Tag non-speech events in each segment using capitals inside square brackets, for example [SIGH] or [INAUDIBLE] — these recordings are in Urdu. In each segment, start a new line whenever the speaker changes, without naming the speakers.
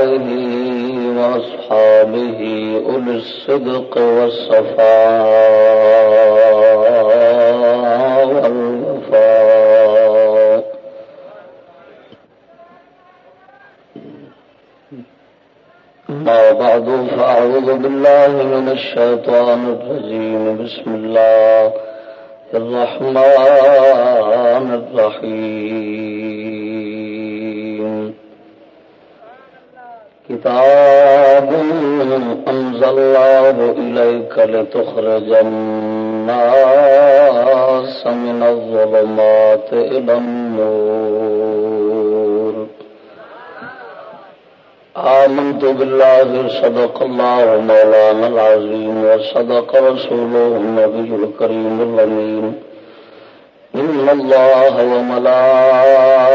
آله وأصحابه أولي الصدق والصفاء والوفاء. ما بعد، فأعوذ بالله من الشيطان الرجيم. بسم الله الرحمن الرحيم. كتاب أنزل الله إليك لتخرج الناس من الظلمات إلى النور. آمنت بالله صدق الله مولانا العظيم وصدق رسوله النبي الكريم اللمين إن الله وملائكته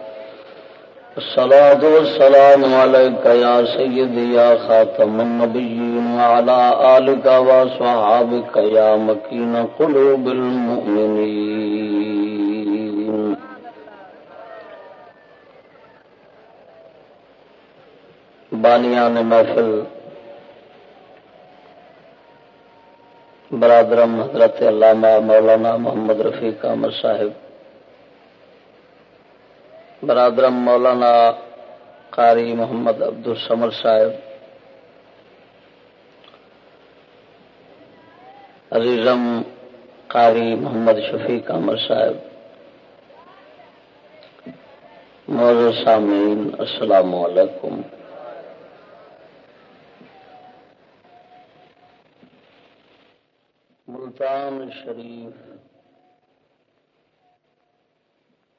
الصلاة والسلام عليك يا سيدي يا خاتم النبيين وعلى آلك وأصحابك يا مكين قلوب المؤمنين. بانیان محفل برادرم حضرت علامہ مولانا محمد رفیق احمد صاحب برادرم مولانا قاری محمد عبد السمر صاحب، عزیزم قاری محمد شفیق احمد صاحب موضوع سامعین، السلام علیکم۔ ملتان شریف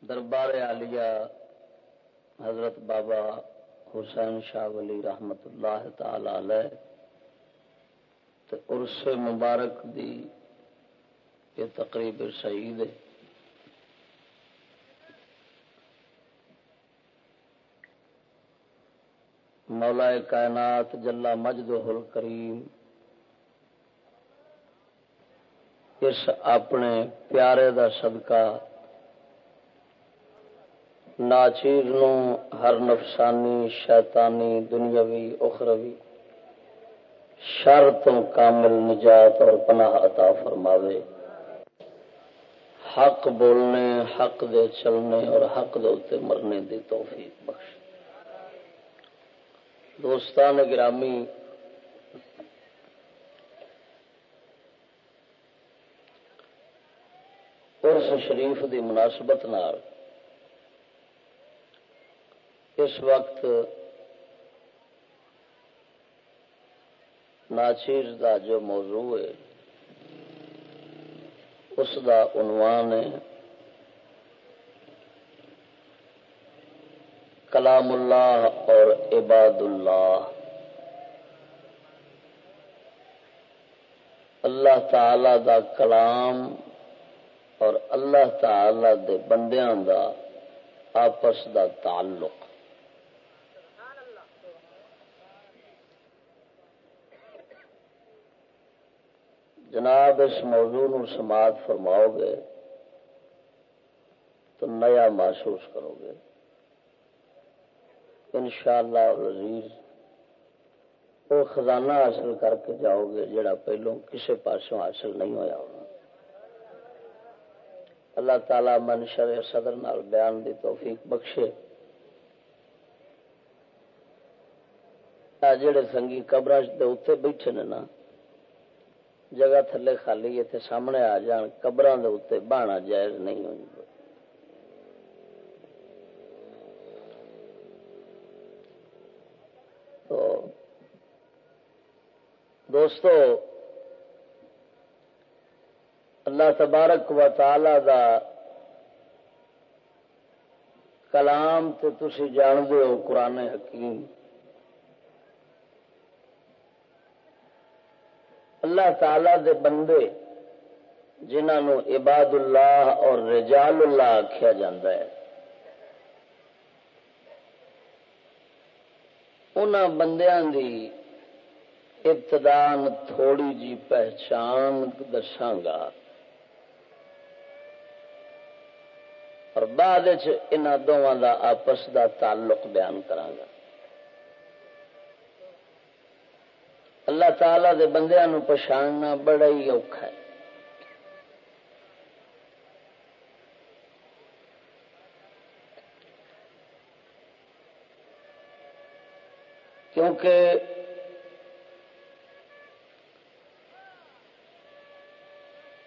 دربار عالیہ حضرت بابا حسین شاہ ولی رحمت اللہ تعالی عرص مبارک دی یہ تقریب شہید ہے۔ مولا کائنات جلا مجد کریم اس اپنے پیارے دا صدقہ ناچیر نو ہر نفسانی، شیطانی، دنیاوی، اخروی، شر تو کامل نجات اور پناہ عطا فرماوے۔ حق بولنے، حق دے چلنے اور حق دے مرنے دی توفیق بخش دوستان گرامی، عرس شریف دی مناسبت نال اس وقت ناچیر دا جو موضوع ہے، اس دا عنوان ہے کلام اللہ اور عباد اللہ۔ اللہ تعالی دا کلام اور اللہ تعالی دے بندیاں دا آپس دا تعلق۔ جناب، اس موضوع نو سماعت فرماؤ گے تو نیا محسوس کرو گے۔ ان شاء اللہ وہ خزانہ حاصل کر کے جاؤ گے جڑا پہلو کسی پاسوں حاصل نہیں ہوا ہونا۔ اللہ تعالی منشر صدر نال بیان دی توفیق بخشے۔ جڑے سنگی قبر اتنے بیٹھے نے نا جگہ تھلے خالی اتنے سامنے آ جان قبر بہنا جائز نہیں ہو تو دوستو اللہ تبارک و تعالی دا کلام تو تھی جانتے ہو قرآن حکیم اللہ تعالی دے بندے جنہوں عباد اللہ اور رجال اللہ آخیا جا بندیاں دی ابتدان تھوڑی جی پہچان دساگا اور بعد ان دونوں دا آپس دا تعلق بیان کرانگا اللہ تعالی دے بندیاں نو پچھاننا بڑا ہی اوکھا ہے۔ کیونکہ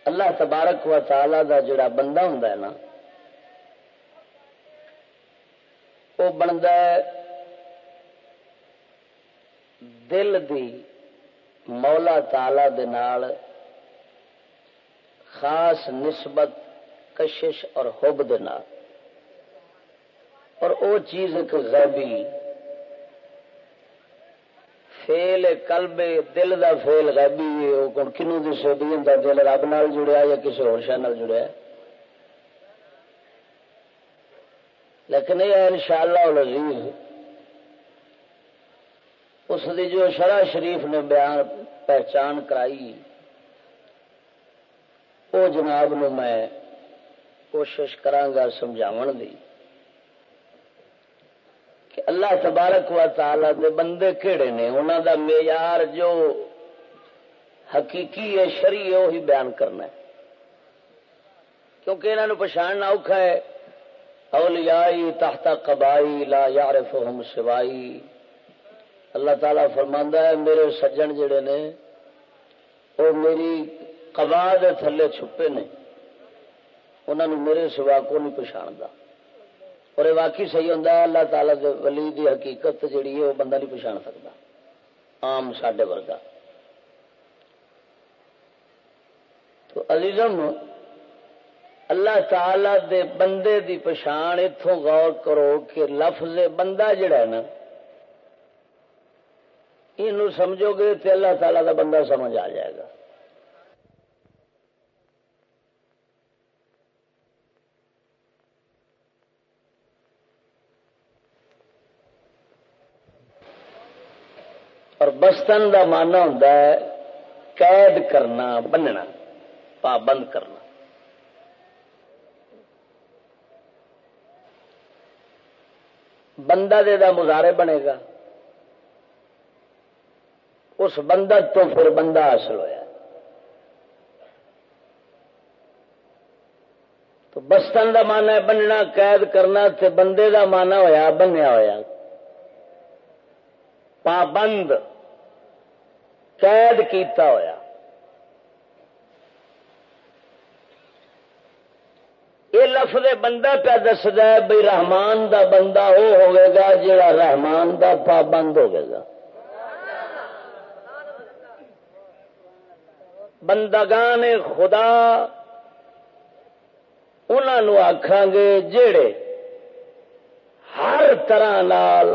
اللہ تبارک و تعالی دا جڑا بندہ ہوں نا، وہ بنتا دل دی مولا تالا خاص نسبت، کشش اور حب اور او چیز ایک غیبی، فیل کلب دل دا فیل غیبی ہے کنو دی سودی ہوں دل رب نال جڑیا یا کسی اور شہ جڑیا۔ لیکن یہ ان شاء اللہ اس دی جو شرح شریف نے بیان پہچان کرائی وہ جناب نو میں کوشش کرانگا سمجھاون دی کہ اللہ تبارک و تعالی دے بندے کہڑے نے؟ انہوں دا معیار جو حقیقی ہے شری ہے وہی بیان کرنا ہے۔ کیونکہ انہوں پچھاڑنا اوکھا ہے، اولیائی تحت قبائی لا یعرفہم سوائی۔ اللہ تعالی فرماندہ ہے، میرے سجن جڑے نے، وہ میری قبا دے تھلے چھپے نے۔ انہوں نے میرے سوا کو نہیں پچھاڑتا اور یہ واقعی صحیح ہوں اللہ تعالی دے ولی دی حقیقت جیڑی ہے، وہ بندہ نہیں پچھاڑ سکتا آم سڈے ورگا۔ تو عزیزم، اللہ تعالی دے بندے دی پچھان اتوں غور کرو کہ لفظ بندہ جڑا ہے نا یہ سمجھو گے تو اللہ تعالی دا بندہ سمجھ آ جائے گا۔ اور بستن کا مانا ہوں قید کرنا، بننا، پابند کرنا۔ بندہ دے دا مظاہرے بنے گا۔ اس بندت تو پھر بندہ حاصل ہوا تو بستن کا مانا ہے بننا، قید کرنا، تے بندے دا مانا ہویا، بنیا ہوا پابند، قید کیتا ہویا۔ یہ لفظ بندہ پیا دسد بھائی رحمان دا بندہ وہ ہوگا گا رحمان دا پابند ہوگا گا بندگان خدا انہوں آخان گے جڑے ہر طرح نال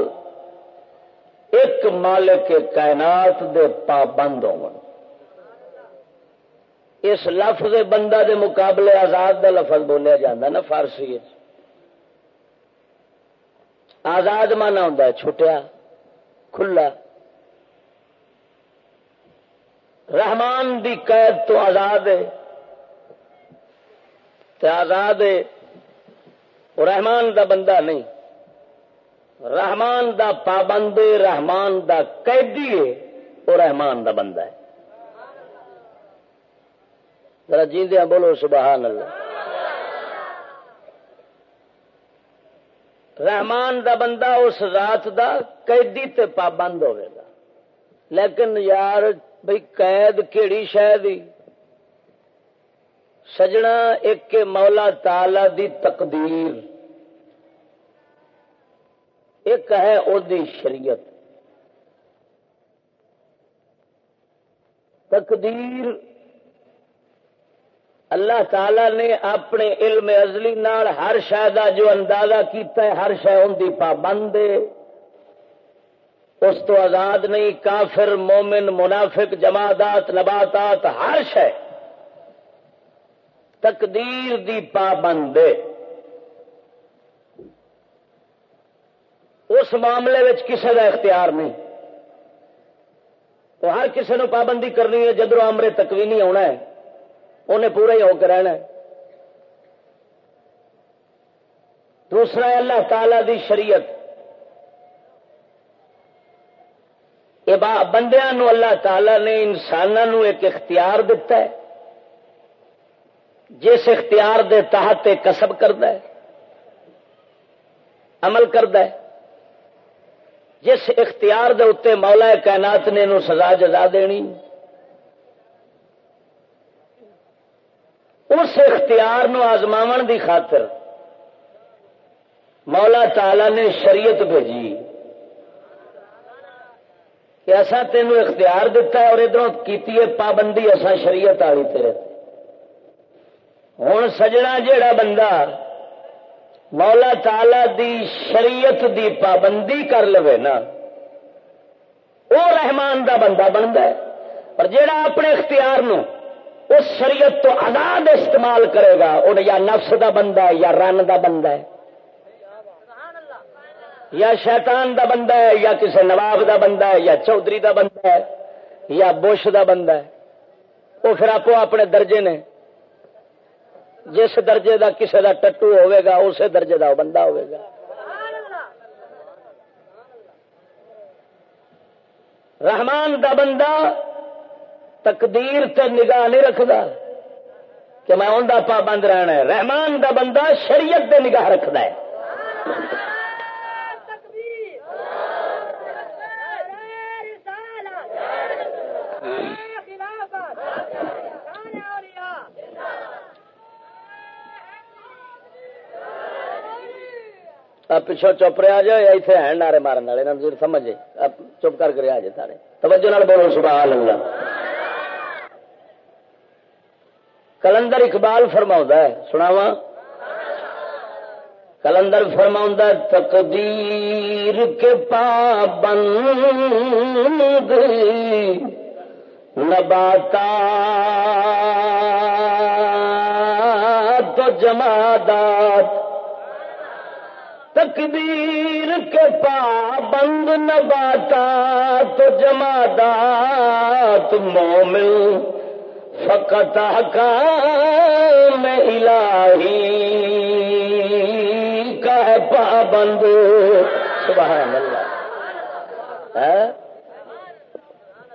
ایک مالک کائنات دے پابند ہو اس لفظ بندہ دے مقابلے آزاد دا لفظ بولیا جاتا نا فارسی آزاد مانا ہوں چھٹیا، کھلا۔ رحمان دی قید تو آزاد ہے۔ آزاد ہے۔ رحمان دا بندہ نہیں۔ رحمان دا پابند رحمان دا قیدی ہے وہ رحمان دا بندہ ہے۔ ذرا جیندیا بولو، سبحان اللہ۔ رحمان دا بندہ اس رات دا قیدی تے پابند ہوئے گا۔ لیکن یار بھئی قید کیڑی شاید سجنا ایک مولا تالا دی تقدیر۔ ایک ہے او دی شریعت۔ تقدیر۔ اللہ تعالی نے اپنے علم ازلی نال ہر شہ جو اندازہ کیتا ہے، ہر شہ ان کی پابند ہے۔ اس تو آزاد نہیں، کافر، مومن، منافق، جماعت، نباتات، ہر شہ تقدیر دی پابند اس معاملے کسی کا اختیار نہیں۔ تو ہر کسی نے پابندی کرنی ہے جدرو امرے تکوی نہیں آنا ہے انہیں پورا ہی ہو کے رہنا ہے۔ دوسرا اللہ تعالی دی شریعت۔ بندیا نو اللہ تعالی نے انسانوں ایک اختیار دتا ہے۔ جس اختیار دے تحت کسب کرد عمل کرد جس اختیار دے اتنے مولا کائنات نے نو سزا جزا دینی۔ اس اختیار نو آزماو دی خاطر مولا تعالی نے شریعت بھیجی۔ کہ اصا تینوں اختیار دتا ہے اور ادھر کی پابندی اصا شریعت والی تیرے ہوں سجنا جیڑا بندہ مولا تعالی دی شریعت دی پابندی کر لو نا، وہ رحمان دا بندہ بنتا ہے۔ اور جیڑا اپنے اختیار نو اس شریعت تو آزاد استعمال کرے گا انہیں یا نفس دا بندہ ہے یا رن دا بندہ ہے۔ یا شیطان دا بندہ ہے، یا کسی نواب دا بندہ ہے، یا چودھری دا بندہ ہے، یا بش دا بندہ ہے۔ وہ پھر آپ اپنے درجے نے، جس درجے دا کسی دا ٹٹو ہوئے گا، اسی درجے دا بندہ ہوئے گا۔ رحمان دا بندہ تقدیر تے نگاہ نہیں رکھتا کہ میں انہیں پابند رہنا ہے۔ رحمان دا بندہ شریعت دے نگاہ رکھتا ہے۔ پچھو چپ رہا جائے اتنے ہیں نعرے مارن والے نظر سمجھے چپ کر کے رہا جائے تارے توجہ نال بولو سبحان اللہ کلندر اقبال فرما ہے سناوا کلندر فرما تقدیر کے پابند نباتا تو جمادات تقدیر کے پابند نباتات جمادات مومن، فقط حکام الہی کا ہے پابند۔ سبحان اللہ۔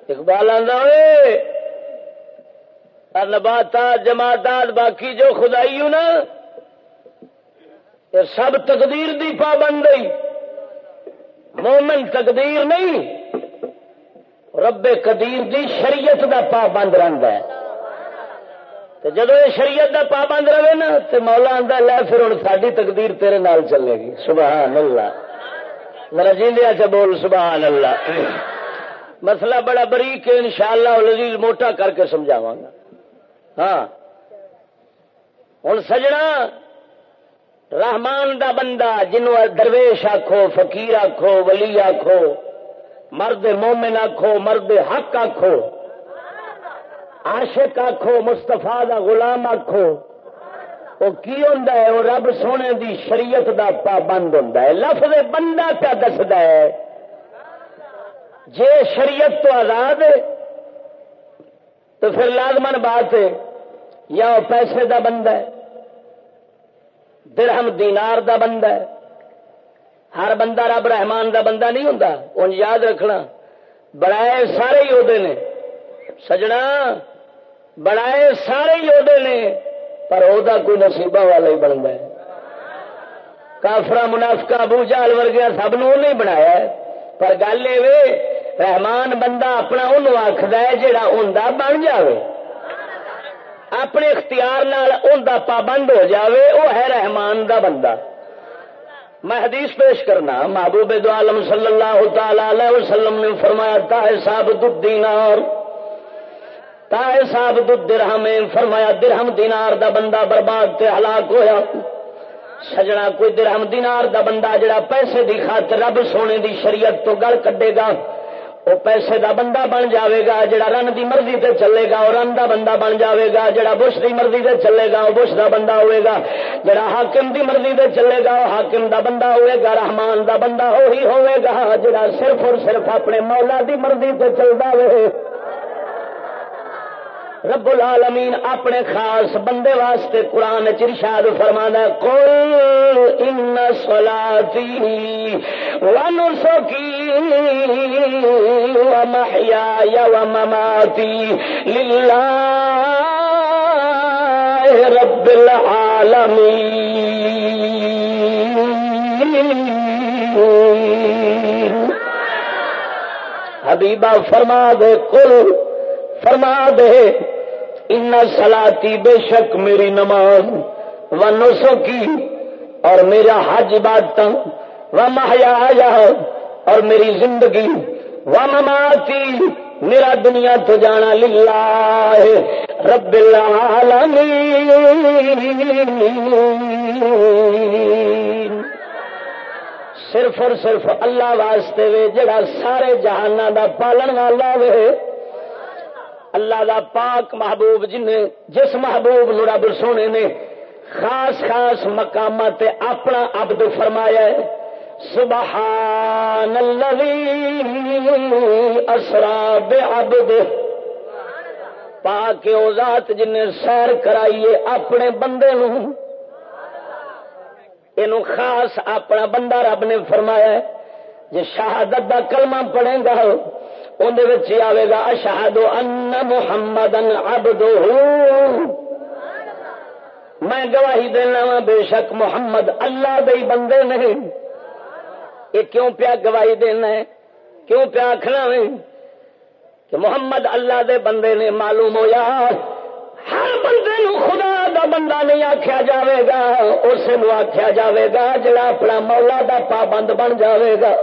اقبال آدھا نباتات جماعتات باقی جو خدائی ہوں نا یہ سب تقدیر دی پابند مومن تقدیر نہیں، رب قدیر دی شریعت دا پابند رہتا ہے۔ جب یہ شریعت دا پابند رہے نا تو مولا آدھا لے پھر ہوں ساری تقدیر تیرے نال چلے گی۔ سبحان اللہ میرا جیندیا چ بول سبحان اللہ مسئلہ بڑا بریک ان شاء اللہ موٹا کر کے سمجھاوا گا۔ ہاں۔ ہوں سجنا رحمان دا بندہ جنوں درویش آخو فقیر آخو ولی آخو مرد مومن آخو مرد حق آخو عاشق آخو مستفا دا غلام آخو وہ کی ہوں وہ رب سونے دی شریعت دا پابند ہوں لفظ بندہ پیا دسد ہے۔ جے شریعت تو آزاد ہے، تو پھر لازمن بات ہے، یا وہ پیسے دا بندہ ہے۔ درہم دینار دا بندہ ہے۔ ہر بندہ رب رحمان دا بندہ نہیں ہوں ان یاد رکھنا، بڑائے سارے ہی نے۔ سجنا، بڑائے سارے ہی نے۔ پر وہ کوئی نصیبہ والا ہی بنتا ہے۔ کافرا منافقہ ابو جال ورگیا سب نو نہیں بنایا پر گل یہ رحمان بندہ اپنا ان آخد ہے جڑا بن جائے اپنے اختیار نال پابند ہو جاوے وہ ہے رحمان دا بندہ۔ میں حدیث پیش کرنا، محبوب دو عالم صلی اللہ تعالی علیہ وسلم نے فرمایا تاہ صاحب دینار تاہ صاحب درہم فرمایا، درہم دینار دا بندہ برباد تے ہلاک ہویا۔ سجنا، کوئی درہم دینار دا بندہ جڑا پیسے دی خاطر رب سونے دی شریعت تو گل کڈے گا۔ وہ پیسے دا بندہ بن جاوے گا، جڑا رن دی مرضی تے چلے گا وہ رن دا بندہ بن جاوے گا، جڑا بش دی مرضی تے چلے گا، وہ بش دا بندہ ہوئے گا۔ جڑا حاکم دی مرضی تے چلے گا، وہ حاکم دا بندہ ہوئے گا، رحمان دا بندہ وہی ہوئے گا۔ جڑا صرف اور صرف اپنے مولا دی مرضی تے چلتا وے۔ رب العالمین اپنے خاص بندے واسطے قرآن چرشاد فرما کل ان سلاتی ون سوکی محیا یا مماتی للہ رب العالمین۔ حبیبہ فرما دے کل فرما دے۔ ان سلاتی بے شک میری نماز و نسو کی اور میرا حج بات و محیا اور میری زندگی و مماتی میرا دنیا تو جانا للہ رب العالمین صرف اور صرف اللہ واسطے وے، جڑا سارے جہانہ دا پالن والا وے۔ اللہ دا پاک محبوب جن جس محبوب نو رب سونے نے خاص خاص مقامات اپنا عبد فرمایا ہے سبحان اسرا بعبد پاک او ذات جن سیر کرائیے اپنے بندے نو۔ یہ خاص اپنا بندہ رب نے فرمایا ہے جی شہادت کا کلمہ پڑے گا اندر آئے گا؟ اشہد ان محمد ابد میں گواہی دینا وا بے شک محمد اللہ دے بندے نہیں۔ یہ کیوں پیا گواہی دینا ہے؟ کیوں پیا آخنا ہے کہ محمد اللہ دے بندے نے معلوم ہو یار ہر بندے نو خدا دا بندہ نہیں آخیا جاوے گا اس آخیا جاوے گا، جڑا اپنا مولا دا پابند بن جاوے گا۔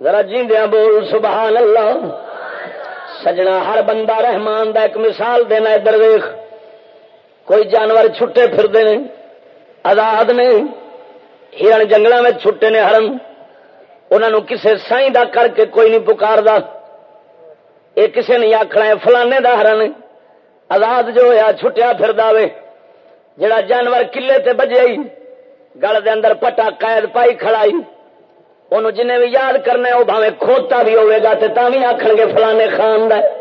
ذرا جیندیا بول سبحان اللہ سجنا ہر بندہ رحمان دا ایک مثال دینا ادھر ویخ کوئی جانور چھٹے پھرتے ہیں، آزاد نے، ہرن جنگل میں چھٹے نے، ہرن۔ انہوں کسے سائی دا کر کے کوئی نہیں پکار دا یہ کسے نہیں آخنا ہے، فلانے دا ہرن۔ آزاد جو ہوا چھٹیا پھر دے جڑا جانور کلے تے بجے گل دے اندر پٹا قید پائی کھڑائی انہوں جن بھی یاد کرنا وہ بھاوے کھوتا بھی ہوئے گا تو بھی آخر گے فلانے خان د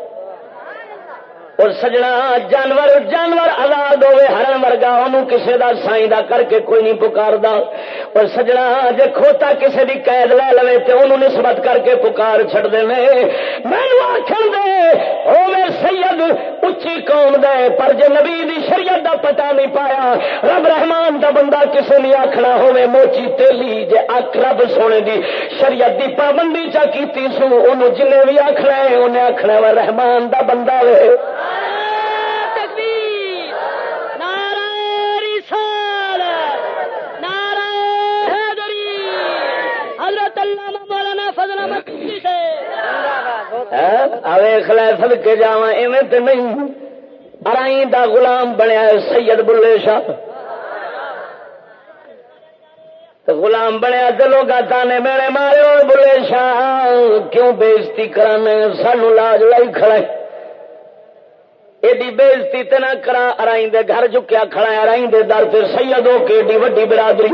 اور سجنا جانور جانور آزاد ہوے ہرن ورگا، انہوں کسے دا سائی دا کر کے کوئی نہیں پکار اور سجنا جے کھوتا کسے دی قید لے لو تو انہوں نسبت کر کے پکار چھڑ دے مینو آخر دے، او میں سید اچھی قوم دے، پر جے نبی دی شریعت دا پتہ نہیں پایا، رب رحمان دا بندہ کسے نہیں آخنا ہوے موچی تیلی جے اک رب سونے دی شریعت دی پابندی چا کیتی سو انہوں جن بھی آخنا ہے، انہیں آخنا وا رحمان دا بندہ وے۔ کے جا تو نہیں۔ ارائی دا غلام بنیا سید بلے شاہ۔ غلام بنیا دلو گا تانے میرے مارے بلے شاہ۔ کیوں بےزتی کرانے؟ سانو لاج لائی کھڑے۔ ایڈی بےزتی نہ کرا، ارائی دے گھر چکیا کھڑا ارائی دے در سے سید ہو کے ایڈی وڈی برادری۔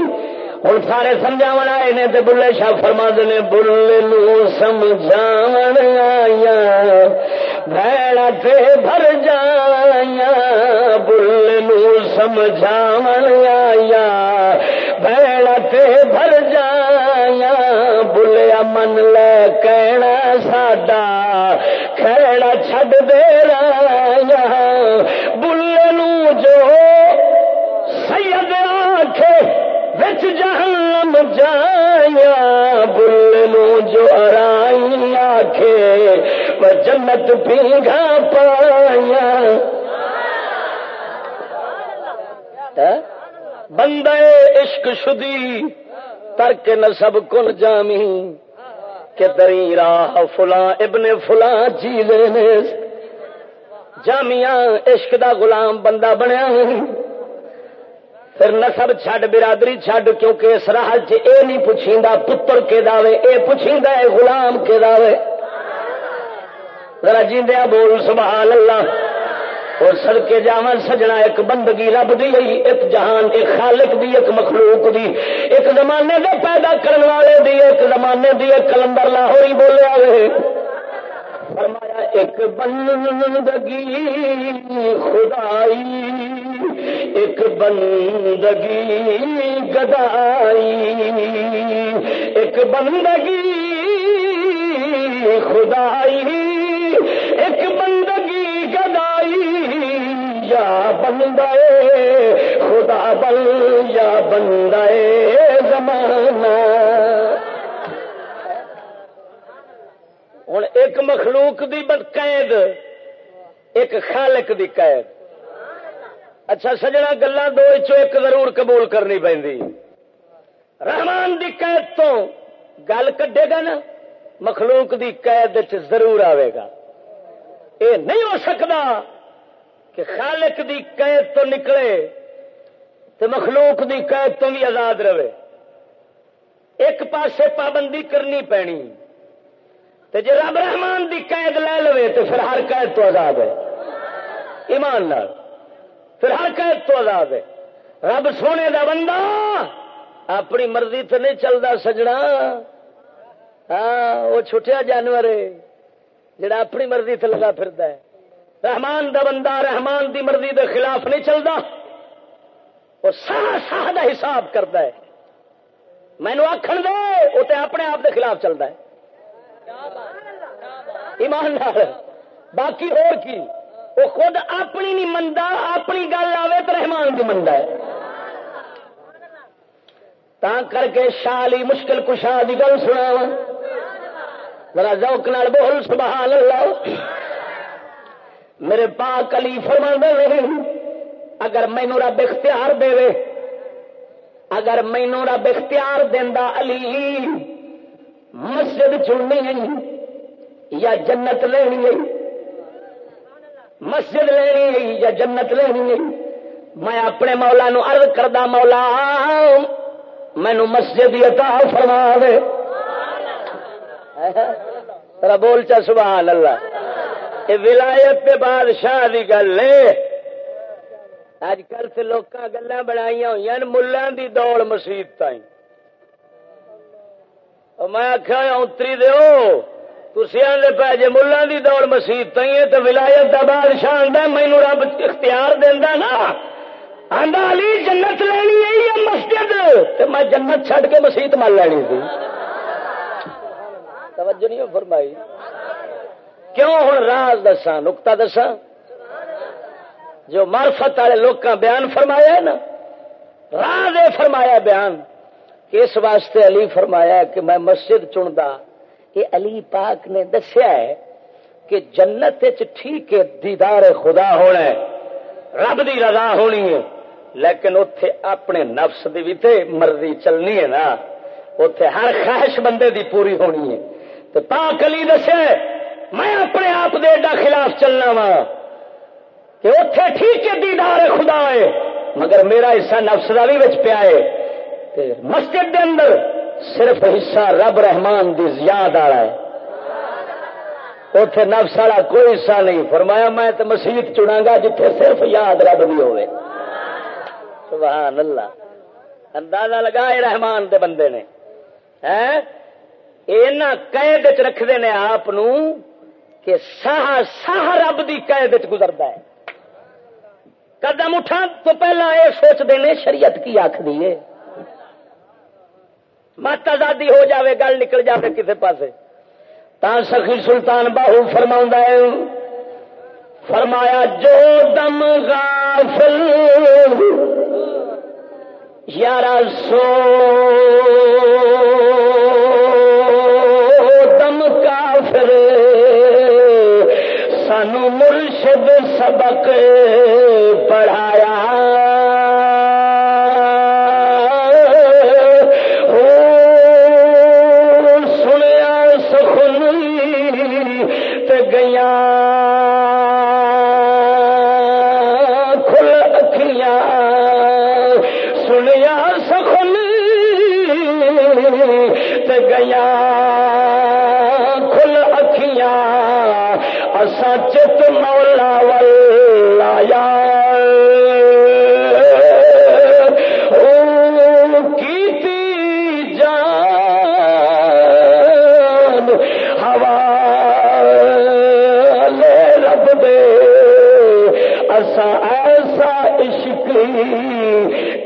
ہوں سارے سمجھا آئے نے بلے شاہ فرما نے، بلے نو سمجھا آیا بھڑا تے بھر جایا، بلے نو سمجھا آیا بھڑا تے بھر جایا بلیا من لے کہنا ساڈا کھڑا چھ چڈ دے رایا بچ جہنم جایا بلے نو جو ارائی آکھے وہ جنت پیگا پایا۔ بندے عشق شدی، ترک نسب کن جامی، کہ دری راہ فلاں ابن فلاں چیز جامیا عشق دا غلام بندہ بنیا۔ پھر نسب چھڈ، برادری چھڈ، کیونکہ اس راہ چ یہ نہیں پوچھا پتر کے دعوے، اے پوچھا ہے غلام کے دعوے۔ ذرا جیندیا بول سبحان اللہ اور سڑکے جا سجنا ایک بندگی رب دی ایک جہان، ایک خالق دی، ایک مخلوق دی۔ ایک زمانے دے پیدا کرنے والے دی، ایک زمانے دی، ایک کلندر لاہوری بولے آئے فرمایا، ایک بندگی، خدائی، ایک بندگی، گدائی، ایک بندگی، خدائی، ایک بندگی، گدائی، یا بندہ خدا بل یا بندہ زمانہ۔ ہوں ایک مخلوق دی قید، ایک خالق دی قید۔ اچھا سجنا گلا دو ایک ضرور قبول کرنی پہ رحمان دی قید تو گل کڈے گا نا، مخلوق دی قید ضرور آئے گا۔ یہ نہیں ہو سکتا کہ خالق دی قید تو نکلے تو مخلوق دی قید تو بھی آزاد رہے۔ ایک پاسے پابندی کرنی پینی۔ تو جی رب رحمان دی قید لے لو تو پھر ہر قید تو آزاد ہے۔ ایمان لال پھر ہر قید تو آزاد ہے۔ رب سونے دا بندہ اپنی مرضی تو نہیں چلتا سجنا۔ ہاں وہ چھٹیا جانور ہے۔ جڑا اپنی مرضی سے لگا پھرتا ہے۔ رحمان دا بندہ رحمان دی مرضی دے خلاف نہیں چلتا وہ سہ سہ دا حساب کرتا ہے۔ مینو آخر دے وہ تو اپنے آپ دے خلاف چلتا ہے۔ ایماندار۔ باقی اور کی؟ وہ خود اپنی نہیں منتا، اپنی گل آئے تو رحمان کی منتا ہے۔ تا کر کے شالی مشکل کشا کی گل سنا ذرا ذوق نال بول سبحان اللہ میرے پاک علی فرما اگر مینو رب اختیار دے اگر مینو رب اختیار دینا علی مسجد چننی ہے یا جنت لینی ہے۔ مسجد لینی ہے یا جنت لینی ہے۔ میں اپنے مولا نو عرض کردہ مولا مینو مسجد عطا فرما دے بول چا سبحان اللہ ولایت بادشاہ کی گل اج کل سے لوگ گلا بنائی ہوئی ملان کی دوڑ مسیح تھی میں آخیا اتری دو تھی پہ جی ملان کی دوڑ مسیح تھی تو ولایت کا بادشاہ مینو رب اختیار دینا نا۔ آدھا علی جنت لینی ہے مسجد؟ تو میں جنت چھڈ کے مسیت مل لینی تھی توجہ نہیں فرمائی۔ کیوں ہوں راز دسا نکتا دسا جو مارفت والے لوگ بیان فرمایا ہے نا، راز فرمایا بیان۔ اس واسطے علی فرمایا کہ میں مسجد چنتا یہ علی پاک نے دسیا ہے کہ جنت ٹھیک ہے، دیدار خدا ہونا ہے، رب دی رضا ہونی ہے، لیکن اتے اپنے نفس دی بھی تے مرضی چلنی ہے نا۔ اتے ہر خواہش بندے دی پوری ہونی ہے۔ تو پاک علی دسے میں اپنے آپ دے ایڈا خلاف چلنا وا کہ اتے ٹھیک ہے، دیدار خدا ہے، مگر میرا حصہ نفس کا بھی پیا ہے۔ مسجد دے اندر صرف حصہ رب رحمان دی یاد والا ہے۔ اتے نفس والا کوئی حصہ نہیں۔ فرمایا میں تو مسیت چنا گا جتھے صرف یاد رب بھی ہوئے سبحان اللہ۔ اندازہ لگا رحمان دے بندے نے۔ ہاں؟ قید چ رکھتے ہیں آپ کہ ساہ ساہ رب کی قید گزرتا ہے۔ قدم اٹھا تو پہلا یہ سوچتے ہیں شریعت کی آخ دیے مت آزادی ہو جاوے، گل نکل جاوے کسی پاس تا سخی سلطان باہو فرما ہے۔ فرمایا، جو دم غافل یارہ سو۔ دم کافر، سانو مرشد سبق پڑھایا۔ کھل اکھیاں اساں چت مولا ولایا ایسا عشق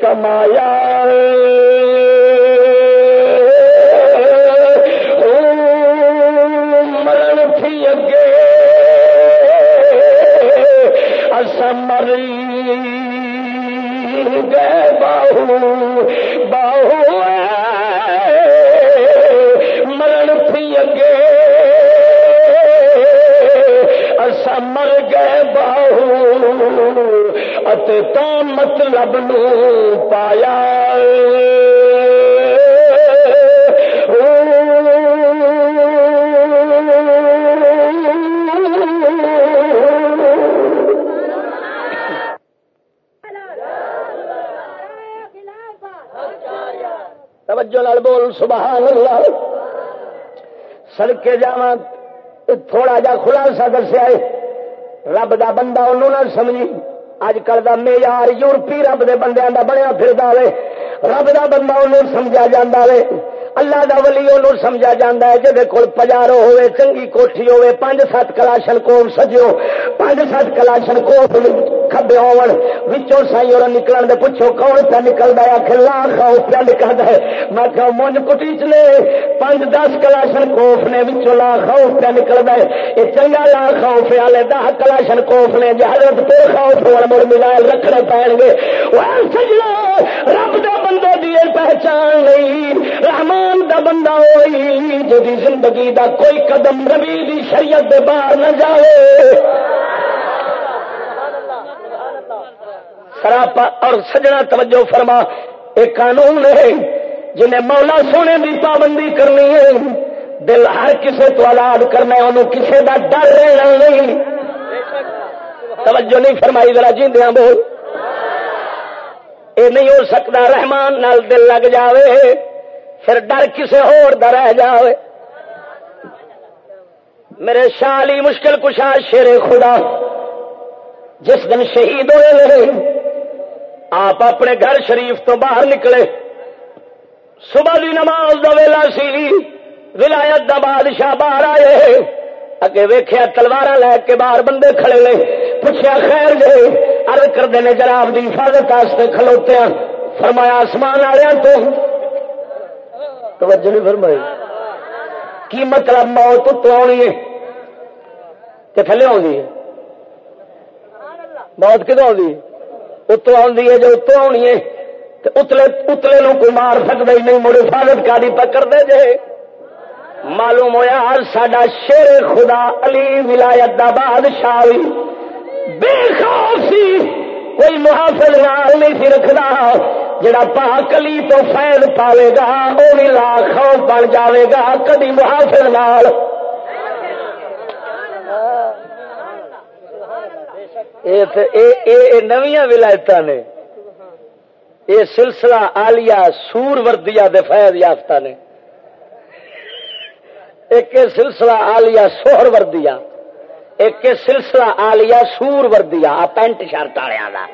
کمایا۔ سمر گے باہو باہو مرن تھی اگے۔ اسا مر گئے باہو تو مطلب نو پایا۔ سبحان اللہ. سڑکے جا تھوڑا جا خلاصہ دسیا رب دا بندہ انہوں نہ سمجھی. اج کل کا معیار یورپی رب دے بندیاں دا بنیا پھر رب دا بندہ انہوں سمجھا جا اللہ دا ولی انہوں سمجھا جاتا ہے. جہد کول پجارو ہوے چنگی کوٹھی ہوے پانچ سات کلاشن کوف سجو پانچ سات کلاشن کوف کبے ہوچوں سائی اور نکلن دے پوچھو کون پہ نکلتا ہے آخر لا کھاؤ پیا نکلتا ہے میں کہ مونج کٹی چلے پانچ دس کلاشن کوف نے وچوں لا کھاؤ پیا نکلتا ہے یہ چنگا لا کھاؤ پیا لے دہ کلاشن کوف نے جی حضرت تو کھاؤ تھوڑا مڑ ملائل رکھنے پائیں گے وہ سجنا رب دے بندے دی پہچان نہیں رحمان دا بندہ ہوئی جی زندگی دا کوئی قدم نبی دی شریعت دے باہر نہ جائے سراپا اور سجنا توجہ فرما ایک قانون ہے، جنہیں مولا سونے دی پابندی کرنی ہے، دل ہر کسے تو آلاد کرنا انہوں کسے دا ڈر رہنا نہیں۔ توجہ نہیں فرمائی، ذرا جیندیاں بول۔ اے نہیں ہو سکتا رحمان نال دل لگ جاوے، پھر ڈر کسی رہ جائے میرے شالی مشکل کشا شیر خدا، جس دن شہید ہوئے آپ اپنے گھر شریف تو باہر نکلے۔ صبح کی نماز کا ویلا سی۔ ولایت دا بادشاہ باہر آئے۔ اگے ویخیا تلوار لے کے باہر بندے کھڑے لے پوچھا خیر جی ارد کرتے ہیں جناب کی حفاظت کھلوتے ہیں فرمایا آسمان والوں تو۔ توجہ نہیں فرمائی۔ کی مطلب موت تو آنی ہے؟ کہ تھلے آنی ہے۔ موت کدو آنی ہے اتو ہے جو اتو آنی ہے اتلے اتلے نو کوئی مار سکتا ہی نہیں مڑ حفاظت کاری پکڑ دے جے معلوم ہوا ہر سڈا شیر خدا علی ولایت دا بادشاہ بے خوف سی کوئی محافظ نال نہیں سی رکھتا جڑا پاک علی تو فیض پاوے گا وہ بھی لا خوف بن جاوے گا کدی محافظ نال نویاں ولایت نے۔ یہ سلسلہ آلیا سور وردیا فیض یافتہ نے۔ ایک سلسلہ آلیا سوہر وردیا ایک سلسلہ آلیا سور وردیا پینٹ شرٹ والوں کا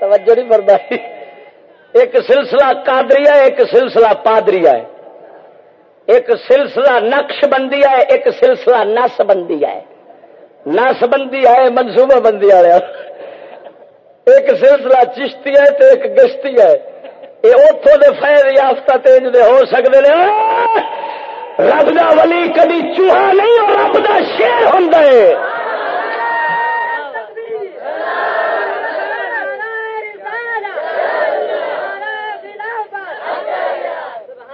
توجہ نہیں مرد ایک سلسلہ کادری ایک سلسلہ پادری ہے۔ ایک سلسلہ نقش بندی ہے، ایک سلسلہ نس بندی ہے۔ نس بندی ہے منصوبہ بندی والا ایک سلسلہ چشتی ہے تو ایک گشتی ہے۔ یہ اتوں کے فائد یافتہ تیج دے ہو سکتے ہیں رب دا ولی کبھی چوہا نہیں اور رب دا شیر ہوں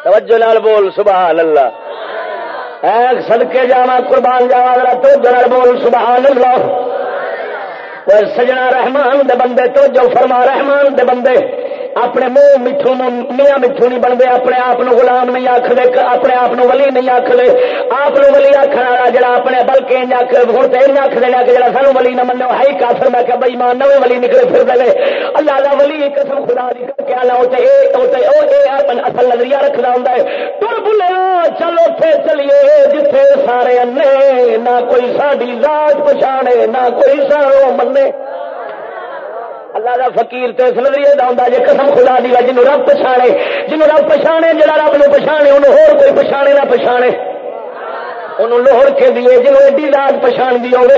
توجہ نال بول، سبحان اللہ۔ سدکے جاوا قربان جا تو نال بول سبحان اللہ۔ سجنا رحمان دے بندے جو فرما رحمان دے بندے۔ اپنے منہ مٹھو میاں مٹھو نہیں بنتے، اپنے آپ غلام نہیں آخ دے اپنے آپ ولی نہیں آخ دے آپ ولی آخر والا جڑا اپنے بلکہ آخ ہوں تو یہ آخ دینا کہ جڑا سانو ولی نہ منو ہے کافر، میں کہ بھائی ماں نویں ولی نکلے پھر دے اللہ کا ولی قسم خدا دی کر کے آنا اصل نظریہ رکھنا ہوں تر بلیا چلو تھے چلیے، جتھے سارے انے نہ کوئی ساری ذات پچھاڑے، نہ کوئی سارو منے اللہ دا فقیر تے اس نظریے دا ہوندا جے قسم خدا دی جنوں رب پچھانے، جنوں رب پچھانے، جڑا رب نو پچھانے، انہوں ہور کوئی پچھانے نہ پچھانے۔ انہوں لوہڑ کے دیے جنہوں ایڈی رات پچھان دی ہوئے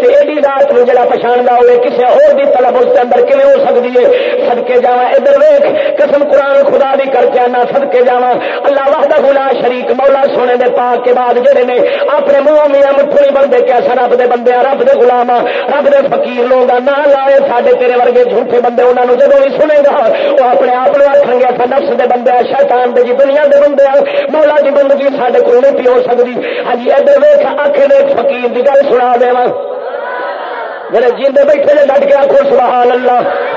تے ایڈی رات نو جڑا پچھاندا ہوئے کسے اور دی طلب اس کے اندر کیویں ہو سکدی ہے؟ صدکے جاواں، ادھر ویکھ، قسم قرآن خدا دی کر کے انا صدکے جاواں۔ اللہ وحدہ لا شریک مولا سونے دے پاک کے بعد جڑے نے اپنے منہ میاں مٹھو نہیں بندے کیسا رب دے بندے رب دے غلام رب دے فقیر لوگ نہ لائے ساڈے تیرے ورگے جھوٹے بندے، انہاں نو جدوں بھی سنے گا، وہ اپنے آپ نو آکھن گے اسا نفس دے بندے شیطان دے جی دنیا دے بندے مولا دی بندگی ساڈے کول نہیں پی ہو سکدی۔ ہاں ادھر ویخ اک نے فقیر کی گل سنا دے میرے جیندے بیٹھے نے ڈٹ کے آخو سبحان اللہ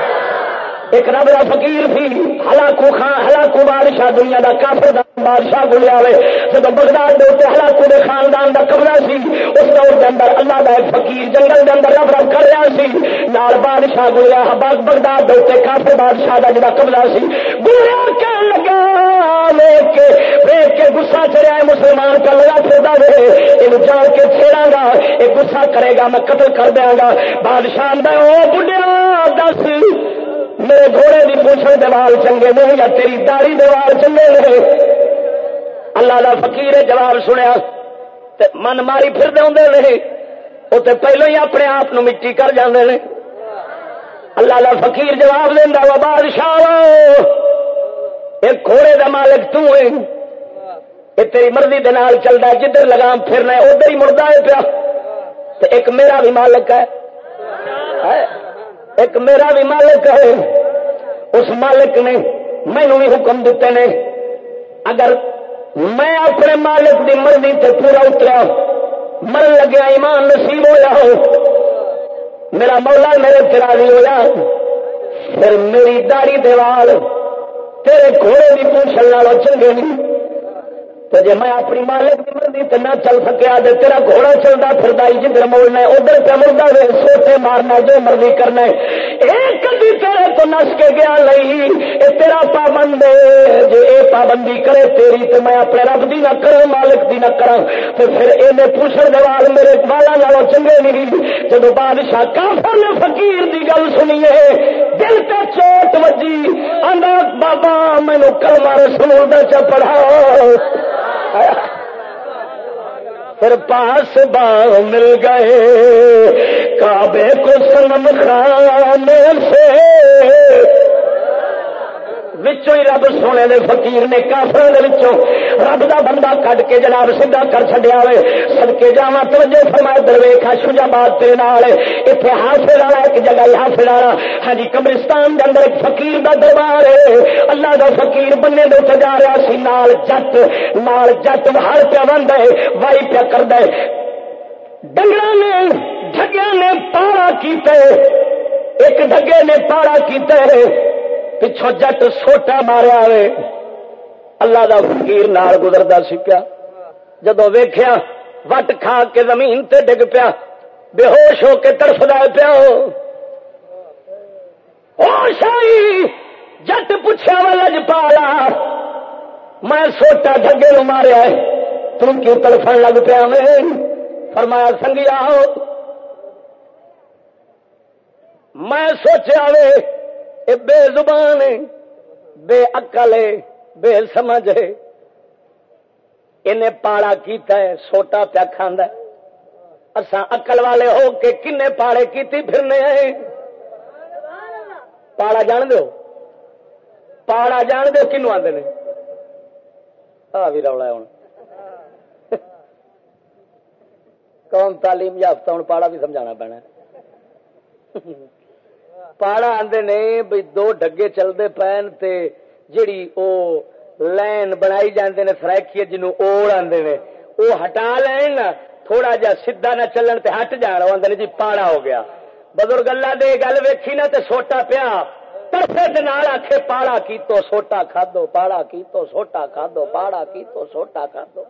ایک رب کا فقیر تھی، ہلاکو خان، ہلاکو بادشاہ دنیا کا کافر دا بادشاہ کو لیا جب بغداد دے اتنے ہلاکو دے خاندان کا قبضہ سی، اس دور کے اندر اللہ کا ایک فقیر جنگل کے اندر رب رب کر رہا سی۔ نال بادشاہ کو لیا بغداد دے اتنے کافر بادشاہ کا جا قبضہ سی۔ گلیا کہنے کے ویک کے گسا چڑیا مسلمان کا لگا پھردا دے یہ جان کے چھیڑا گا، یہ گسا کرے گا، میں قتل کر دیا گا۔ بادشاہ بڑھیا دس۔ میرے گھوڑے کی پوچھنے دیوال چنگے نہیں یا تیری داری دیوال چنگے نہیں اللہ کا فکیر جواب سنیا۔ من ماری پھر دے رہے وہ پہلو ہی اپنے آپ مٹی کر جاندے نے۔ اللہ کا فقیر جواب دینا وہ بادشاہ ایک گھوڑے کا مالک تو ہے۔ یہ تیری مرضی دے نال چلتا ہے، جدھر لگام پھرنا ہے، ادھر ہی مڑتا ہے پیا۔ تو ایک میرا بھی مالک ہے۔ ایک میرا بھی مالک ہے۔ اس مالک نے مینو بھی حکم دیتے نے۔ اگر میں اپنے مالک کی مرضی سے پورا اتریا مر لگیا، ایمان نصیب ہوا ہو، میرا مولا میرے چراغی ہوا پھر میری داڑی دیوال تیرے گھوڑے بھی پوچھنے والا چنگے نہیں۔ تو جی میں اپنی مالک کی مرضی تو نہ چل سکیا تو تیرا گھوڑا چلتا پھر جدھر موڑنا ادھر پہ مڑتا ہے سوچے مارنا جو مرضی کرنا ایک کدی تیرے تو نس کے گیا نہیں یہ تیرا پابند ہے۔ جی یہ پابندی کرے تیری تو میں اپنے رب دی نہ کروں، مالک دی نہ کرا تو پھر یہ پوچھنے دوال میرے والا نالوں چنگے نہیں جب بادشاہ کافر نے فقیر دی گل سنیے دل تے چوٹ وجی آدھا بابا مینو کلمہ رسول دا چ پڑھاؤ پھر پاس با مل گئے۔ کعبے کو سنم خانے سے وچوں ہی رب سونے دے فقیر نے کافر رب دا بندہ کٹ کے جناب سیدھا کر چڈیا ہوئے سڑکے جا توجہ فرمائے درویخا شجا باد تیرے نال۔ اتنے حافظ والا ایک جگہ حافظ والا۔ ہاں جی قبرستان کے اندر ایک فقیر دا دربار ہے۔ اللہ دا فقیر بننے دے اتنے جا رہا سی، نال جت نال جت، ہر پیا بند ہے، وائی پیا کر دے ڈنگر نے ڈگیا نے پارا کیتے ایک ڈگے نے پارا کیتے پچھو جٹ سوٹا ماریا اللہ دا فقیر نال گزرتا سی پیا۔ جدو ویخیا وٹ کھا کے زمین تے ڈگ پیا۔ بے ہوش ہو کے ترفدا پیا ہوش آئی جٹ پوچھا والا پالا۔ میں سوٹا ڈگے نو ماریا تم کیوں تڑفن لگ پیا میں فرمایا، سنگیا میں سوچا وے بے زبان ہے، بے اکل بے سمجھ ہے۔ انہیں پاڑا کیتا ہے، سوٹا پیا کھانا اسا اکل والے ہو کے کن پاڑے کیتی پھرنے ہیں۔ پاڑا جان دو پاڑا جان دو کنو آدھے نے؟ آ بھی رولا ہے ہوں [LAUGHS] قوم تعلیم یافتہ ہوں پاڑا بھی سمجھانا پینا [LAUGHS] پاڑا آدھے نے بھائی دو ڈگے چلتے پین تے جیڑی او لائن بنائی جاندے نے سرائکی جنوں اوڑ آندے نے او ہٹا لین نا تھوڑا جا سیدھا نہ چلن تے ہٹ جان آندے نے جی پاڑا ہو گیا بزرگ اللہ دے گل ویکھی نا تے سوٹا پیا پرسے دے نال آکھے پاڑا کی تو سوٹا کھادو پاڑا کی تو سوٹا کھادو پاڑا کی تو سوٹا کھادو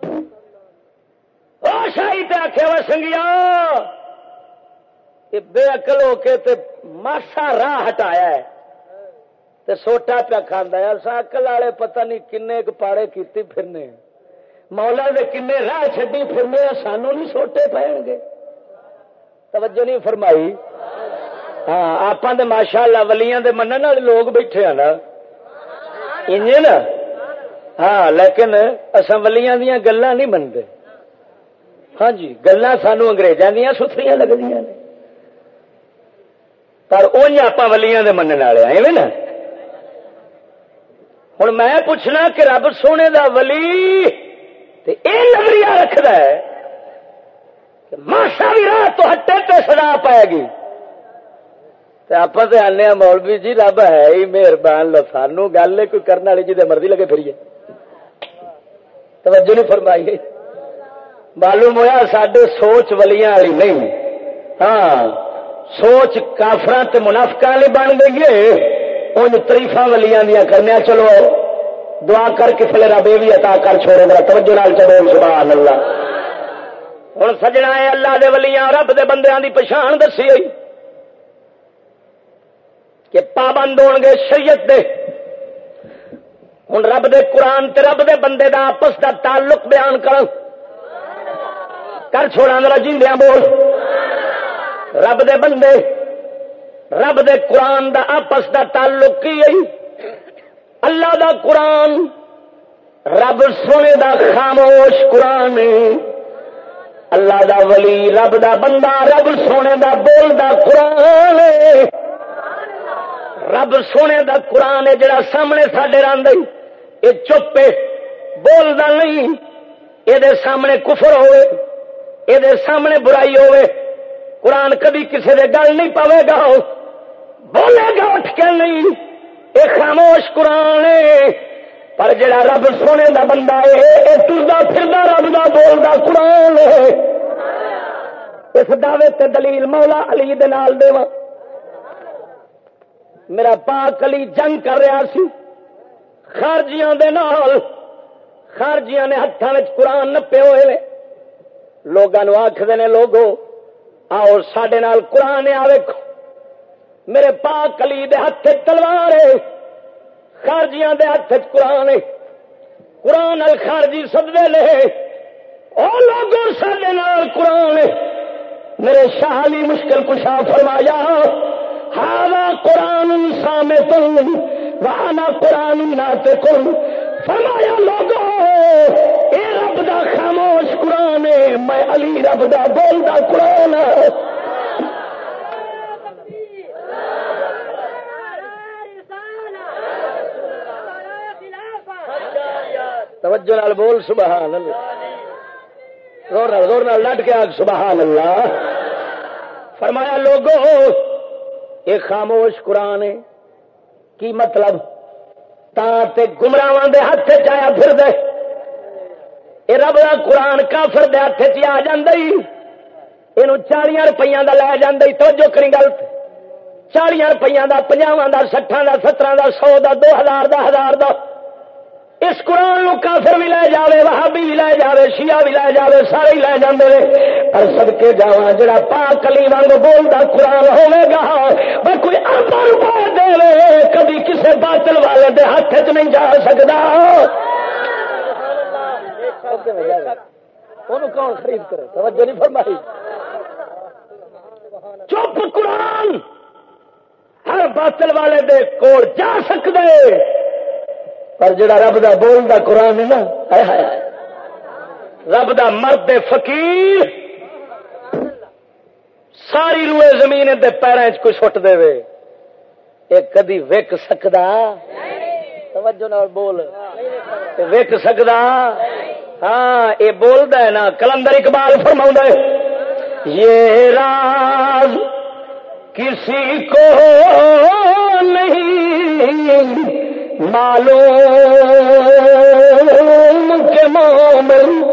او شاہی تے آکھے وہ سنگیا بے عقل ہو کے تے ماسا راہ ہٹایا ہے۔ تے سوٹا پیا کھانا ہے۔ اکل والے پتہ نہیں کنے پاڑے کیتی پھرنے مولا دے کنے راہ چڈی پھرنے سانو نہیں سوٹے پہن گے۔ توجہ نہیں فرمائی؟ ہاں آپ ماشاء اللہ ولیاں دے منن والے لوگ بیٹھے ہیں نا۔ انج نا؟ ہاں لیکن اصا ولیاں دیا گلا نہیں منتے ہاں جی گلا سانو انگریزاں دیا ستھری لگتی نے۔ پر اونج آپ ولیاں دے منن والے ایویں نا ہوں میں پوچھنا کہ رب سونے دا ولی اے نظریہ رکھد ہے کہ ماشا بھی راہ تو ہٹے تے سدا پائے گی آپ سے آنے مولوی جی رب ہے ہی مہربان لو سانو گل کوئی کرنے والی جی مرضی لگے پھر توجہ نہیں فرمائی معلوم ہوا سڈے سوچ ولیاں والی نہیں ہاں سوچ کافر منافقہ والی بن گئی ہے۔ ان تریفا ولیاں دیا کرنے چلو، دعا کر کے فلے رب یہ بھی عطا کر چھوڑے میرا توجہ نال چلو، سبحان اللہ۔ ہوں سجنا ہے اللہ دے ولیاں، رب دے بندیاں دی پچھان دسی ہوئی۔ کہ پابند ہو گے شریعت دے۔ ہوں رب دے قرآن تے رب دے بندے دا آپس دا تعلق بیان کر چھوڑا میرا جیندیا بول۔ رب دے بندے، رب دے قرآن دا آپس دا تعلق کی اللہ دا قرآن، رب سونے دا خاموش قرآن اللہ دا ولی، رب دا بندہ، رب سونے دا بول دا قرآن رب سونے دا قرآن ہے جڑا سامنے ساڈے راند یہ چپے بولتا نہیں۔ یہ سامنے کفر ہوئے۔ یہ سامنے برائی ہوئے۔ قرآن کبھی کسی دے گل نہیں پوے گا. بولے گا اٹھ کے نہیں. یہ خاموش قرآن پر جڑا رب سونے دا بندہ ہے ٹردا پھردا رب دا بولدا قرآن اس دعوے تے دلیل مولا علی دے نال دیواں. میرا پاک علی جنگ کر رہا سی. خارجیاں دے نال، خارجیاں نے ہاتھوں قرآن نپے ہوئے لوگوں آخر نے، لوگو آؤ سڈے نال قرآن آ ویکو میرے پاک کلی دے ہاتھ تلوار ہے۔ خارجیاں دے ہاتھ قرآن ہے۔ قرآن خارجی سدے لے۔ او لوگوں سڈے نال قرآن ہے۔ میرے شاہلی مشکل کشا فرمایا ہاوا قرآن سامے تم وانا قرآن ناتے کن فرمایا لوگوں اے رب دا خاموش قرآن میں علی رب دا بولدا قرآن توجہ نال بول، سبحان اللہ۔ زور نال زور نال لٹ کے آگ، سبحان اللہ۔ فرمایا، لوگو یہ خاموش قرآن ہے۔ کی مطلب؟ تے گمراہ دے ہاتھ چیا پھر دے اے رب دا قرآن کافر دے ہاتھ چ آ جی یہ چالیا روپیہ کا لے جی توجہ کری گل۔ چالیا روپیہ کا پنجاواں کا سٹان کا سترہ کا سو کا دو ہزار کا ہزار کا اس قرآن نو کافر بھی لے جاوے، وہابی بھی لے جاوے، شیعہ بھی لے جاوے، سارے ہی لے جاندے نے۔ پر سب کے جا جڑا پاک کلی وانگ بولتا قرآن ہوے گا پر کوئی اربا روپئے دے کبھی کسی باطل والے دے ہاتھ چ نہیں جا سکدا۔ سکتا کون خرید کرے؟ توجہ نہیں فرمائی۔ چپ قرآن! ہر باطل والے دے کول جا سکتے پر جڑا رب دا بول دا قرآن ہے نا رب دا مرد فقیر۔ ساری روئے زمین دے پیروں کو سٹ دے وے۔ یہ کدی وک سکتا توجہ نال بول۔ وک سکتا ہاں یہ بولتا ہے نا، کلندر اقبال فرما یہ راز کسی کو نہیں۔ معلوم کے مومن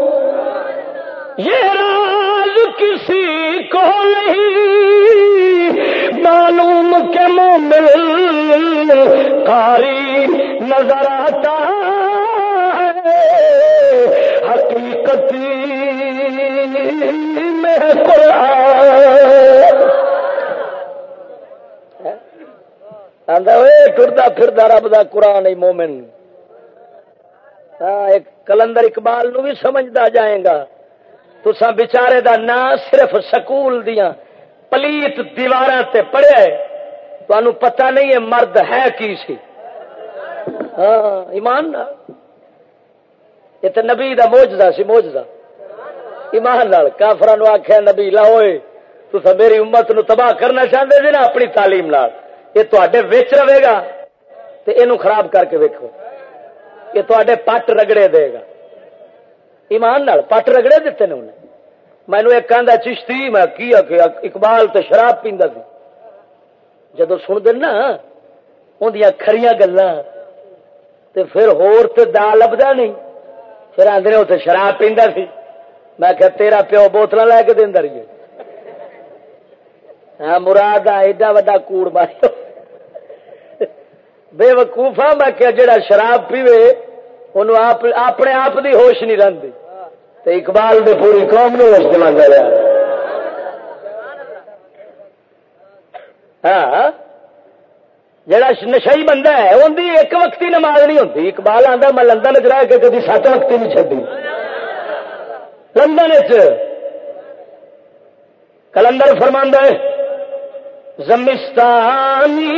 یہ راز کسی کو نہیں۔ معلوم کے مومن قاری نظر آتا ہے۔ حقیقتی میں قرآن۔ ٹرتا پھرتا رب دا قرآن مومن۔ ہاں ایک کلندر اقبال نو بھی سمجھتا جائے گا۔ تو بچارے دا نا صرف سکول دیا پلیت دیوار سے پڑھیا ہے۔ تو پتہ نہیں ہے مرد ہے کی سی۔ ہاں ایمان یہ تو نبی دا موجدہ سی موجدہ ایمان لال کافران آخیا نبی لاؤ تو میری امت نو تباہ کرنا چاہتے تھے نا، اپنی تعلیم لال یہ تے ویچ رہے گا تو یہ خراب کر کے ویکو یہ تے پٹ رگڑے دے گا۔ ایمان نال پٹ رگڑے دیتے نے انہیں۔ مینو ایک کہہ چشتی، میں کی اقبال تو شراب پیندا سی۔ جدو سن دینا اندیا کھڑی گلا پھر ہور تو دا لبدا نہیں۔ پھر آدھے اتنے شراب پیندا سی۔ میں کہ تیرا پیو بوتل لے کے دینا رہی ہاں مراد ایڈا وا کوڑ مارو بے وقوفا میں کیا جڑا شراب پیوے ان اپنے آپ دی ہوش نہیں رہتی تو اقبال دے پوری قوم نے ہوش دلا رہا۔ ہاں،, ہاں جڑا نشائی بندہ ہے ان کی ایک وقتی نماز نہیں ہوتی اقبال آتا میں لندن چ رہ کے کدی سات وقتی نہیں چڈی لندن کلندر فرماندہ ہے، زمستانی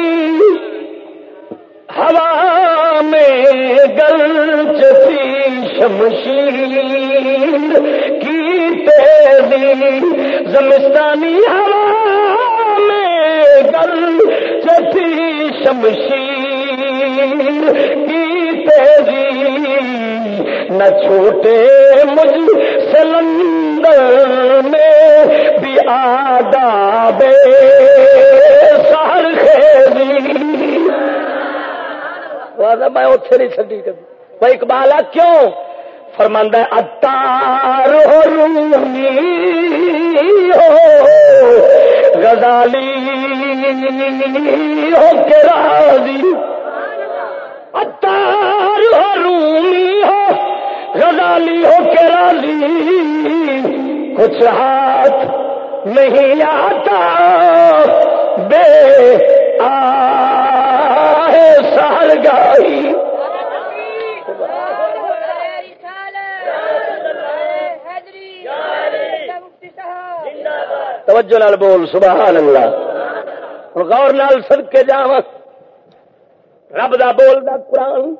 ہوا میں گل چی شمشیر کی تیزی، زمستانی ہوا میں گل چی شمشیر کی تیزی۔ نہ چھوٹے مجھ سلندر میں بھی آداب سہر خیری میں اتنے نہیں چڈی کبھی۔ وہ اقبال آ، کیوں؟ فرماندہ اتار ہو رومی ہو غزالی، ہو کے راضی۔ اتار ہو رومی ہو غزالی، ہو کے راضی۔ کچھ ہاتھ نہیں آتا، بے آ آئے سہر گائی۔ توجہ نال بول، سبحان اللہ۔ غور نال سد کے جا رب دا بول دا قرآن۔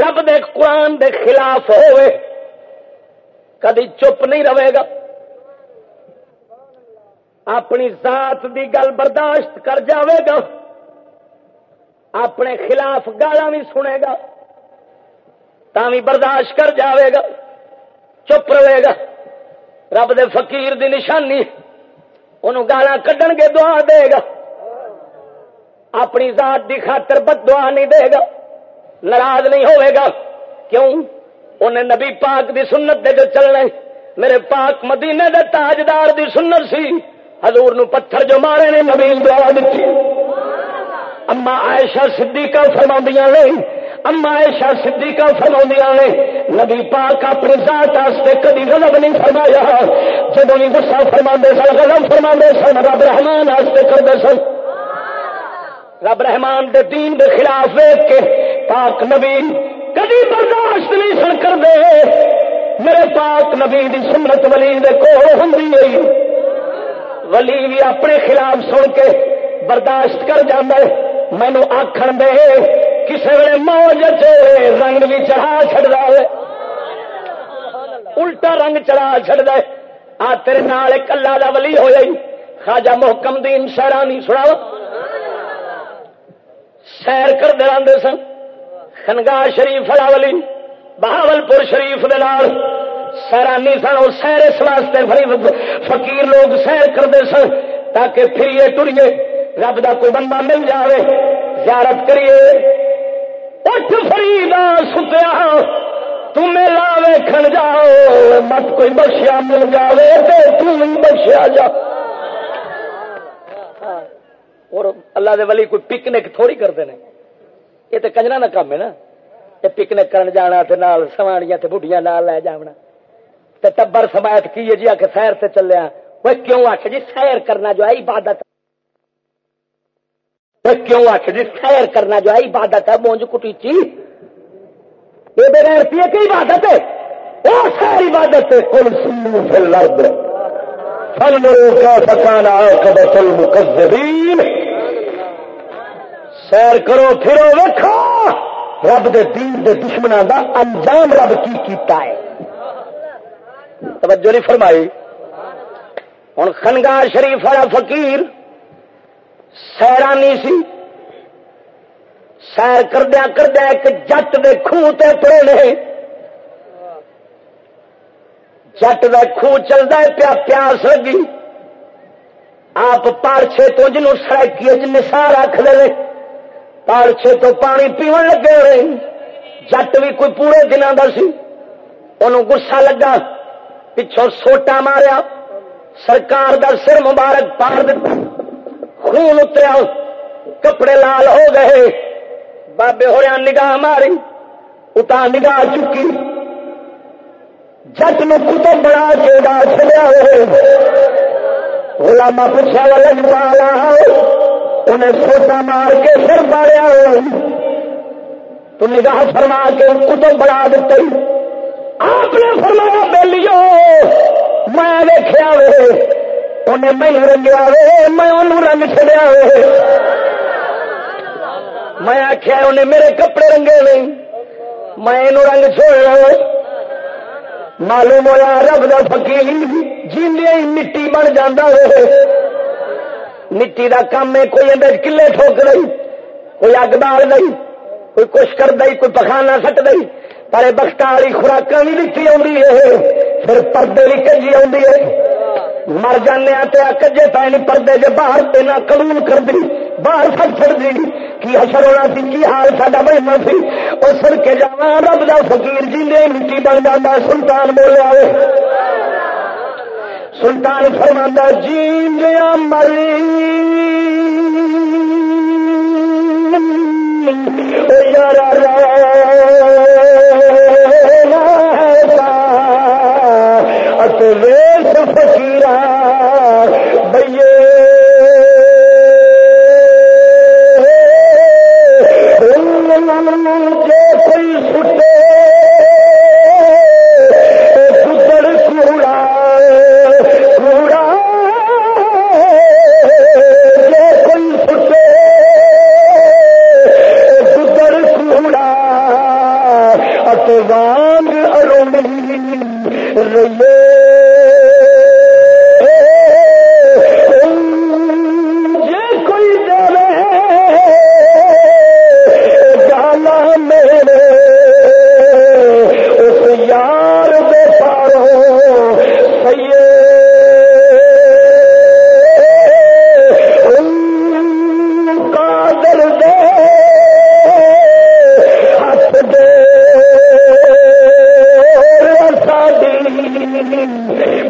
رب دے قرآن دے خلاف ہوئے۔ کدی چپ نہیں رہے گا۔ اپنی ذات دی گل برداشت کر جاوے گا۔ اپنے خلاف گالا بھی سنے گا تا بھی برداشت کر جاوے گا، چپ رہے گا۔ رب دے فقیر دی نشانی انہوں گالا کڈن کے دعا دے گا۔ اپنی ذات دی خاطر بد دعا نہیں دے گا۔ ناراض نہیں ہوئے گا۔ کیوں؟ انہیں نبی پاک دی سنت دے جو چلنے، میرے پاک مدینے دے تاجدار دی سنت سی۔ حضور نو پتھر جو مارے نے نبی دعا دیتی اما عائشہ صدیقہ فرما نے، اما عائشہ صدیقہ فرما نے، نبی پاک اپنی ذات واسطے کدی غلط نہیں فرمایا۔ جب بھی گسا فرما سن غلط فرما سن، رب رحمان واسطے کرتے سن۔ رب رحمان دے دین دے خلاف ویک کے پاک نبی کدی برداشت نہیں سن کر دے میرے پاک نبی دی سنت ولی دے کو ہوں ولی بھی اپنے خلاف سن کے برداشت کر جانا مینو آخر دے کسی ویل موج رنگ بھی چڑھا چڑا الٹا رنگ چڑھا چڑ دے آ تیرے نال کلا دا ولی ہو جائی خاجا محکم دین سیرانی سنا سیر کرتے آتے سن۔ خنگاہ شریف والا ولی بہاول پور شریف دے نال۔ سیرانی سن وہ سیر اس واسطے۔ فقیر لوگ سیر کرتے سن تاکہ پھریے، ٹریے۔ رب کا کوئی بندہ مل جائے زیارت کریے۔ اٹھ فریدا ستیا۔ تلا ویکھن جاؤ۔ مت کوئی بخشیا مل جائے تو تم بخشیا جا۔ اور اللہ دے ولی کوئی پکنک تھوڑی کرتے ہیں یہ تو کنجرا کا کام ہے نا۔ یہ پکنک کرن جانا تے نال سوانیاں تے بڑھیاں نال لے جانا تے ٹبر سماعت کی جی آ کے سیر سے چلیا وہ کیوں آخ جی سیر کرنا جو ہے عبادت کیوں آخ جی سیر کرنا جو ہے عبادت ہے، مونج کٹی چی؟ یہ بغیر پیے کی عبادت ہے؟ وہ سیر عبادت ہے کل سنو فی الارض۔ فانظروا كيف كان عاقبة المكذبين سیر کرو، پھرو، ویکھو۔ رب دے دین دے دشمنوں دا انجام رب کی کیتا ہے۔ توجہ نہیں فرمائی۔ ہوں خنگار شریف والا فقیر سیرانی سی۔ سیر کردیا کردیا ایک جٹ دے خوہ تے پڑے جٹ دے خوہ چلتا پیا پیاس لگی۔ آپ پارچے تو جنوں سڑکی نسار رکھ دے پارچے تو پانی پیو لگے ہوئے جٹ بھی کوئی پورے دنوں کا سی۔ انہوں گسا لگا۔ پچھوں سوٹا ماریا۔ سرکار دا سر مبارک پار دیتا خون اتریا کپڑے لال ہو گئے۔ بابے ہوا نگاہ ماری اتا نگاہ چکی۔ جٹ نو کتب بڑا کے گا چلیا ہوئے۔ غلامہ پوچھا والا ہاں، انہیں سوٹا مار کے سر ماریا تو نگاہ فرما کے کتب بڑا دیتے۔ آپ نے فرمایا بہلیو میں ویخیا وے انہیں مینو رنگیا وے میں انہوں رنگ چڑیا وے میں آخیا انہیں میرے کپڑے رنگے نہیں میں رنگ چھوڑنا معلوم ہوا رب کا فکیل جیندیا ہی مٹی بن جانا وے مٹی کا کام ہے کوئی اندر کلے ٹھوک دئی کوئی اگ ڈال دئی کوئی کچھ کر دئی کوئی پخانا سٹ دئی پر بخت والی خوراک بھی لکھی آئی ہے پھر پردے بھی کجی آئی ہے مر جانے کجے پہ نہیں پردے جی باہر تین قبول کر دی باہر سب چڑ دی۔ کی اثر ہونا سی، کی حال سا بننا سی۔ اور سر کے جا رب کا فکیر جی نے مٹی بن جانا سلطان بولیا سلطان فرما جی مری یار ویس فکیر بھئیے کوئی سٹے پتر کوڑا کوڑا۔ کوئی سٹے پتر کوڑا اتوانگ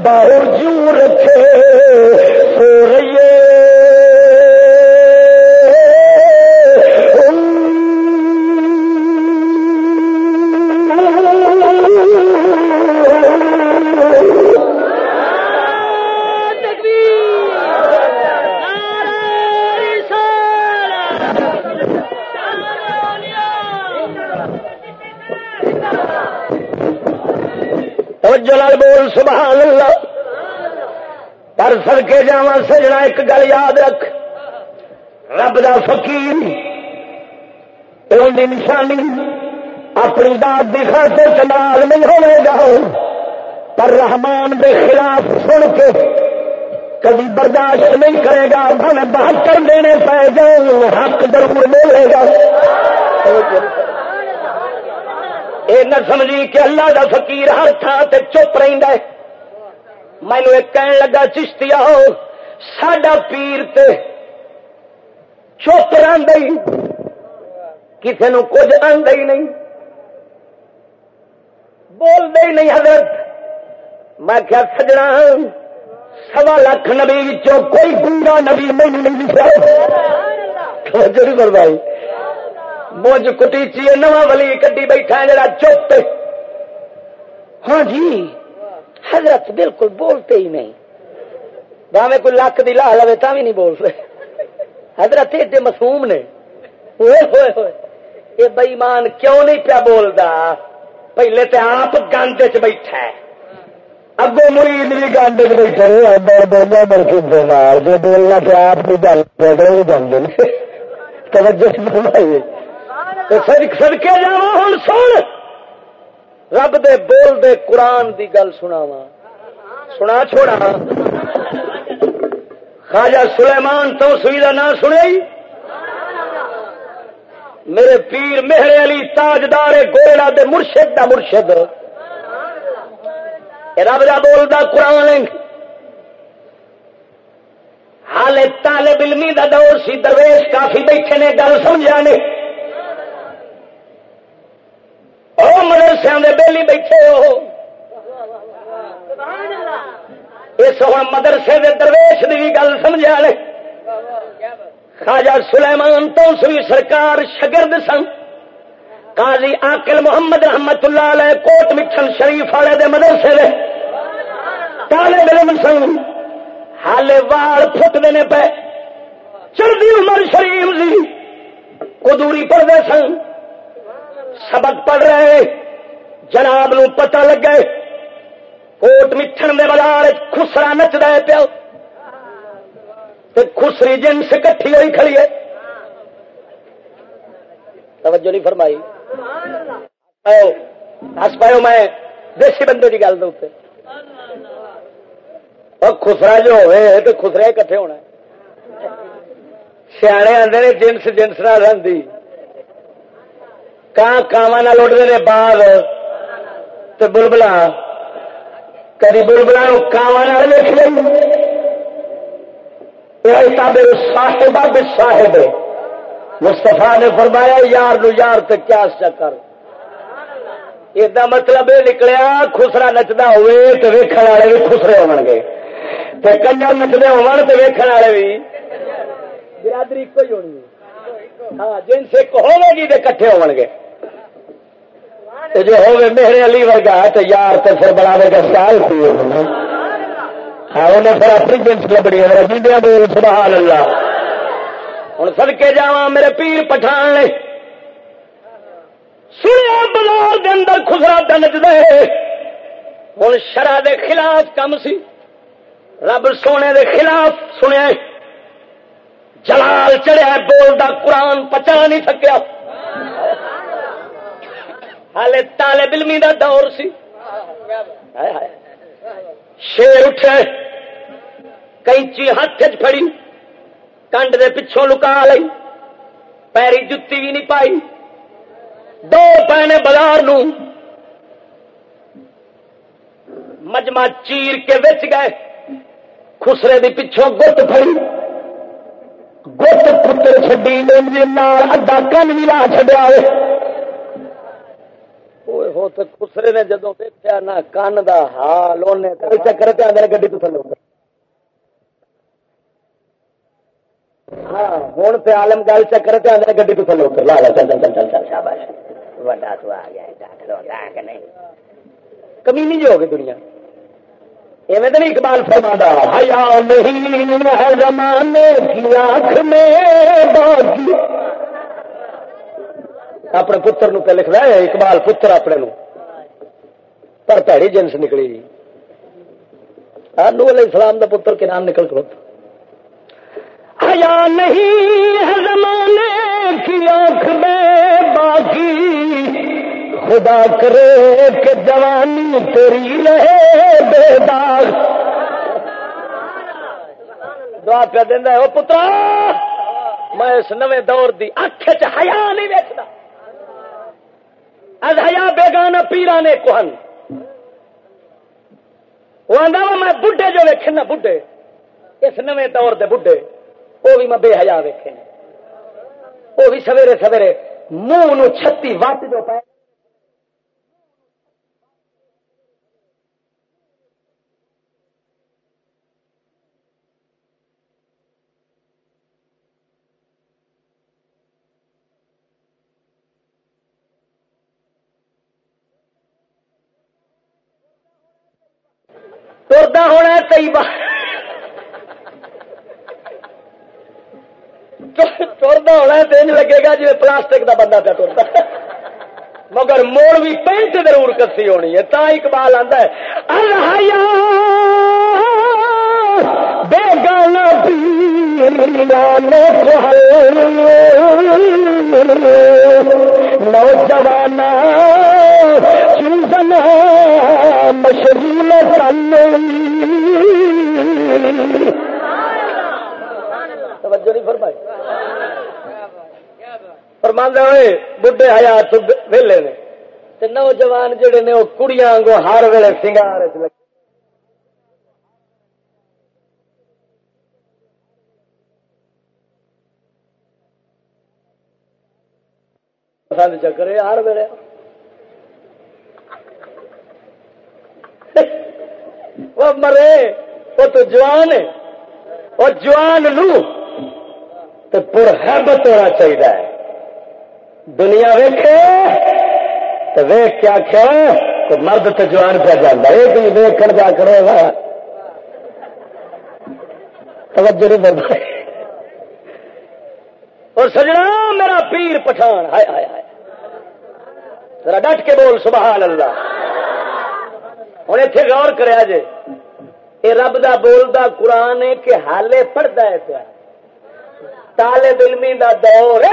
باؤ جوں رکھے سجنا ایک گل یاد رکھ۔ رب دا فقیر ان نشانی اپنی داد کی خاطر چمال نہیں ہوئے گا۔ پر رحمان دے خلاف سن کے کبھی برداشت نہیں کرے گا۔ بھلے بہتر دینے پی جاؤ حق ضرور ملے گا۔ یہ نہ سمجھی کہ اللہ دا فقیر ہر تھان سے چپ رہتا ہے۔ مینو ایک کہن لگا چشتی آؤ ساڈا پیر تے چپ رہی کسی نو کچھ آدھا ہی نہیں۔ بولتے ہی نہیں، حضرت۔ میں کیا سجنا، سوا لاکھ نبی کوئی گنگا نبی نہیں جڑی بربائی مجھ کٹیچی نواں ولی کٹی بیٹھا جڑا چپ ہاں جی۔ حضرت بالکل بولتے ہی نہیں۔ باوے کوئی لاکھ دی لا لے تا بھی نہیں بول رہے حضرت ایڈے مسوم نے۔ ہوئے ہوئے ہوئے۔ یہ بئیمان کیوں نہیں پیا بولتا پہلے تو آپ گند چ بیٹھا ہے۔ اگو مرید بھی گند چ بیٹھے بولنا مرکز جو بولنا تو آپ گل جانے توجہ سدکے جا ہوں سن۔ رب دے بول دے قرآن دی گل سنا سنا چھوڑا۔ خواجہ سلیمان تو سوئی کا نام سنے میرے پیر مہر علی تاجدار گوڑا دے مرشد دا مرشد۔ رب کا بولتا قرآن حال طالب علمی دا دور سی درویش کافی بیٹھے نے، گل سمجھا نے وہ مدرسے دے بیلی بیٹھے ہو۔ اس ہوں مدرسے دے درویش کی بھی گل سمجھا لے خواجہ سلیمان تو سوی سرکار شگرد سن۔ قاضی آکل محمد رحمت اللہ علیہ کوٹ مٹھن شریف والے دے مدرسے دے۔ کالے علم سن۔ ہالے وال فٹ دینے پہ چڑھتی عمر شریف سی قدوری پڑھتے سن۔ سبق پڑھ رہے جناب نو پتہ لگے کوٹ مٹھن دے بازار خسرا نچ رہے پیو خسری جنس کٹھی ہوئی کھڑی ہے۔ توجہ نہیں فرمائی۔ ہس پاؤ میں دیسی بندے کی گل دے خسرا جو ہوئے تو خسرے کٹھے ہونا سیانے آدھے جنس جنس نہ رہی کان کاوا نہ باغ تو بلبلا کدی بلبلا کاوا نہ لکھ صاحب صاحب مستفا نے فرمایا، یار نو یار تے کیا چکر یہ مطلب یہ نکلیا خسرا نچتا ہوئے تو ویکن والے بھی خسرے ہو گے۔ کنجر نچتے ہو ویکن والے بھی برادری ہاں، ایک ہی ہونی ہاں جن سے ہوے گی تو کٹھے ہو گے۔ جو ہوے میرے علی ورگا تو یار تو پھر بڑا گا سال کوئی انہیں ہاں، پھر اپنی جنس لبڑی ہے بول سبحان اللہ۔ ہوں سڑکے جا میرے پیر پٹھان نے۔ سنیا بازار کے اندر خسرا دنچ دے۔ ہوں شرح دے خلاف کم سی۔ رب سونے دے خلاف سنیا جلال چڑھیا بولتا قرآن پچا نہیں سکیا۔ ہالے تالے بلمی دا دور سی۔ شیر اٹھے۔ کینچی ہاتھ چڑی کنڈ دے پچھوں لکا لی پیری جتی بھی نہیں پائی۔ دو پینے بازار مجمع چیر کے بچ گئے۔ خسرے دی پچھوں گت پڑی گت پتر چڈی ادا کن بھی لا چڈیا ہو تو خسرے نے جدو دیکھا نہ کن کا حال چکر پہ آدھے گی تو تھلو ہاں ہوں پہ آلم گل چکر پہ آدھے گی تو تھلو لا لا چل چل چل چل شاباش۔ وڈا تو آ گیا کہ نہیں کمی نہیں۔ جو ہوگی دنیا۔ ایویں تو نہیں اقبال فرما حیا نہیں ہے زمانے کی آنکھ میں باقی اپنے پتر نو پہ لکھ رہا ہے اقبال پتر اپنے نو پر پیڑی جنس نکلی نو علیہ السلام دا پتر کے نام نکل کرو حیا نہیں ہے زمانے کی آنکھ میں باقی خدا کرے کہ جوانی تیری رہے بے داغ دعا پہ دینا ہے وہ پترا میں اس نویں دور دی اکھ چ حیا نہیں ویکھدا ادیا بیگانا پیرا نے کوہن وہ آدھا میں بڈھے جو ویکھے نا بڈھے۔ اس نویں دور دے بڈھے۔ وہ بھی میں بے حیا ویکھے وہ بھی سویرے سویرے منہ چھتی وٹ جو پائے ہونا کئی بار۔ ترتا ہونا تو لگے گا جی پلاسٹک کا بندہ پہ ترتا مگر موڑ بھی پینٹ ضرور کسی ہونی ہے، تا اقبال آتا ہے بے گانا نوجوان چوزنا مشغول توجہ نہیں فرمائی۔ فرماندہ ہوئے بڈھے حیات ویلے نے نوجوان جڑے نے وہ کڑیاں کو ہر ویلے سنگار لگے۔ پسند چکر ہر ویلے۔ وہ مرے، وہ تو جوان ہے۔ وہ جوان لو تو پور حربت ہونا چاہیے۔ دنیا ویکے تو ویک کے آخیا تو مرد تو جوان پہ جانا یہ کہ ویکن جا کرے گا توجہ نہیں بنتا اور سجنا، میرا پیر پٹھان۔ ہائے ہائے ہائے۔ ذرا ڈٹ کے بول، سبحان اللہ۔ ہوں اتنے غور کرا جے یہ رب دا بولدا قرآن ہے کہ حالے پڑھتا ہے پیا طالب علمی دا دور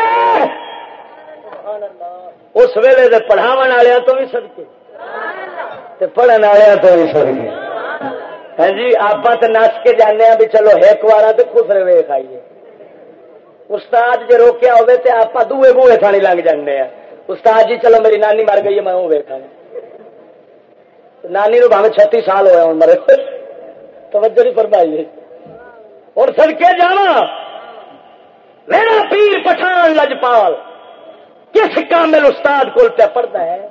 اس ویلے دے پڑھاو والوں تو بھی سدکے پڑھن والوں تو بھی سدکے ہاں جی آپ تو نس کے جانے ہاں بھی چلو ایک بار تو خسرے ویخ آئیے۔ استاد جی روکیا ہوے تے آپ دوے بوے تھانی لنگ جانے ہیں استاد جی چلو میری نانی مر گئی ہے، میں وہ ویکا نانی نو بھاوے چھتی سال ہوا ہوں مرے۔ توجہ نہیں فرمائی اور سڑکے جانا۔ میرا پیر پٹھان لجپال۔ کس کامل استاد کو پہ پڑتا ہے؟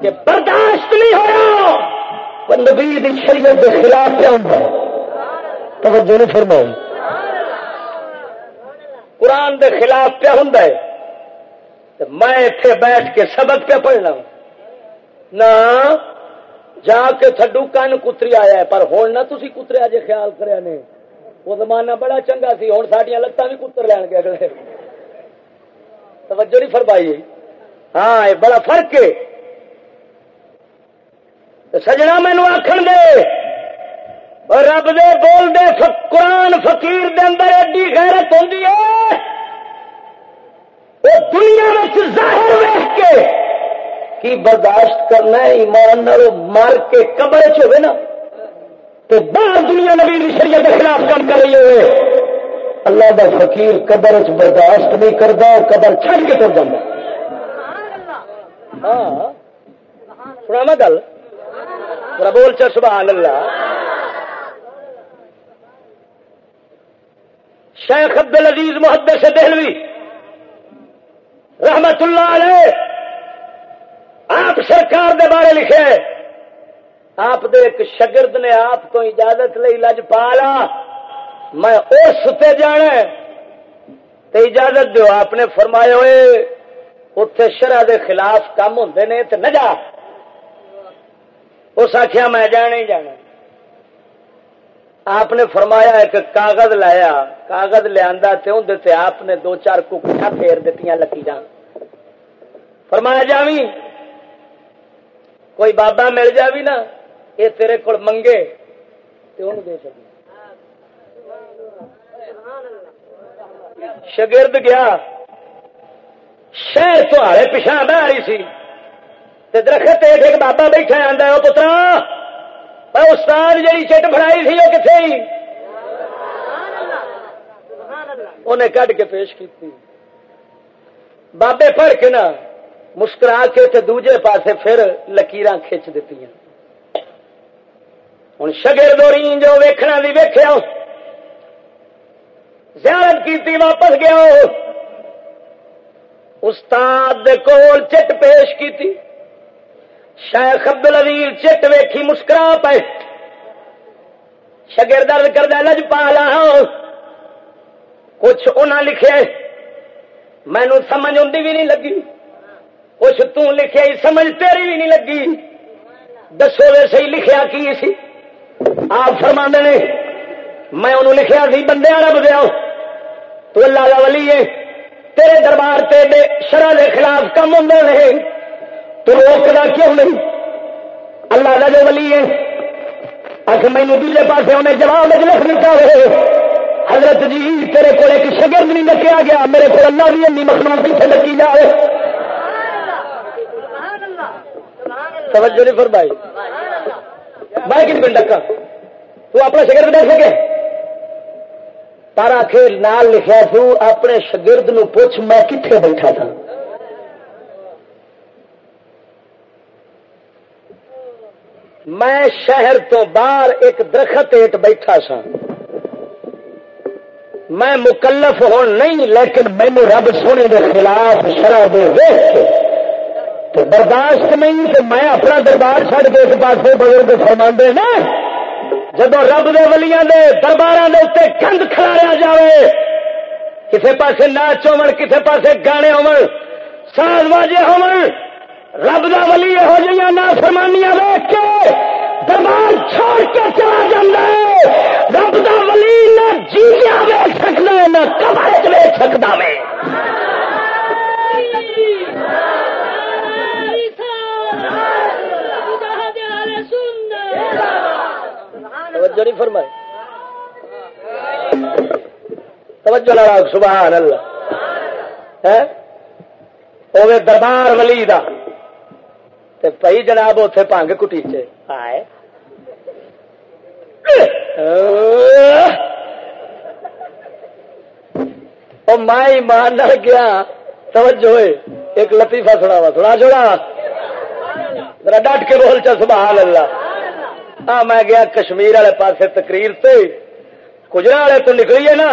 کہ برداشت نہیں ہو نبی شریعت کے خلاف پہ ہوں۔ توجہ نہیں فرمائی۔ قرآن دے خلاف پہ ہوں۔ میں اتے بیٹھ کے سبق پہ پڑھنا۔ نہ جا کے تھڈو کن کتری آیا ہے، پر ہوں نہ تھی کترے اجے خیال کریا نے۔ وہ زمانہ بڑا چنگا سی ہوں سڈیا لتان بھی کتر لین گے اگلے۔ توجہ نہیں فرمائی۔ ہاں یہ بڑا فرق ہے۔ سجنا مینو آخر دے۔ رب دے بول دے قرآن فقیر دے اندر ایڈی غیرت ہوتی ہے۔ وہ دنیا میں ظاہر ویخ کے کی برداشت کرنا ہے، ایمان مار کے قبر چ نا، تو باہر دنیا نبی شریعت کے خلاف کام کر رہی ہوئے۔ اللہ دا فقیر قبر چ برداشت نہیں کرتا قبر چھڑ کے تر جانا ہاں سنا گل۔ بول چ سبحان اللہ۔ شیخ عبد العزیز محدث دہلوی رحمت اللہ علیہ آپ سرکار دے بارے لکھے آپ دے ایک شگرد نے آپ کو اجازت لئی لج پالا۔ میں اس ستے جانا تے اجازت دو آپ نے فرمایا ہوئے، اتے شرح دے خلاف کام ہوں نے تو نہ جا۔ اس آخیا میں جانا ہی جانا۔ آپ نے فرمایا ایک کاغذ لایا۔ کاغذ لیا اندر آپ نے دو چار ککڑیاں پھیر دیتی لکی جان۔ فرمایا جاوی کوئی بابا مل جا بھی نا یہ تیرے کو منگے تو دے سکے شگرد گیا شہر تھوڑے پچھا بہ رہی سی درخت ایک بابا بیٹھا آتا ہے پترا استاد جی چٹ فرائی تھی وہ کتنے انہیں کھ کے پیش کی بابے پڑھ کے نا مسکرا کے تے دوجے پاسے پھر لکیر کھچ دیتی ہوں شگر دوری جو ویکھنا بھی ویخیا زیارت کی واپس گیا۔ استاد کول چٹ پیش کیتی۔ شیخ عبد الویر چٹ ویکھی مسکرا پے شگر درد کردہ لج پالا۔ کچھ انہیں لکھے۔ مینو سمجھ آتی بھی نہیں لگی۔ کچھ تکھے سمجھ تیری بھی نہیں لگی۔ دسو وے سی لکھیا کی سی؟ آپ فرما نے، میں انہوں لکھیا سی، بندے رب دیا تو اللہ کا ولی ہے۔ تیرے دربار تے شرح کے خلاف کم ہوں تو روکنا کیوں نہیں؟ اللہ کا جو ولی ہے۔ آخر مینو دوسرے پاس انہیں جواب لکھ لکھا ہوئے حضرت جی تیرے کو ایک شگرد نہیں ڈکیا گیا۔ میرے کو اللہ بھی امی مخلوق پیچھے ڈکی جائے توجہ نہیں فرمائی۔ میں کن پہ ڈکا تو اپنا شگرد ڈر سکے؟ پر آخر نال لکھا سو اپنے شگرد نو پوچھ، میں کتنے بیٹھا تھا؟ میں شہر تو باہر ایک درخت ایٹ بیٹھا سا میں مکلف ہوں نہیں، لیکن مینو رب سونے کے خلاف شرح دے ویخ کے تو برداشت نہیں کہ میں اپنا دربار چڑھ کے اس پاس بزرگ فرما نا جب رب دے ولیاں دے دربار کے اتنے گند کھلاریا جائے کسی پاس ناچ ہو کسی پاس گانے ہو ساز واجے ہو رب دا ولی ہو جائیں نہ فرمانیاں ویچ کے دربار چھوڑ کے چلا جانا ہے۔ رب دا ولی نہ جیتیا ویچ سکتا ہے نہ کبر ویچ سکتا میں توجہ نہیں فرمائے۔ توجہ لڑا سبحان اللہ۔ ہے؟ دربار ولی دا۔ تے پئی جناب اتے پانگ کٹیچے آئے۔ مائی مان ڈر گیا۔ توجہ ہوئے، ایک لطیفہ سنا وا سنا چھوڑا ذرا ڈٹ کے بول چا، سبحان اللہ۔ ہاں میں گیا کشمیر والے پاسے تقریر سے کجرا والے تو نکلیے نا۔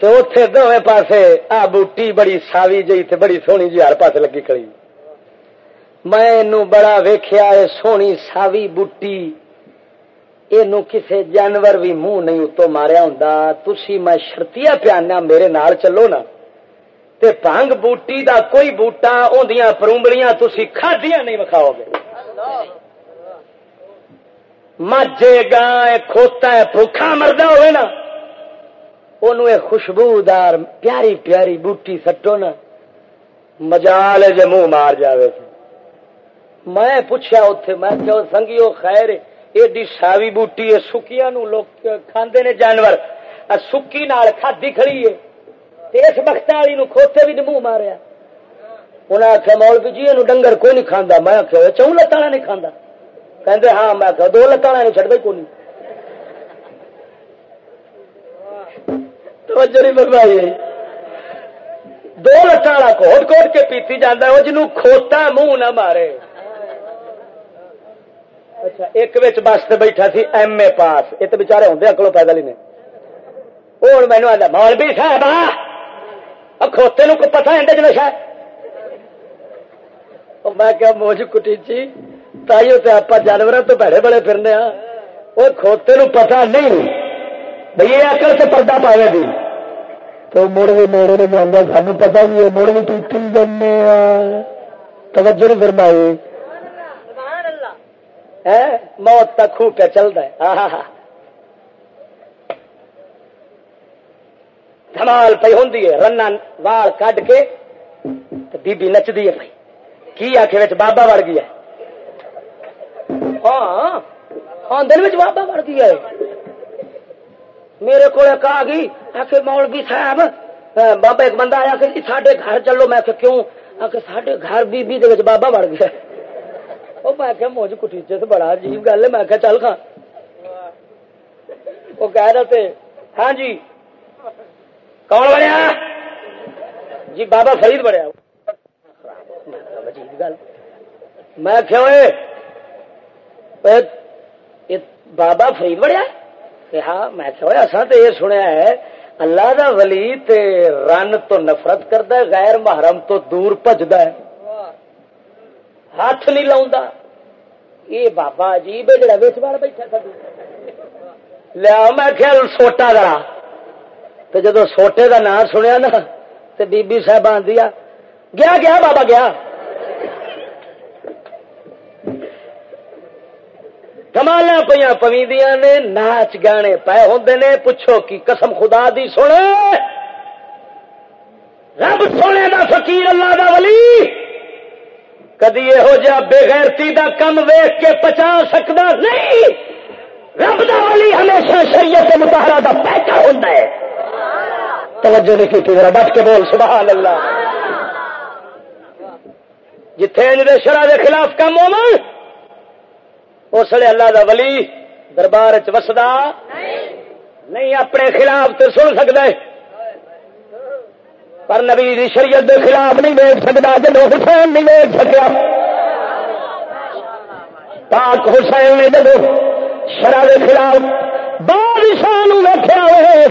تو اتے دونوں پاسے آ، بوٹی بڑی ساوی جی تے بڑی سونی جی ہر پاس لگی کھڑی۔ میں بڑا ویخیا سونی ساوی بوٹی۔ یہ کسے جانور بھی منہ نہیں اتو ماریا ہوں تھی میں شرطیا پیانا میرے نال چلو نا۔ تے پانگ بوٹی دا کوئی بوٹا اندیاں پرومبڑیاں تھی کھادیاں نہیں وکھاؤ گے۔ مجھے گا کھوتا ہے بھوکھا مردا ہوئے نا انہوں خوشبودار پیاری پیاری بوٹی سٹو نا، مجال جے منہ مار جاوے تھے میں پوچھا اتے میں کہو سنگیو خیر ایڈی ساوی بوٹی ہے سکیا نو لوگ کھاندے نے جانور۔ سکی نال کھادی کھڑی ہے اس بخت والی نو کھوتے بھی منہ ماریا۔ انہیں آخیا مول بھی جی یہ ڈنگر کوئی نہیں کھانا میں آخیا چون لتا نہیں کھانا کہ ہاں میں کہ دو لتان نہیں چڑھتا کون؟ توجہ نہیں بربائی دو لتان والا کوٹ کوٹ کے پیتی جانا وہ جنوب کھوتا منہ نہ مارے۔ اچھا ایک وچ بس سے بیٹھا سی، ایم اے پاس۔ یہ تو بچارے ہوں اکلو پیدل ہی نے۔ وہ مینو آتا مولوی صاحب، آ! کھوتے نو پتا ہے اندے نشا میں کیا موج کٹی کٹیچی تائیوں سے آپ جانور تو بڑے بڑے پھرنے ہاں وہ کھوتے نو پتا نہیں بھائی یہ اکل سے پردہ پاوے بھی تو مڑ بھی موڑے نے جانا سانو پتا بھی ہے مڑ بھی ٹوٹی جانے توجہ نہیں فرمائی موت تک خوب پہ چلتا ہے دمال پی ہوں رنا وال کڈ کے بی بی نچدی ہے بھائی کی آخر بابا وڑ گیا ہاں آدھے میں بابا بڑھ گیا میرے کو آ گئی آخر مولوی صاحب بابا ایک بندہ آیا کہ جی ساڈے گھر چلو۔ میں کیوں؟ آ کے ساڈے گھر بیبی دے بابا بڑھ گیا۔ وہ میں کہ موج کٹیچے سے بڑا عجیب گل ہے۔ میں کہ چل کھا وہ کہہ رہے تھے ہاں جی۔ کون بنیا؟ جی بابا فرید بڑھیا عجیب گل۔ میں کیوں بابا فرید بڑیا ہاں میں اصا تو یہ سنیا ہے اللہ دا ولی تے رن تو نفرت کرتا ہے غیر محرم تو دور پجدا ہے ہاتھ نہیں لاؤں یہ بابا عجیب ہے جڑا ویچ بار بیٹھا لیا میں خیال سوٹا ذرا تو جدو سوٹے دا نام سنیا نا تو بی بی صاحب آدھی گیا گیا بابا گیا کمالا پہ پویندیاں نے ناچ گانے پے ہوں نے، پوچھو کی قسم خدا دی سن رب سونے دا فقیر اللہ دا ولی۔ کدی یہو جہ بےغیرتی دا کم ویخ کے پچا سکتا نہیں؟ رب دا ولی ہمیشہ شریعت متحرہ دا پیچا ہوتا ہے۔ توجہ نہیں کی ذرا ڈٹ کے بول، سبحان اللہ۔ جتھے شرح کے خلاف کم ہو اس لیے اللہ دا ولی دربار چسدا نہیں اپنے خلاف تو سن سکتا پر نبی شریعت کے خلاف نہیں ویچ سکتا جب حسین نہیں ویچ سکیا۔ پاک حسین نے جب شرح کے خلاف بادشاہ ویخیا ہوئے،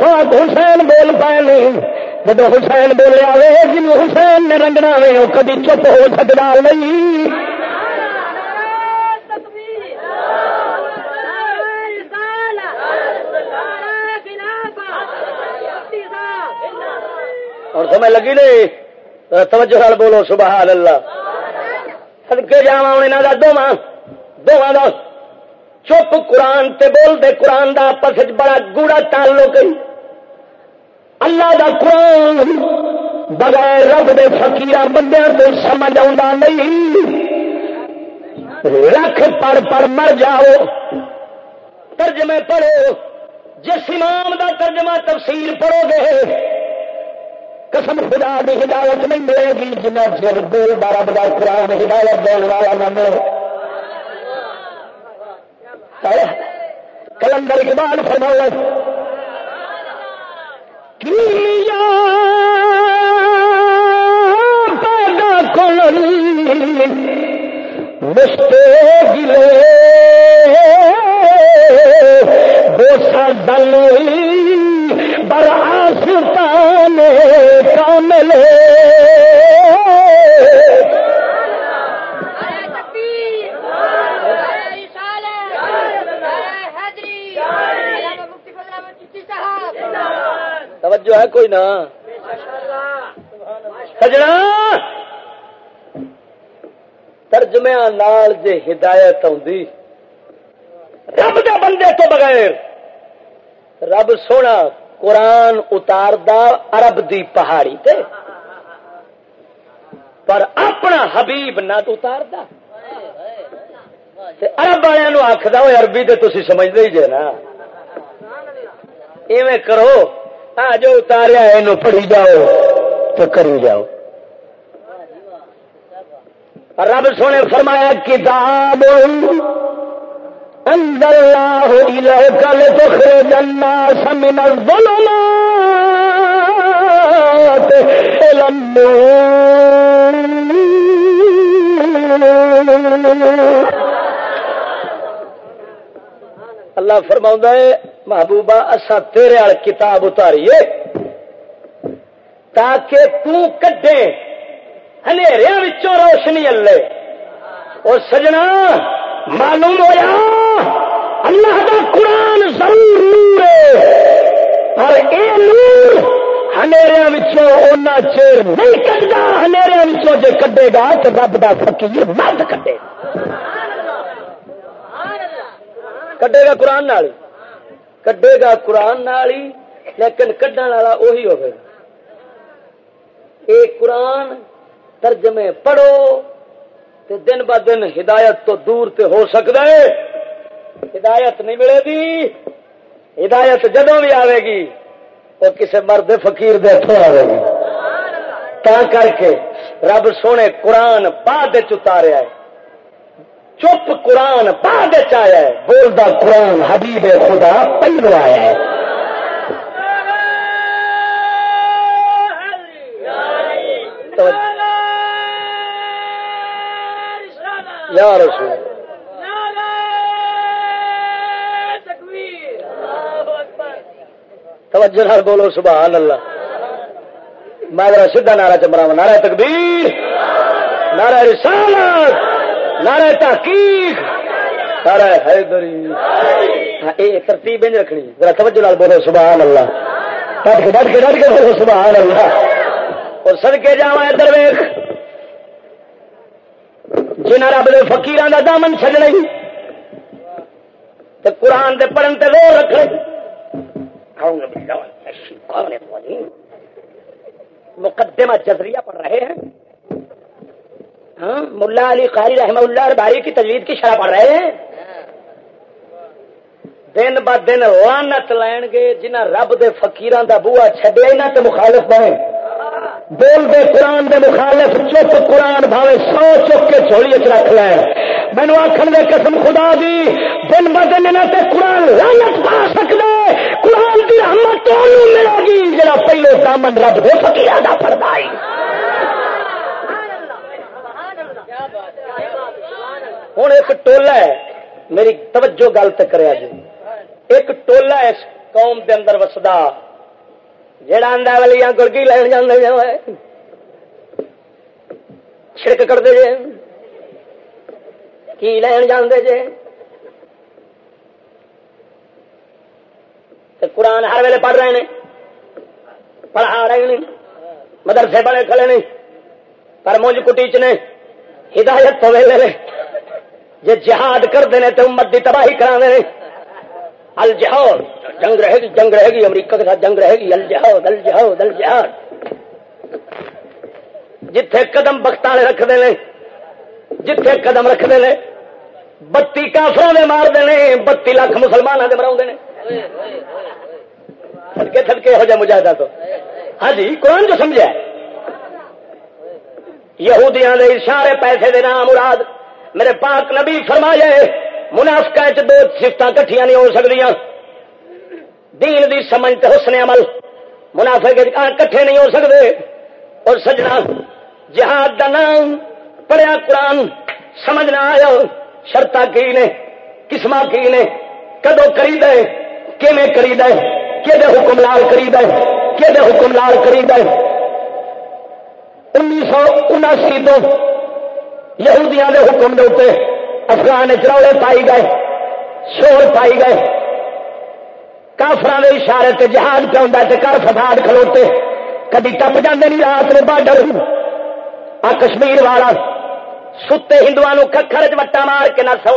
پاک حسین بول پائے نہیں۔ جب حسین بولیا وے جن حسین نے رنگنا وے وہ کدی چپ ہو سکتا نہیں۔ اور سمجھ لگی نہیں؟ توجہ سال بولو، سبحان اللہ۔ سدکے جا یہاں دونوں دونوں کا چپ قرآن تے بول دے، قرآن دا آپس بڑا گوڑا تعلق اللہ دا قرآن بغیر رب دے فکیر بندے تو سمجھ آ نہیں۔ رکھ پڑ پڑ مر جاؤ۔ ترجمے پڑھو۔ جس امام دا ترجمہ تفصیل پڑھو گے قسم خدا کی ہدایت نہیں ملے گی جنا چر دل بارہ بڑا قرآن ہدایت دین والا نہ ملے۔ کلندر اقبال فرماؤ پیدا کل مشتے گلے۔ بوسا دل بر آستان کامل توجہ ہے کوئی نہ۔ سجنا۔ ترجمیا نال جے ہدایت آدھی رب دے بندے تو بغیر، رب سونا قرآن اتار عرب دی پہاڑی تے، پر اپنا حبیب نہ تو ارب والوں آخر وہ اربی تو تھی سمجھتے ہی جے نا۔ ایویں کرو ہاں جو اتاریا یہ پڑھی جاؤ تو کری جاؤ۔ رب سونے فرمایا کتاب انزل الله إليك لتخرج الناس من الظلمات إلى النور. اللہ فرما ہے، محبوبہ اصا تیرے کتاب اتاریے تاکہ تڈے روشنی اللہ اور سجنا معلوم ہوا اللہ کا قرآن ضرور نور ہے پر اے نور ہنیریا چیر نہیں کٹتا ہنیریا جے کڈے گا تو رب کا فکیر مرد کٹے کڈے گا قرآن نال کڈے گا قرآن نال لیکن کڈن والا اہی ہوگا اے قرآن ترجمے پڑھو تے دن ب دن ہدایت تو دور تے ہو سکتا ہے۔ ہدایت نہیں ملے گی۔ ہدایت جدو بھی آئے گی، وہ کسی مرد فقیر دے آئے گی۔ تا کر کے رب سونے قرآن بعد اتاریا ہے۔ چپ قرآن بعد آیا ہے۔ بولتا قرآن حبیب خدا پہلو آیا ہے۔ یا رسول توجہ نال بولو سبحان اللہ. میں ذرا سیدھا نعرہ چمرا نعرہ تکبیر نعرہ رسالت نعرہ تحقیق. نعرہ حیدری. ہاں، اے ترتیب نہیں رکھنی ذرا توجہ نال بولو سبحان اللہ. ڈٹ کے ڈٹ کے ڈٹ کے بولو سبحان اللہ. اور سڑکے جا ادھر ویخ جنہ رب دے فقیران دا دامن چڈنا قرآن دے پڑھن تے زور رکھ مقدمہ جزریہ پڑھ رہے ہیں۔ ہاں ملا علی قاری رحمہ اللہ اور باری کی تجوید کی شرح پڑھ رہے ہیں۔ دن ب دن لانت لین گے، جنہ رب دے فقیران دا بوا چڈیا نہ تو مخالف بنے۔ بول دے قرآن دے مخالف، چپ قرآن بھاوے سو چک کے چولی چ رکھ لے۔ مینو آخر دے قسم خدا دی، دن ب دن تے قرآن لانت پا سکتے قرآن کی رحمت تو ملے گی جا پہلو دامن رب دے فکیر کا پردائی ہوں ایک ٹولا ہے، میری توجہ گل تک کرے جی ایک ٹولا اس قوم دے اندر وسدا۔ جڑا آدھا والی گڑکی لین جانے چھڑک کرتے جے۔ کی لین جانے جے؟ قرآن ہر ویلے پڑھ رہے ہیں پڑھا رہے ہیں مدرسے بڑے کھلے نہیں پر مونج کٹی چ نے۔ ہدایت تو ویلے جی جہاد کرتے ہیں تو امت کی تباہی کرا الجہاد، جنگ رہے گی، جنگ رہے گی، امریکہ کے ساتھ جنگ رہے گی، الجہاد الجہاد الجہاد۔ جتھے قدم بختانے رکھتے ہیں، جتھے قدم رکھتے ہیں، بتی کافروں نے مارتے ہیں، بتی لاکھ مسلمانوں کے مرا تھڑکے تھڑکے ہو جائے مجاہدہ تو۔ ہاں جی قرآن جو سمجھا یہودیاں دے اشارے پیسے دے نام، مراد میرے پاک نبی فرمایا منافقہ دو سفت کٹھیاں نہیں ہو سکتی دین دی سمجھ تے حسن عمل منافع کٹھے نہیں ہو سکتے اور سجنا، جہاد دا نام پڑھیا قرآن، سمجھنا آیا شرط کی نے قسم کی نے، کدو کری دے کیویں کری دے کہ حکم لال کری دے کہ حکم لال کری دے انیس سو اناسی تو یہودیاں دے حکم دے افغان چروڑے پائی گئے شور پائی گئے۔ کافر اشارے تے جہاز پہ ہوں کر فساد کھلوتے۔ کدی ٹپ جاندے نہیں رات نے بارڈر آ کشمیر والا ستے ہندو ککھر چٹا مار کے نہ سو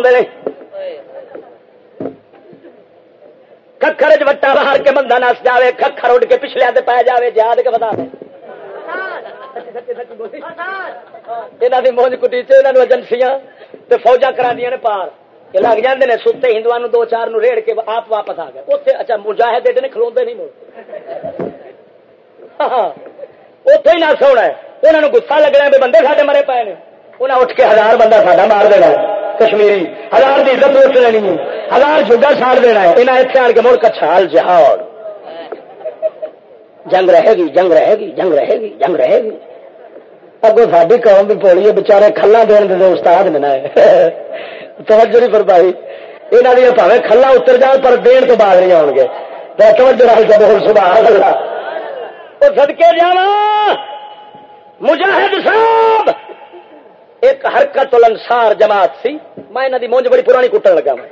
ککھر چٹا مار کے بندہ نس جائے ککھر اڈ کے پچھلے پی جائے جہاد کے بتا دے یہاں مونج کٹی ایجنسیاں۔ تے فوجا کرا دیا نے پار۔ یہ لگ جاتے ہیں ستے ہندو دو چار نو ریڑ کے آپ واپس آ گئے۔ اتنے اچھا مجاہد نے کھلو نہیں مڑ ہاں، ہاں۔ اتے ہی نہ سونا ہے۔ انہوں نے گسا لگنا بھی بندے سارے مرے پے نے۔ انہیں اٹھ کے ہزار بندہ ساڈا مار دینا ہے۔ کشمیری، ہزار کی عزت اٹھ لینی ہے۔ ہزار جگہ ساڑ دینا ہے۔ انہیں اتنے آن کے مڑ کچھال جہاڑ۔ جنگ رہے گی، جنگ رہے گی، جنگ رہے گی، جنگ رہے گی۔ اگو ساری قوم بھی پولی ہے بچارے کھلا دین دے استاد نے توجہ نہیں پر پائی یہاں دیا پاوے کھلا اتر جان پر دین تو بعد نہیں آؤ گے توجہ رہی جب ہوں سبحان اللہ وہ سدکے جانا مجاہد صاحب ایک حرکت الانصار جماعت سی میں انہوں دی مونج بڑی پرانی کٹن لگا میں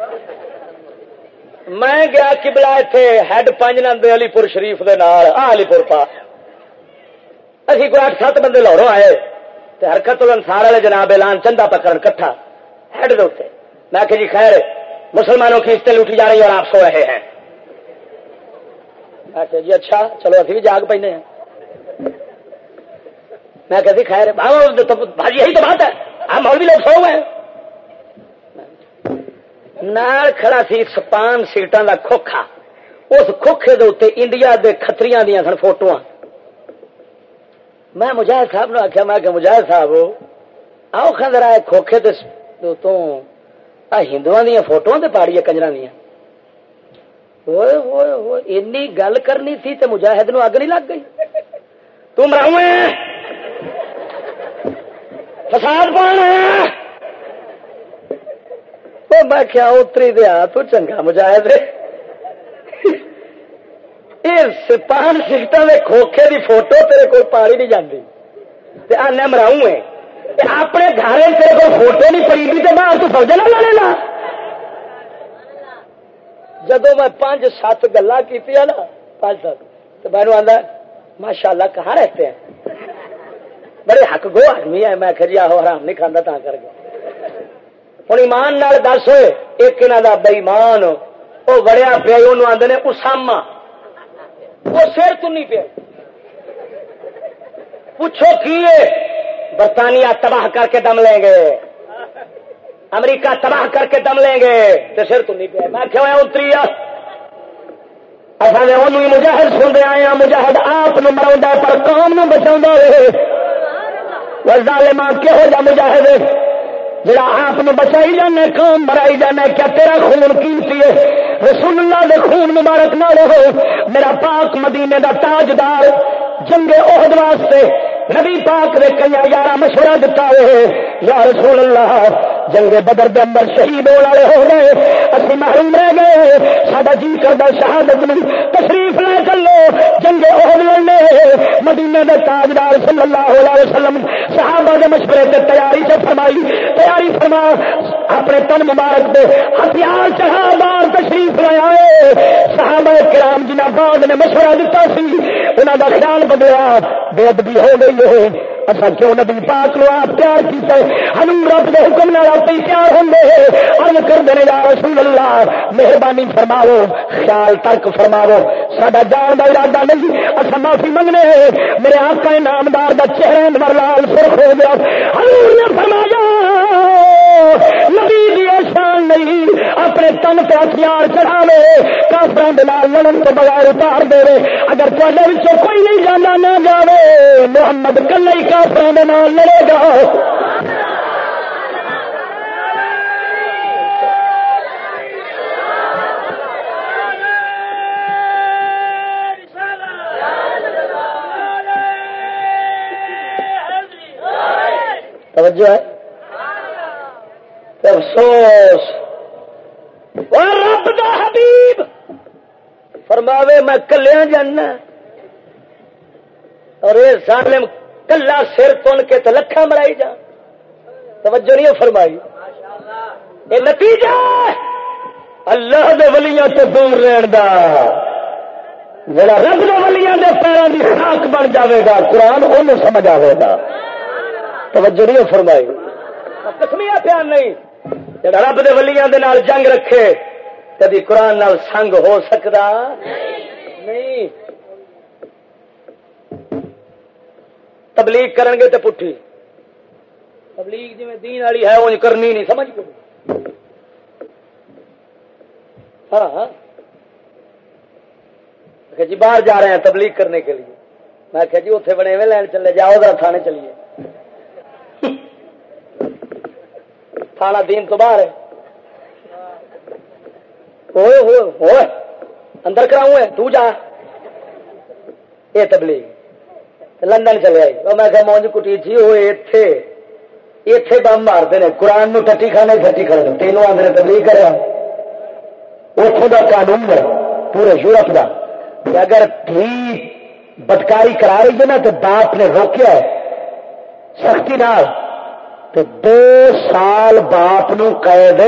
میں گیا کبلا اتنے ہیڈ پنج نند علی پور شریف دے نال علی پور پاس اسی کوئی اٹھ سات بندے لاہوروں آئے حرکت الانصار والے جناب اعلان چندہ پکڑ کٹھا، ہیڈ دے میں کہ جی خیر، مسلمانوں کی عزتیں لوٹی جا رہی اور آپ سو رہے ہیں۔ میں کہ جی اچھا چلو ابھی بھی جاگ پہ میں کہتی جی خیر بھاجی، یہی تو بات ہے۔ آپ مولوی لوگ سو گئے نال کھڑا سی سپان سیٹان کا کھوکھا۔ اس کھوکھے دے انڈیا دے کتری دیا سن فوٹو میں مجاہد صاحب نے آخیا میں کہ مجاہد صاحب، آؤ خندرا کھوکھے تو آ ہندو دیا فوٹو تے پاڑی کنجر دیا اینی گل کرنی تھی تے مجاہد نو اگ نہیں لگ گئی۔ تم رہو فساد پانا میں کیا اتری دیا تو چنگا مجاہد سپاہن سکٹا کے کھوکھے دی فوٹو تیرے کو پالی نہیں جاتی آنے مراؤں ہے اپنے گھر تیرے کو فوٹو نہیں پڑی تو باہر تو فوجا نہ لے لینا جدو میں پانچ سات گلا کی نا، پانچ سات۔ تو میں آدھا ماشاء اللہ کہاں رہتے ہیں؟ بڑے حق گو آدمی ہے۔ میں جی آہو، حرام نہیں کھانا تا کر کے۔ ہوں ایمان نال دس ہوئے، ایک انہوں کا بئیمان وہ بڑیا پیا آدھے اسامہ۔ وہ سر تو نہیں پیا۔ پوچھو کی برطانیہ تباہ کر کے دم لیں گے۔ امریکہ تباہ کر کے دم لیں گے۔ تو سر تو نہیں پیا۔ میں کیوں اتری اصل مجاہد سنتے آئے ہیں۔ مجاہد آپ مرا پر قوم نو بچا رہے ظالمان جا مجاہد۔ جڑا آپ بچائی جانے قوم مرائی جانا کیا تیرا خون قیمتی ہے؟ رسول اللہ دے خون مبارک نہ رہو۔ میرا پاک مدینے دا تاجدار جنگے عہد واسطے نبی پاک نے کئی یارہ مشورہ دتا ہے۔ یا رسول اللہ جنگ بدر دے اندر شہید ہونے والے ہو گئے اسی محروم رہ گئے ساڈا جی کردا شہادت میں تشریف لے چلو۔ جنگ عہد لڑنے مدینے دے تاجدار صلی اللہ علیہ وسلم صحابہ دے مشورے تے تیاری سے فرمائی۔ تیاری فرما۔ اپنے تن مبارک دے۔ ہتھیار چڑھا بار تشریف لے آئے۔ صحابہ کرام جنہ بعد نے مشورہ دیتا سی، انہاں دا خیال بدلا بے ادبی ہو گئی ہے۔ اچھا کیوں نبی پاک لو آپ پیار کیتا ہے؟ رب دے حکم نال آپ پیار ہوں ارد کر دے یا رسول اللہ، مہربانی فرماو خیال ترک فرماو سڈا جان کا ارادہ نہیں اچھا معافی منگنے میرے آقا نامدار کا چہرہ نمبر لال سرخ ہو گیا۔ حضور نے فرمایا، نبی دی شان نہیں، اپنے تن پہ ہتھیار چڑھاوے کافران دلال لڑن تو بغیر اتار دے۔ اگر تے کوئی نہیں جانا نہ جاوے، محمد کل ہی کافران لڑے گا۔ توجہ ہے؟ افسوس رب دا حبیب! فرماوے میں کلیا جانا۔ اور یہ ظالم کلا سر تن کے تو لکھا مرائی جا۔ توجہ نہیں فرمائی۔ یہ نتیجہ! اللہ دے ولیاں تو دور رہن دا۔ جڑا رب دے ولیاں دے پیروں کی خاک بن جاوے گا، قرآن انہوں سمجھ آئے گا۔ توجہ نہیں فرمائی۔ کسمیا پیار نہیں۔ جڑا رب دے ولیاں دے نال جنگ رکھے، کدی قرآن نال سنگ ہو سکتا نہیں۔ تبلیغ کرن گے تے پٹھی۔ تبلیغ جی دین والی ہے وہ کرنی نہیں، سمجھ کو ہاں۔ جی باہر جا رہے ہیں تبلیغ کرنے کے لیے۔ میں کہ جی اتنے بنے ہوئے، لین چلے جاؤ، ذرا تھانے چلیے۔ تھانہ دین تو باہر ہے۔ اندر کراؤں ہے، تو جا۔ یہ تبلیغ، لندن چلے آئی۔ میں کہ مونج کٹی تھی وہ اتے اتے بم مارتے ہیں قرآن نو ٹٹی کھانے، ٹٹی کھڑے تینوں آدھے تبلیغ کرا اتوں کا قانون ہے پورے یورپ کا اگر تھی بٹکاری کرا رہی ہے نا، تو باپ نے روکیا ہے۔ سختی نال تو دو سال باپ نو قید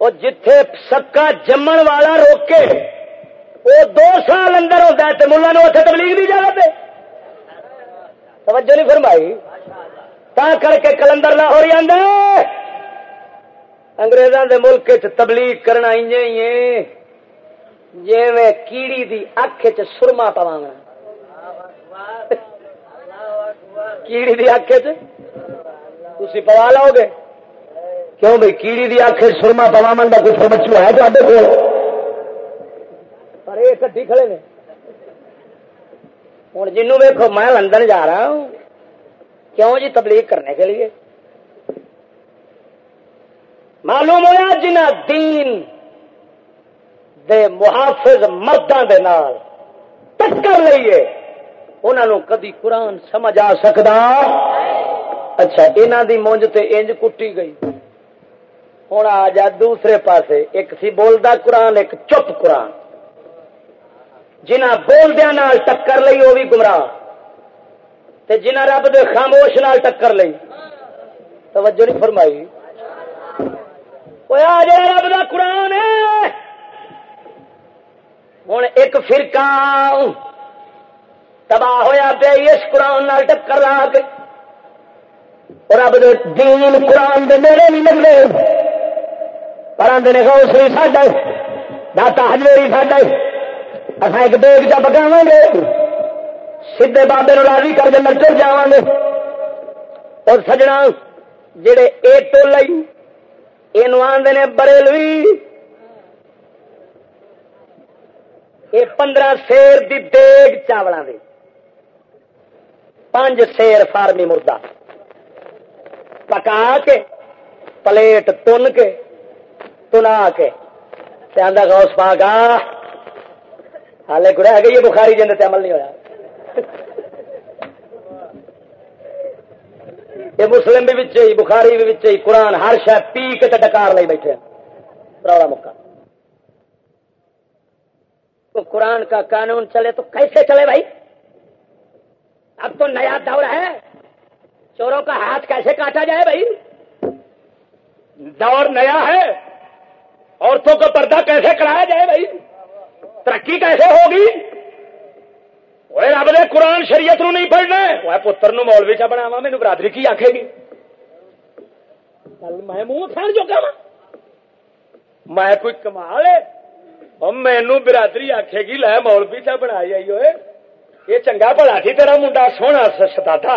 وہ جتھے سکا جمن والا روکے وہ دو سال اندر ہوتا ہے تو ملا نو اتنے تبلیغ دی جگہ پہ توجہ نہیں فرمائی۔ تا کر کے کلندر لاہور آدھا انگریزوں دے ملک چ تبلیغ کرنا ہی ہے جی کیڑی دی اکھ چ سرما پوانا کیڑی دی اکھ تھی پوا لو گے کیوں بھائی کیڑی دی اکھ سرما پوا من کا کچھ بچو ہے تو کو پر یہ کٹھی کھڑے نے۔ ہوں جنوں ویکو میں لندن جا رہا ہوں۔ کیوں جی تبلیغ کرنے کے لیے؟ معلوم ہوا جنا دین دے محافظ مردوں دے نال ٹکر لئیے۔ انہوں کدی قرآن سمجھ آ سکتا اچھا انہوں دی مونج تے انج کٹی گئی۔ ہوں آ جا دوسرے پاسے، ایک سی بولدا قرآن، ایک چپ قرآن۔ جنہ بولدیا ٹکر لئی وہ بھی گمراہ۔ تے جنہ رب دے خاموش نال ٹکر لئی۔ توجہ نہیں فرمائی۔ آ جا رب دا قرآن۔ ہوں ایک فرقہ۔ تباہ ہوا پیا اس قرآن ٹکر لا کے رب دین قرآن دے نیڑے نہیں لگتے پر آدھے گوس بھی ساڈا داتا ہجویری ساڈا اصا ایک دیگ چ پکاو گے سیدے بابے نو راضی کر کے چل جا گے اور سجنا جڑے اے تو لئی یہ آدھے نے بریلوی یہ پندرہ سیر دی دیگ چاولوں دی پانچ سیر فارمی مردہ۔ پکا کے، پلیٹ تن کے، تنا کے۔ آدھا گوس پا گا ہالے گڑا ہے یہ بخاری جن عمل نہیں ہوا یہ مسلم بھی بچے بخاری بھی بچے قرآن ہر شاید پی کے ڈکار لے بیٹھے روڑا مکہ۔ تو قرآن کا قانون چلے تو کیسے چلے بھائی؟ اب تو نیا دور ہے۔ چوروں کا ہاتھ کیسے کاٹا جائے بھائی؟ دور نیا ہے۔ عورتوں کا پردہ کیسے کرایا جائے بھائی؟ ترقی کیسے ہوگی؟ وہ رب نے قرآن شریعت نو نہیں پڑھنا۔ وہ پتر نو مولوی چا بناوا مینو برادری کی آخے گی۔ کل میں منہ کھان جو کہ میں کوئی کمال ہے؟ مینو برادری آخے گی، لے مولوی چا بنائی آئی ہوئے۔ یہ چنگا بڑا سی تیرا منڈا سونا ستا تھا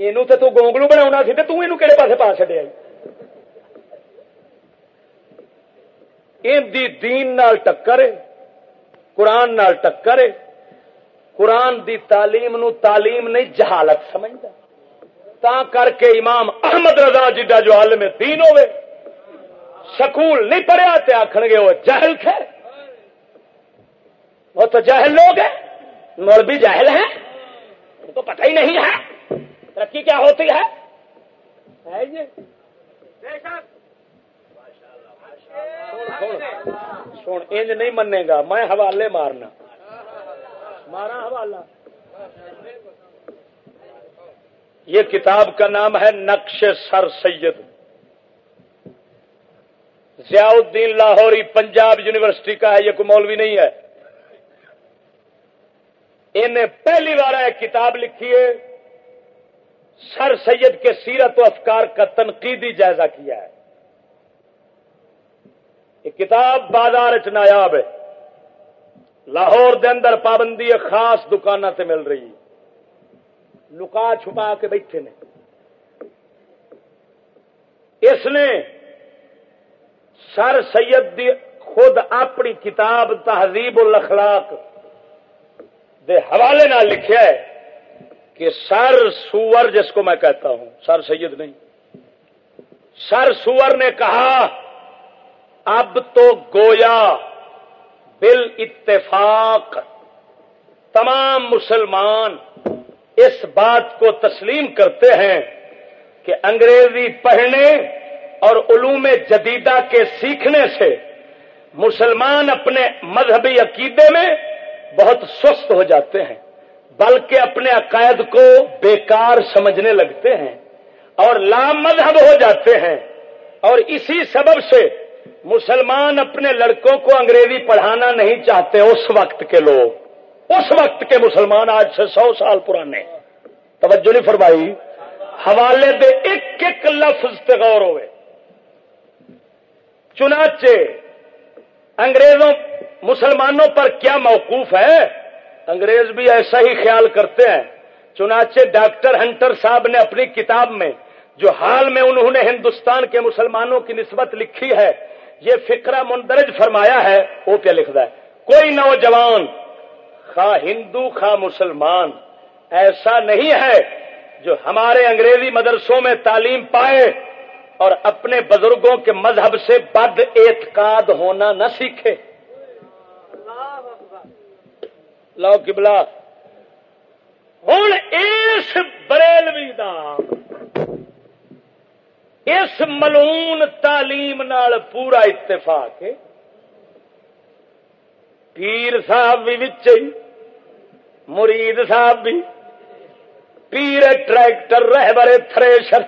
یہ تو گونگلو بنا سی تو یہ کہڑے پاس پا چڈیا دین نال ٹکر قرآن نال ٹکر قرآن دی تعلیم نو تعلیم نہیں جہالت سمجھتا تا کر کے امام احمد رضا جا جو عالم دین ہوئے سکول نہیں پڑھیا تے آخر گے وہ جہل تھے وہ تو جہل لوگ ہیں مولوی جاہل ہیں؟ ان کو پتہ ہی نہیں ہے۔ ترقی کیا ہوتی ہے؟ سن انج نہیں منے گا۔ میں حوالے مارنا۔ مارا حوالہ۔ یہ کتاب کا نام ہے نقش سر سید۔ ضیاء الدین لاہوری پنجاب یونیورسٹی کا ہے، یہ کوئی مولوی نہیں ہے۔ انہیں پہلی بار ایک کتاب لکھی ہے۔ سر سید کے سیرت و افکار کا تنقیدی جائزہ کیا ہے۔ یہ کتاب بازار چ نایاب ہے۔ لاہور دے اندر پابندی خاص دکان سے مل رہی۔ لکا چھپا کے بیٹھے نے۔ اس نے سر سید دی خود اپنی کتاب تہذیب الاخلاق دے حوالے نہ لکھا ہے کہ سر سور جس کو میں کہتا ہوں، سر سید نہیں۔ سر سور نے کہا، اب تو گویا بل اتفاق تمام مسلمان اس بات کو تسلیم کرتے ہیں کہ انگریزی پڑھنے اور علوم جدیدہ کے سیکھنے سے مسلمان اپنے مذہبی عقیدے میں بہت سست ہو جاتے ہیں، بلکہ اپنے عقائد کو بیکار سمجھنے لگتے ہیں اور لام مذہب ہو جاتے ہیں۔ اور اسی سبب سے مسلمان اپنے لڑکوں کو انگریزی پڑھانا نہیں چاہتے اس وقت کے لوگ۔ اس وقت کے مسلمان آج سے سو سال پرانے۔ توجہ نہیں فرمائی۔ حوالے دے ایک ایک لفظ غور ہوئے۔ چنانچہ انگریزوں مسلمانوں پر کیا موقوف ہے؟ انگریز بھی ایسا ہی خیال کرتے ہیں۔ چنانچہ ڈاکٹر ہنٹر صاحب نے اپنی کتاب میں، جو حال میں انہوں نے ہندوستان کے مسلمانوں کی نسبت لکھی ہے، یہ فکرہ مندرج فرمایا ہے، وہ کیا لکھتا ہے؟ کوئی نوجوان، خواہ ہندو، خواہ مسلمان، ایسا نہیں ہے جو ہمارے انگریزی مدرسوں میں تعلیم پائے اور اپنے بزرگوں کے مذہب سے بد اعتقاد ہونا نہ سیکھے۔ لو کبلا ہوں اس بریلوی دا اس ملون تعلیم نال پورا اتفاق ہے۔ پیر صاحب بھی بچ مرید صاحب بھی۔ پیر ٹریکٹر رہ بڑے تھریشر۔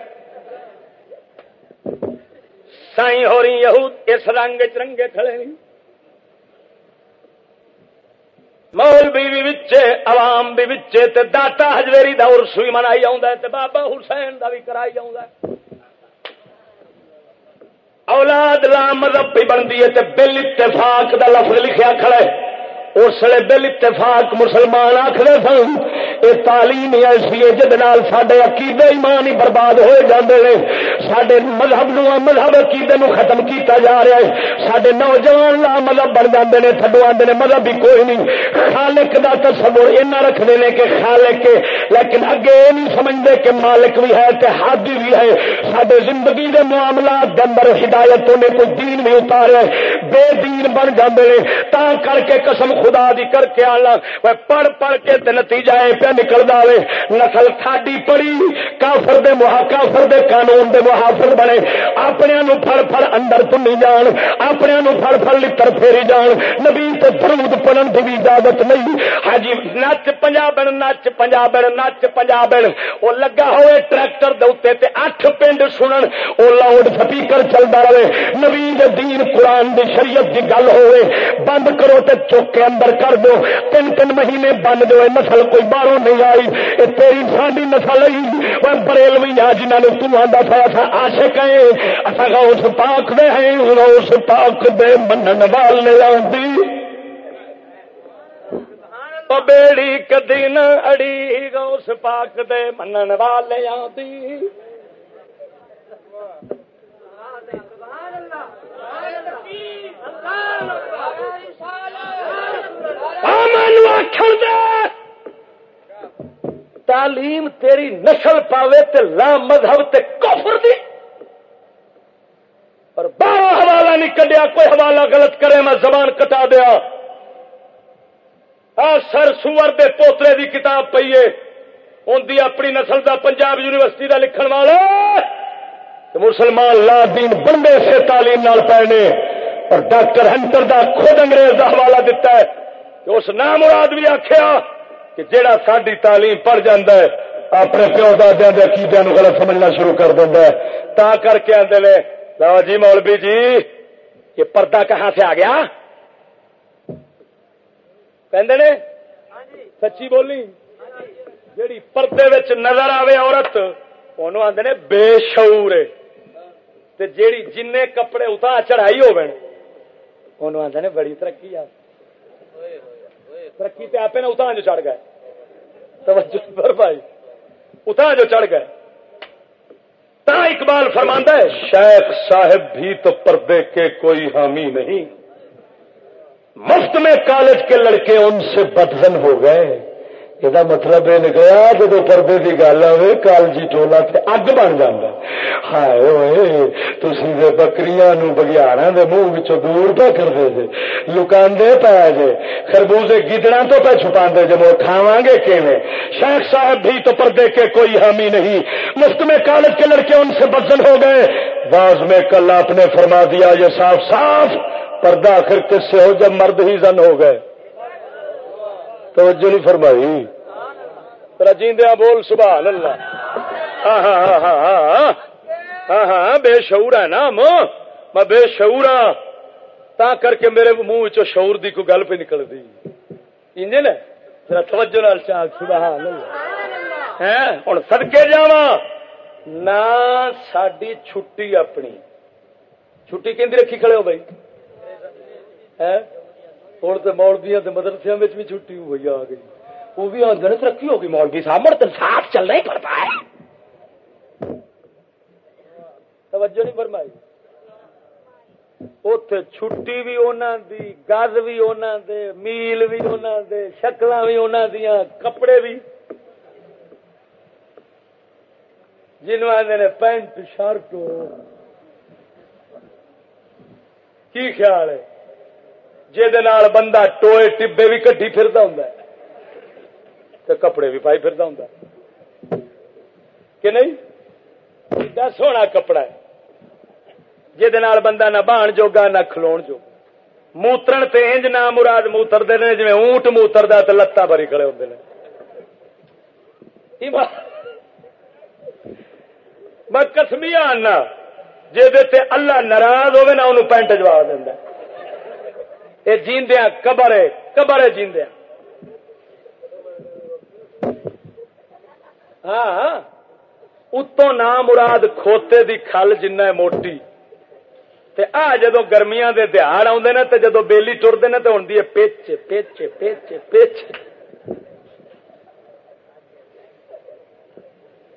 سائی ہو رہی یہود، اس رنگ چرنگے کھڑے نہیں۔ مولوی بھی وچے، عوام بھی وچے، تے داتا ہجویری دا عرس بھی منائی آؤں تے بابا حسین دا بھی کرائی آؤں اولاد لا مذہب بھی بنتی ہے، تے بل اتفاق دا لفظ لکھیا کھڑے لیے بل اتفاق مسلمان آخر سن یہ تعلیم ایسی ہے جہد سڈے عقیدے ایمان ہی برباد ہوئے جاندے نے۔ سڈے مذہب نو مذہب عقیدے نو ختم کیتا جا رہا ہے۔ سڈے نوجوان لا مذہب بن جاندے نے، تھڈو آدھے نے، مذہب بھی کوئی نہیں۔ خالق دا تصور اینا رکھتے ہیں کہ خالق کے لیکن اگے یہ نہیں سمجھتے کہ مالک بھی ہے تے حادی بھی ہے۔ سڈے زندگی دے معاملات دے اندر ہدایت نے کوئی دین بھی اتارے۔ بے دین بن جاندے نے، تا کر کے قسم خدا دی کر کے آنا۔ پڑھ پڑھ کے تے نتیجہ ہے پہ نکل دے نسل ساڈی پڑی کافر دے محا کافر دے قانون دے محافظ بنے۔ اپنے پڑ پڑ اندر تمی جان۔ اپنے پڑ پڑ لڑ پھیری جان۔ نبی تو درود پڑھن کی بھی اجازت نہیں۔ ہاں جی نچ پنجاب نچ پنجاب نچ پنجاب وہ لگا ہوئے ٹریکٹر دے اوتے تے اٹھ پنڈ سنن۔ وہ لاؤڈ سپیکر چلتا رہے۔ نبی دے دین قرآن دی شریعت دی گل ہوئے۔ بند کرو تے چوک کے اندر کر دو۔ تین تین مہینے بن دو نسل کوئی باہروں نہیں آئی۔ یہ تیری ساری نسل آئی۔ بریل بھی آ جنہوں نے تم آدھا تھا ایسا آشک ہے۔ اصا اس پاک دے ہیں اس پاک دے منن والے آدھی بیڑی کدی نہ اڑی اس پاک دے منن والے آدھی تعلیم تیری نسل پاوے تے لا مذہب تے کفر دی۔ اور بارہ حوالہ نہیں کڈیا، کوئی حوالہ غلط کرے، میں زبان کٹا دیا۔ آ، سر سور دے پوترے دی کتاب پیے ان دی اپنی نسل دا پنجاب یونیورسٹی دا لکھن والا مسلمان لا دین بندے سے تعلیم نال پڑھنے اور ڈاکٹر ہنٹر دا خود انگریز دا حوالہ دیتا ہے کہ اس نام مراد بھی آخیا کہ جیڑا ساری تعلیم پڑھ جاندہ ہے، اپنے پیو دادیا کے عقیدے غلط سمجھنا شروع کر دینا ہے۔ تا کر کے آدھے نے، لو جی مولوی جی یہ پردہ کہاں سے آ گیا؟ کہ سچی بولی۔ جیڑی پردے نظر آوے عورت انہوں آدھے نے، بے شعور جیڑی جن کپڑے اتنا چڑھائی ہو انہوں آدھے نے بڑی ترقی آ ترقی آپ نے اتنا جو چڑھ گئے۔ توجہ بھائی۔ اتنا جو چڑھ گئے۔ تا اقبال فرماندہ ہے، شیخ صاحب بھی تو پردے کے کوئی حامی نہیں۔ مفت میں کالج کے لڑکے ان سے بدزن ہو گئے۔ یہ مطلب یہ نکلا جب پردے کی گل آئے کالجی ٹولا اگ بن جا ہائے تھی بکریاں بگیارا کے منہ دور پہ کرتے تھے لکا پا جے خربوزے گدڑا تو پہ چھپا جب کھاوا گے کیویں شیخ صاحب بھی تو پردے کے کوئی حامی نہیں مفت میں کالج کے لڑکے ان سے بدزن ہو گئے باز میں کل آپ نے فرما دیا یہ صاف صاف پردہ آخر کس سے ہو جب مرد ہی زن ہو گئے توجہ نہیں فرمائی۔ رجیندیا بول، سبحان اللہ۔ ہاں، ہاں، ہاں،, ہاں ہاں ہاں ہاں ہاں ہاں۔ بے شعور ہے نا میں بے شعور ہاں۔ تا کر کے میرے منہ شعور دی کوئی گل پہ نکل دی انجن ذرا توجہ نال چاہ، سبحان اللہ۔ ہیں ہن صدکے جاواں۔ نہ ساڈی چھٹی اپنی۔ چھٹی کیندی رکھی کھڑے ہو بھائی؟ ہیں ہوں تو مولبیا مدرسے میں بھی چھٹی ہوئی آ گئی وہ بھی آدھے ترقی ہوگی مولوی صاحب مڑ ساتھ چلنا ہی پڑتا ہے توجہ نہیں فرمائی اتے چھٹی بھی انہوں دی گز بھی انہوں دے میل بھی انہوں دے شکل بھی انہوں دیا کپڑے بھی جنوب آدھے نے پینٹ شرٹ کی خیال ہے بندہ ٹوئے ٹبے بھی کٹھی پھر ہوں تو کپڑے بھی پائی پھر ہوں کہ نہیں؟ سونا کپڑا ہے۔ جہد بندہ نہ بہن جوگا نہ کھلو جو موترن تے انج مراد موتر دے نے جی اونٹ موتر دا تے لتاں بھری کھڑے ہوندے نے۔ میں کسمیا آنا جی اللہ ناراض ہوے نا انہوں پینٹ جواب دینا یہ جیندیا قبر ہے قبر ہے جیندیا ہاں،, ہاں, اتوں نام مراد کھوتے دی کھل جنہ موٹی۔ تے آ جدو گرمیاں دے دہاڑ آدھے نا تے جدو بیلی ٹرتے نا تو ہوں پچ پچ پچ پچ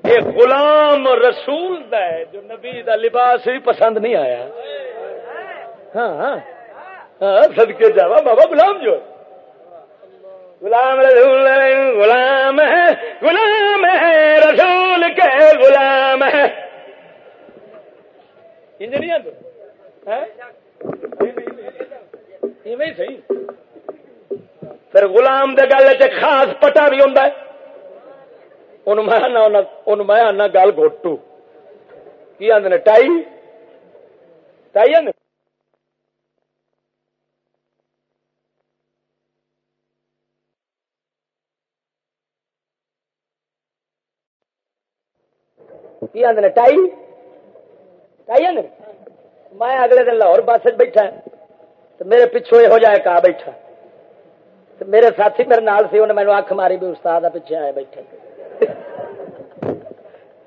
یہ غلام رسول دا ہے جو نبی دا لباس بھی پسند نہیں آیا۔ ہاں۔, ہاں۔ ہاں, ہاں سدکے جا بابا غلام جو غلام رسول غلام ہے غلام ہے رسول کے غلام ہے۔ انجینئر ہاں؟ صحیح۔ پھر غلام دے گل چ خاص پٹا بھی ہوں میں آنا گل گوٹو کی آدھے ٹائی؟ ٹائی آدھے کی آدھے ٹائی ٹائی آدھے میں اگلے دن لاہور بس بیٹھا تو میرے پچھو یہ جائے کہا بیٹھا تو میرے ساتھی میرے نال سی انہیں مینو اکھ ماری بھی استاد پیچھے آئے بیٹھے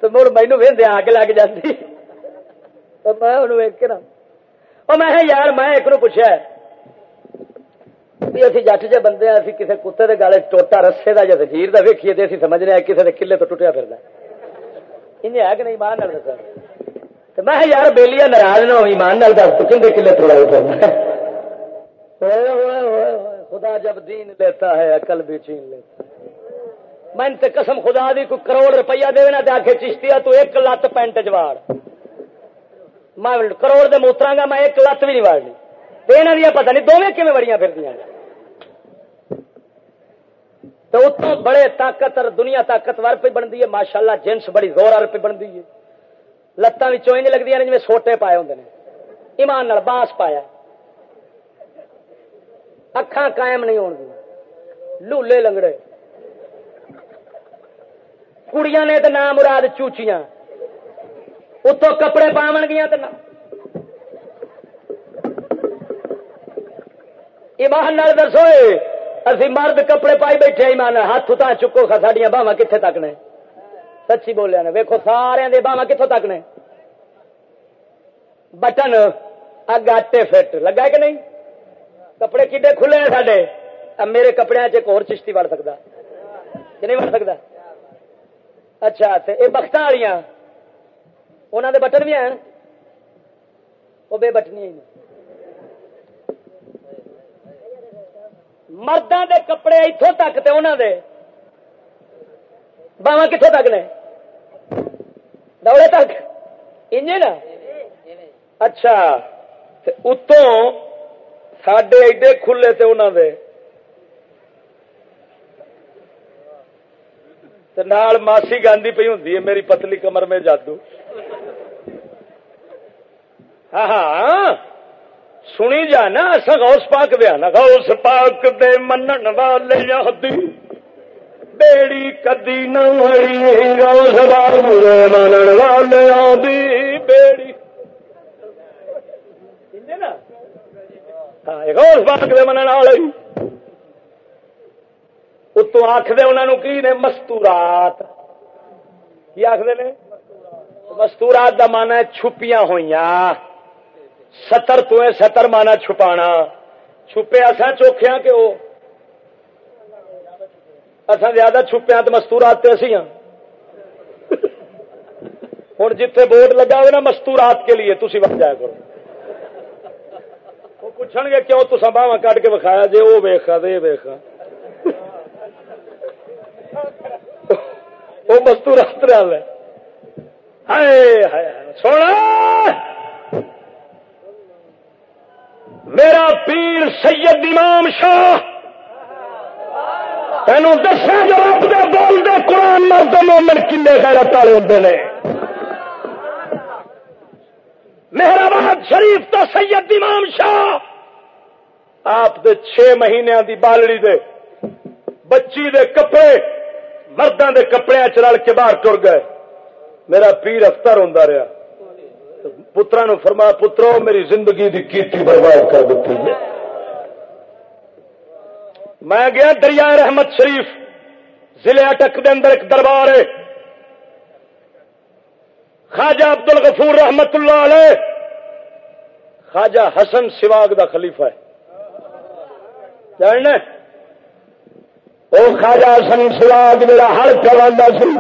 تو مڑ مینو وہدے اگ لگ جاتی تو میں انہوں ویک کے نا میں یار میں ایک نو پوچھا بھی اسی جٹ جے بندے اسی کسی کتے دے گالے ٹوٹا رسے دا یا زنجیر دا ویکھیے تے اسی سمجھنے ہیں کسی دے کلے تو ٹوٹیا پھردا انہیں ہے کہ نہیں مان نال دسا۔ میں یار بیلیا ناراض نہ ہوئی مان نال دس تو کندے کلے توڑا پھردا خدا جب دین لیتا ہے، عقل بھی چھین لیتا ہے۔ میں تے قسم خدا دی، کوئی کروڑ روپیہ دے نا آخے چشتی تو ایک لت پینٹ چواڑ میں کروڑ دے موترا گا، میں ایک لت بھی نہیں واڑنی۔ یہاں دیا پتہ نہیں دونوں کیون بڑی پھر تو اتوں بڑے طاقت دنیا طاقتور پہ بنتی ہے ماشاء اللہ جنس بڑی زور وال پہ بنتی ہے۔ لتان بھی لگتی ہیں جی سوٹے پائے ہوں ایمان نال باس پایا۔ اکھان قائم نہیں ہو لولے لنگڑے۔ کڑیاں نے تو نام مراد چوچیاں۔ اتو کپڑے پاون گیا تو ایمان دسو۔ اسی مرد کپڑے پائی بیٹھے ایمان ہاتھ اتنا چکو ساڈیا باوا کتنے تک نے سچی بولیا نے ویکو سارے باوا کتوں تک نے بٹن اگ آٹے فٹ لگا کہ نہیں کپڑے کڈے کھلے ہیں سڈے میرے کپڑے چ ایک چشتی بڑھ سکتا کہ نہیں بڑھ سکتا اچھا یہ بخت والی انہوں دے بٹن بھی ہیں وہ بے بٹنی مردوں دے کپڑے اتوں تک تے انہوں دے۔ باوا کتوں تک نے؟ دوڑے تک؟ انجے نا؟ اچھا اتوں سڈے ایڈے کھلے تے انہوں دے۔ نال ماسی گاندھی پی ہوں میری پتلی کمر میں جادو۔ ہاں ہاں۔, ہاں۔ سنی جانا غوث پاک دیا نا غوث پاک دے منن والے یادی بیڑی کدی نہ غوث پاک دے منن والے یادی بیڑی۔ غوث پاک دے منن والے۔ اتو آخر انہوں کی نے؟ مستورات۔ کی آخر نے؟ مستورات کا مانا چھپیاں ہوئی ستر تو ستر مانا چھپانا۔ چھپے اصا چوکھیا کہ وہ؟ اصا زیادہ چھپیا تو مستورات تو اسی ہاں۔ ہوں جتھے بورڈ لگا ہوئے نا مستورات کے لیے تھی بن جایا کرو۔ وہ پوچھ گے کیوں تو باہر کٹ کے وکھایا؟ جی وہ ویخا تو یہ ویخا وہ مستورات مستور ہے۔ سونا! میرا پیر سید امام شاہ۔ تینوں دسا جو اپنے بولتے قرآن مرد مومن کنے غیرت والے ہوتے ہیں میرا بہت شریف تو سید امام شاہ۔ آپ دے چھ مہینے دی بالڑی دے بچی دے کپڑے مردوں دے کپڑے چل کے باہر ٹر گئے۔ میرا پیر افطر ہوں رہا پترا نو فرما پترو، میری زندگی دی کیتی برباد کر دیتی ہے۔ میں گیا دریا رحمت شریف، ضلع اٹک دے اندر ایک دربار ہے۔ خواجہ عبد الغفور رحمت اللہ علیہ، خواجہ حسن سواگ دا خلیفہ ہے۔ جاننا وہ خواجہ حسن سواگ میرا ہر کروا سی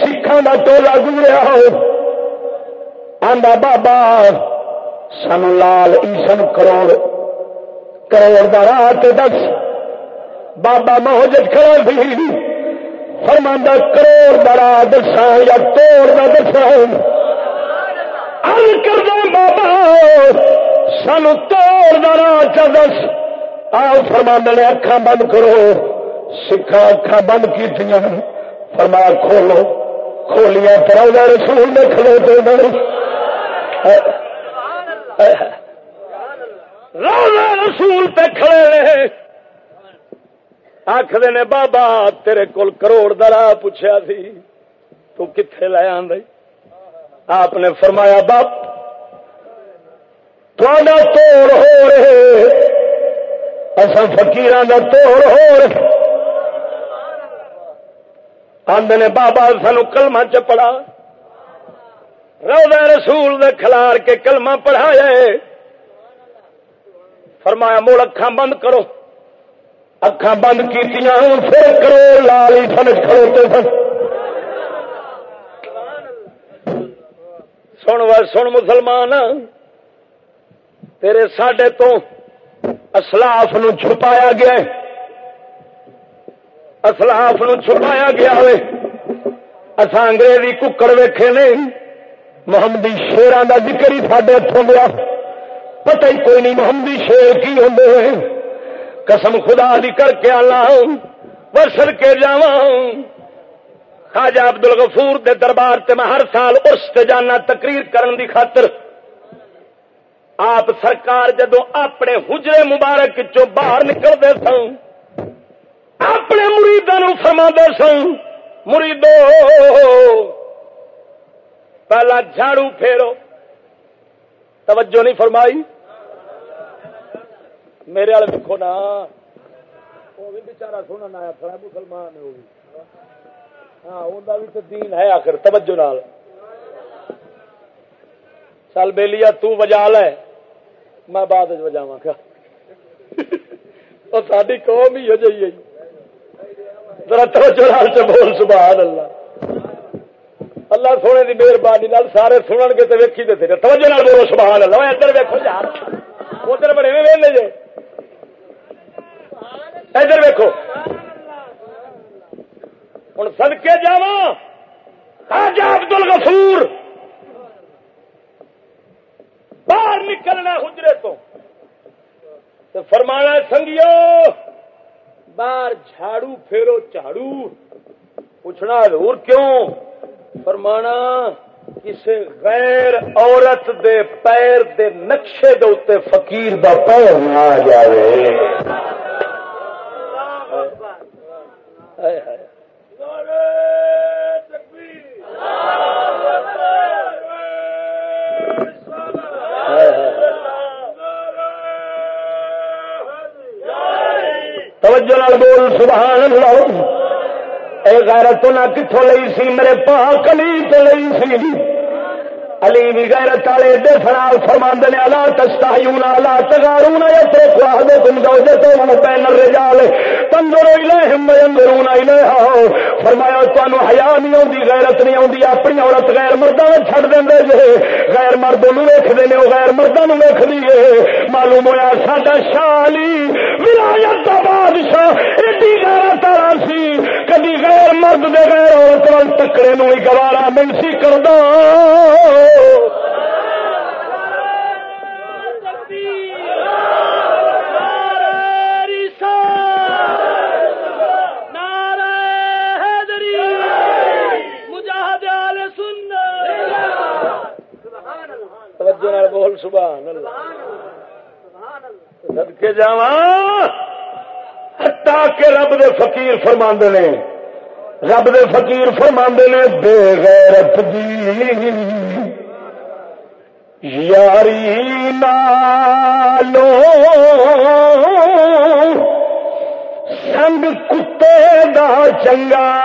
سکھان کا ٹولا گزریا ہو۔ آندا بابا سن لال ایسن کروڑ کروڑ کا رات دس بابا موجود کھڑا بھی فرماندہ کروڑ بڑا دسا یا توڑ کا دسا کر دو بابا سانو توڑ دارا چا دس آؤ فرماند نے اکھا بند کرو سکھا اکھا بند کی فرما کھولو کھولیا پر رسول نے کھلوتے روزہ رسول پہ کھڑے رہے آخر نے، بابا، تیرے کول کروڑ درا پوچھا سی۔ تو کتنے لے آئی آپ نے فرمایا، باپ تھوڑا توڑ ہو رہے۔ اصا فکیر کا توڑ ہو رہے۔ آدھے بابا، سانو کلمہ چ پڑا روزہ رسول دے کھلار کے کلمہ پڑھایا فرمایا موڑ اکھا بند کرو۔ اکھا بند کی پھر کرو، لال سمجھ کھڑوتے سن۔ سن و سن مسلمان، تیرے ساڈے تو اسلاف نو چھپایا گیا اسلاف نو چھپایا گیا ہوئے۔ اصا انگریزی ککڑ ویکھے نہیں محمدی شیران کا ذکر ہی سڈے اتوں گیا۔ پتہ ہی کوئی نہیں محمدی شیر کی ہوں قسم خدا دی کر کے آنا برسر کے جا خاجا ابد ال گفور کے دربار سے میں ہر سال اس سے جانا تقریر کرن دی خاطر۔ آپ سرکار جدو اپنے حجرے مبارک چو باہر نکلتے سن، اپنے مریدوں فرما سن، مریدو! پہلا جھاڑو پھیرو۔ توجہ نہیں فرمائی؟ میرے والے دیکھو نا۔ وہ بھی بچارا سونا نایا کھڑا مسلمان ہے وہ بھی ہاں ان بھی تو دین ہے آخر، توجہ نال۔ چل بےلیا تجا لے۔ میں بعد بجاوا گا۔ ساری قوم ہی ہو جائیے ذرا توجہ نال چ بول، سبحان اللہ۔ اللہ سونے کی مہربانی سارے سنن گے تو ویکھی دے توجہ نال بولو، سبحان اللہ۔ ادھر ویکو یار ادھر بڑے ویلے جے۔ ادھر ویکو ہوں سدکے جا ابدل گفور باہر نکلنا حجرے تو۔ فرمانا سنگیو، باہر جھاڑو پھیرو، جھاڑو۔ پوچھنا ضرور کیوں؟ فرمانا، کسی غیر عورت دے پیر دے نقشے دے اتنے فقیر دا پیر نہ جائے توجہ بول، سبحان اللہ۔ اے غیرت نہ کتوں لئی سی، میرے پا کلی تو لئی سی۔ علی بھی غیرت والے دے فرال فرماند نے، الا تستحیون، الا تغارون یترک احدکم زوجته بین الرجال تنظر الیہم وینظرون الیہا. فرمایا، تانوں حیا نہیں اوندی غیرت نہیں اوندی اپنی عورت غیر مرداں وچ چھڈ دیندے جے۔ غیر مردوں نوں ویکھدے نے، او غیر مرداں نوں ویکھدی اے۔ معلوم ہویا، ساڈا شالی ولایت دا بادشاہ ایڈی غیرت والا سی. کبھی غیر مرد دے غیر عورت نال ٹکرے نوں ہی گوارا نہیں سی کردا بول، سبحان اللہ۔ سدکے جا کے رب دے فقیر فرما نے۔ رب دے فقیر فرما نے بے غیرت دی۔ یاری نالو۔ سنگ کتے دا چنگا۔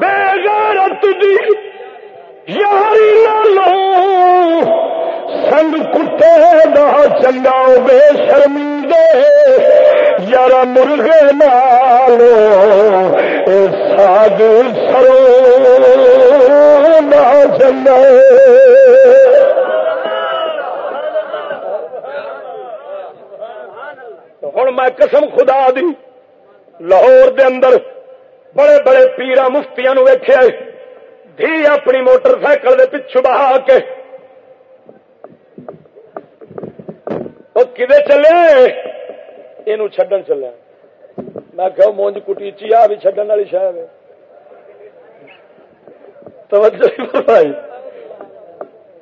بے غیرت دی۔ یاری لو سنگ کتے دا چنگا بے شرمی دے یار مرغے نالو ساگ سرو دا چنگا ہوں میں قسم خدا دی لاہور دے اندر بڑے بڑے پیرا مفتیاں ویخیا دھی اپنی موٹر سائیکل دے پچھو بہا کے وہ کدے چلے؟ یہ چڈن چلیا میں کہ مونج کٹیچی آ بھی چڈن والی شاید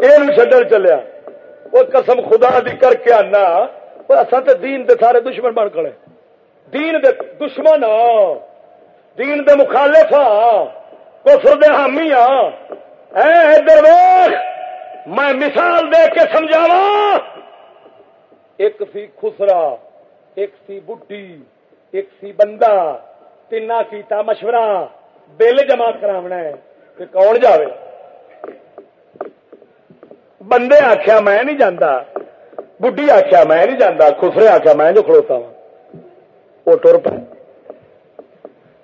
یہ چڈن چلیا وہ قسم خدا دی کر کے آنا۔ اصل تو دین دے سارے دشمن بن کھڑے۔ دین دے دشمن دین دے مخالف ہاں کفر دے حامی ہاں ادھر میں مثال دے کے سمجھاوا ایک سی خسرا ایک سی بڈی ایک سی بندہ تین کیتا مشورہ بل جمع کراونا ہے کہ کون جاوے بندے آخیا میں نہیں جانا بڈی آخیا میں نہیں جانا خسرے آخیا میں جو کھڑوتا وا وہ ٹر پہ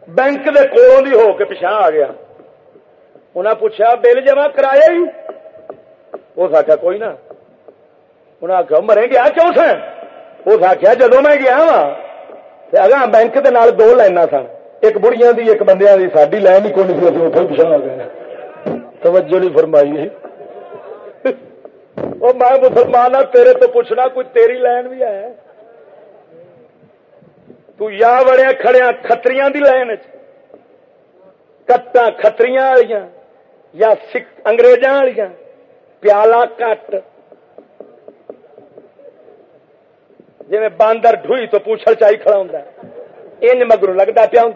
بینک دے کولوں دی ہو کے پچھا آ گیا انہیں پوچھا بل جمع کرایا ہی اس آخیا کوئی نہ انہیں آخیا مرے گیا، کیوں سن؟ اس آخیا جدو میں گیا وا اگا بینک دے نال دو لائن سن ایک بڑیاں دی ایک بندیاں دی ساری لائن ہی کوئی نہیں سی اتنے پچھا آ گئے توجہ نہیں فرمائی۔ وہ میں مسلمان ہوں تیرے تو پوچھنا کوئی تیری لائن بھی ہے؟ تو یا بڑے کھڑیا کتری دی لائن کٹا کتری والی یا سکھ اگریزاں والی پیالہ کٹ۔ جی باندر ڈوئی تو پوچھل چائی کھڑا ہوں ان مگرو لگتا پیا ہوں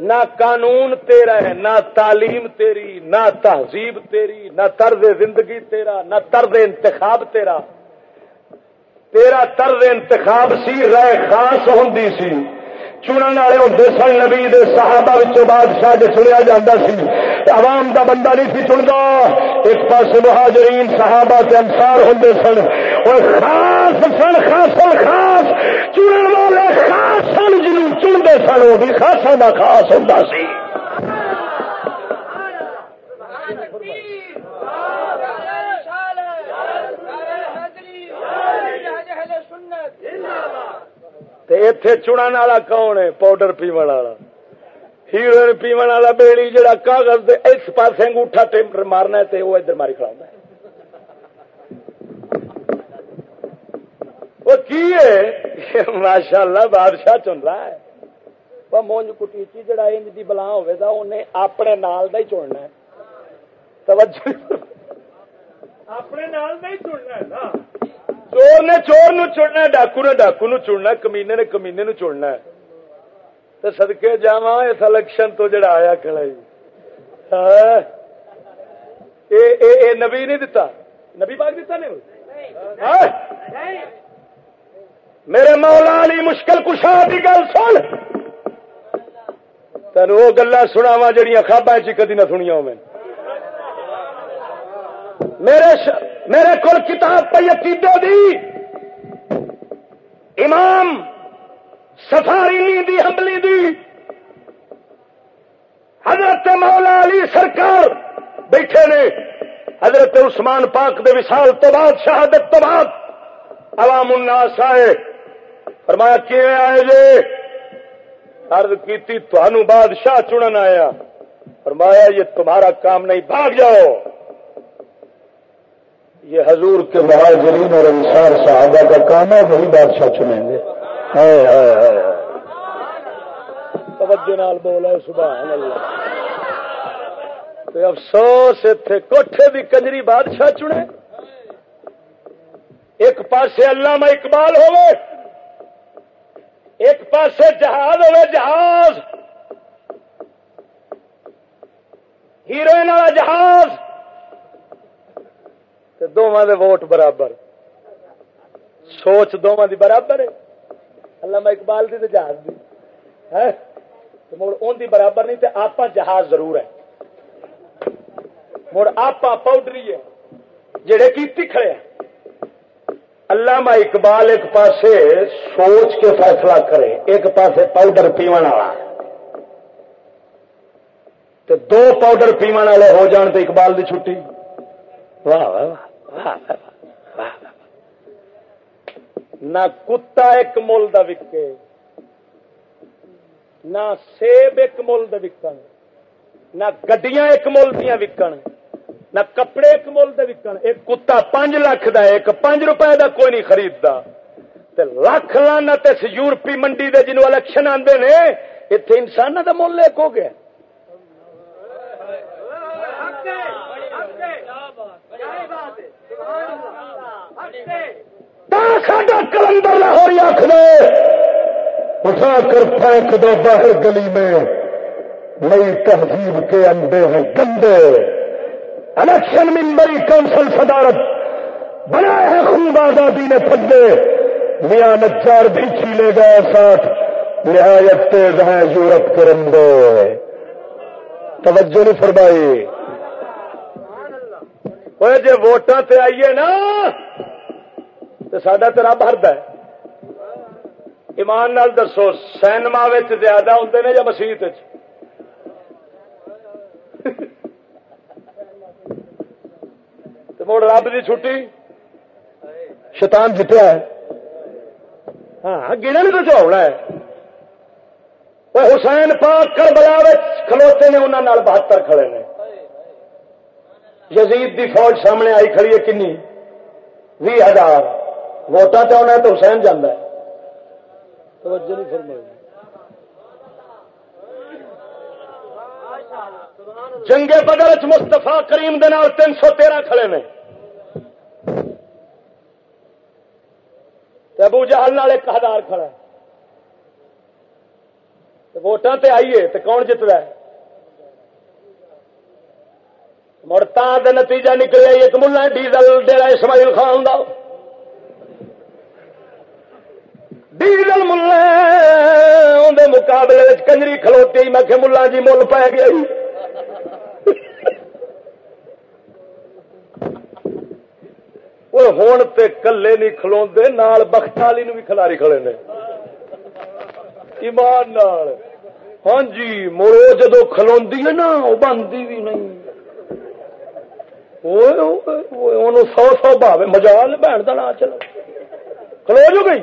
نہ قانون تیرا ہے، نہ تعلیم تیری، نہ تہذیب تیری، نہ طرز زندگی تیرا، نہ طرز انتخاب تیرا۔ تیرا طرز انتخاب سی رائے خاص ہوں سی۔ چنن والے ہوں سن نبی دے صحابہ بادشاہ جو چنیا جا سی۔ عوام دا بندہ نہیں سی چنتا ایک پاس مہاجرین صحابہ کے انسار ہوں سن۔ اور خاص سن خاص خاص، چنن والے خاص سن جنوب چنتے سن، وہ بھی خاصا کا خاص ہوں سی۔ اتے چنن والا کون ہے؟ پاؤڈر پیو والا۔ ہیروئن پیو والا بیڑی جڑا کاغذ اس پاس انگوٹھا مارنا ہے وہ ادھر ماری کھڑا ہے۔ وہ کی ہے؟ ماشاء اللہ بادشاہ چن رہا ہے۔ وہ مونج کٹیچی جڑا انج دی بلا اپنے نال دا ہی چننا ہے۔ توجہ۔ اپنے نال دا ہی چننا ہے نا۔ چور نے چور نو چڑنا ڈاکو نے ڈاکو نو چڑنا کمینے نے کمینے نو چڑنا تو سدکے جا اس الیکشن تو جڑا آیا کھڑا ہاں۔ نبی نہیں دتا؟ نبی پاک دتا نہیں؟ ہاں؟ میرے مولا علی مشکل کشا کی گل سن۔ تین وہ گلا سناوا جہیا خوابا چی کدی نہ سنیا میں میرے ش... میرے کو کتاب پہ عقیدے دی۔ امام سفاری دی حملی دی۔ حضرت مولا علی سرکار بیٹھے نے۔ حضرت عثمان پاک دے وشال تو بعد، شہادت تو بعد، عوام الناس آئے۔ فرمایا کی آئے جے؟ عرض کیتی تو بادشاہ چنن آیا. فرمایا، یہ تمہارا کام نہیں، بھاگ جاؤ. یہ حضور کے مہاجرین اور انصار صحابہ کا کام ہے، وہی بادشاہ چنیں گے۔ توجہ نال بولا سبحان اللہ۔ افسوس اتے کوٹھے بھی کنجری بادشاہ چنے ایک پاسے علامہ اقبال ہوئے ایک پاسے جہاز ہوئے جہاز۔ ہیروئن والا جہاز۔ دونوں دے ووٹ برابر۔ سوچ دونوں دی برابر ہے۔ علامہ اقبال دی جہاز دی۔ مڑ ان دی برابر نہیں تے آپ جہاز ضرور ہے۔ مڑ آپ پاؤڈری ہے۔ جڑے کی کھڑے ہیں۔ علامہ اقبال ایک پاسے سوچ کے فیصلہ کرے ایک پاسے پاؤڈر پیو تو دو پاؤڈر پیو والے ہو جان تو اقبال دی چھٹی۔ واہ واہ نہ کتا ایک مول دا وکے نہ سیب ایک مول وکن نہ گڈیاں ایک مول دیا وکن۔ نہ کپڑے ایک مول دے وکن، ایک کتا پانچ لاکھ دا، ایک پانچ روپے دا کوئی نہیں خریدتا۔ لکھ لانا اس یورپی منڈی دے جنوب الیکشن آتے نے اتنے انسان دا مول ایک ہو گیا۔ کلندر لاہور آخر اٹھا کر پھینک دو باہر گلی میں، نئی تہذیب کے انڈے ہیں گندے۔ الیکشن ممبری کونسل صدارت بنائے ہیں خوب آزادی نے پھدے میاں نچار بھی چھیلے گئے ساتھ۔ نہایت تیز ہیں یورپ کے رندے۔ توجہ نہیں فرمائی۔ وہ جی ووٹاں تے آئیے نا تو سڈا تو رب ہرد ہے۔ ایمان نال دسو، سینما زیادہ ہوں نے یا مسیحت مڑ رب کی چھٹی؟ شیطان جتیا ہے۔ ہاں گنن تو چاہنا ہے وہ حسین پاک کر بلا کھلوتے نے انہوں بہتر کھڑے نے۔ یزید دی فوج سامنے آئی کھڑی ہے کنی؟ بھی ہزار۔ ووٹاں چاہنا ہے تو حسین جانا ہے۔ توجہ نہیں فرمائی۔ مستفا کریم تین سو تیرہ کھڑے نے۔ ابو جہل نال ایک ہزار کھڑا ووٹاں تے آئیے تو کون جت رہا ہے مڑتا نتیجہ نکلے ایک ملا ڈیزل ڈیرا اسماعیل خان دا۔ ڈیزل ملے مقابلے کنجری کھلوتی، میں کہ ملا جی مل پی گیا ہوں تے کلے نہیں کھلو نال بخت والی بھی کھلاری کھڑے نے ایمان نال ہاں جی مڑو جدو کھلو ہے نا وہ بنتی بھی نہیں سو سو بھاوے مجال بہن کا نا چلو کھلو جو گئی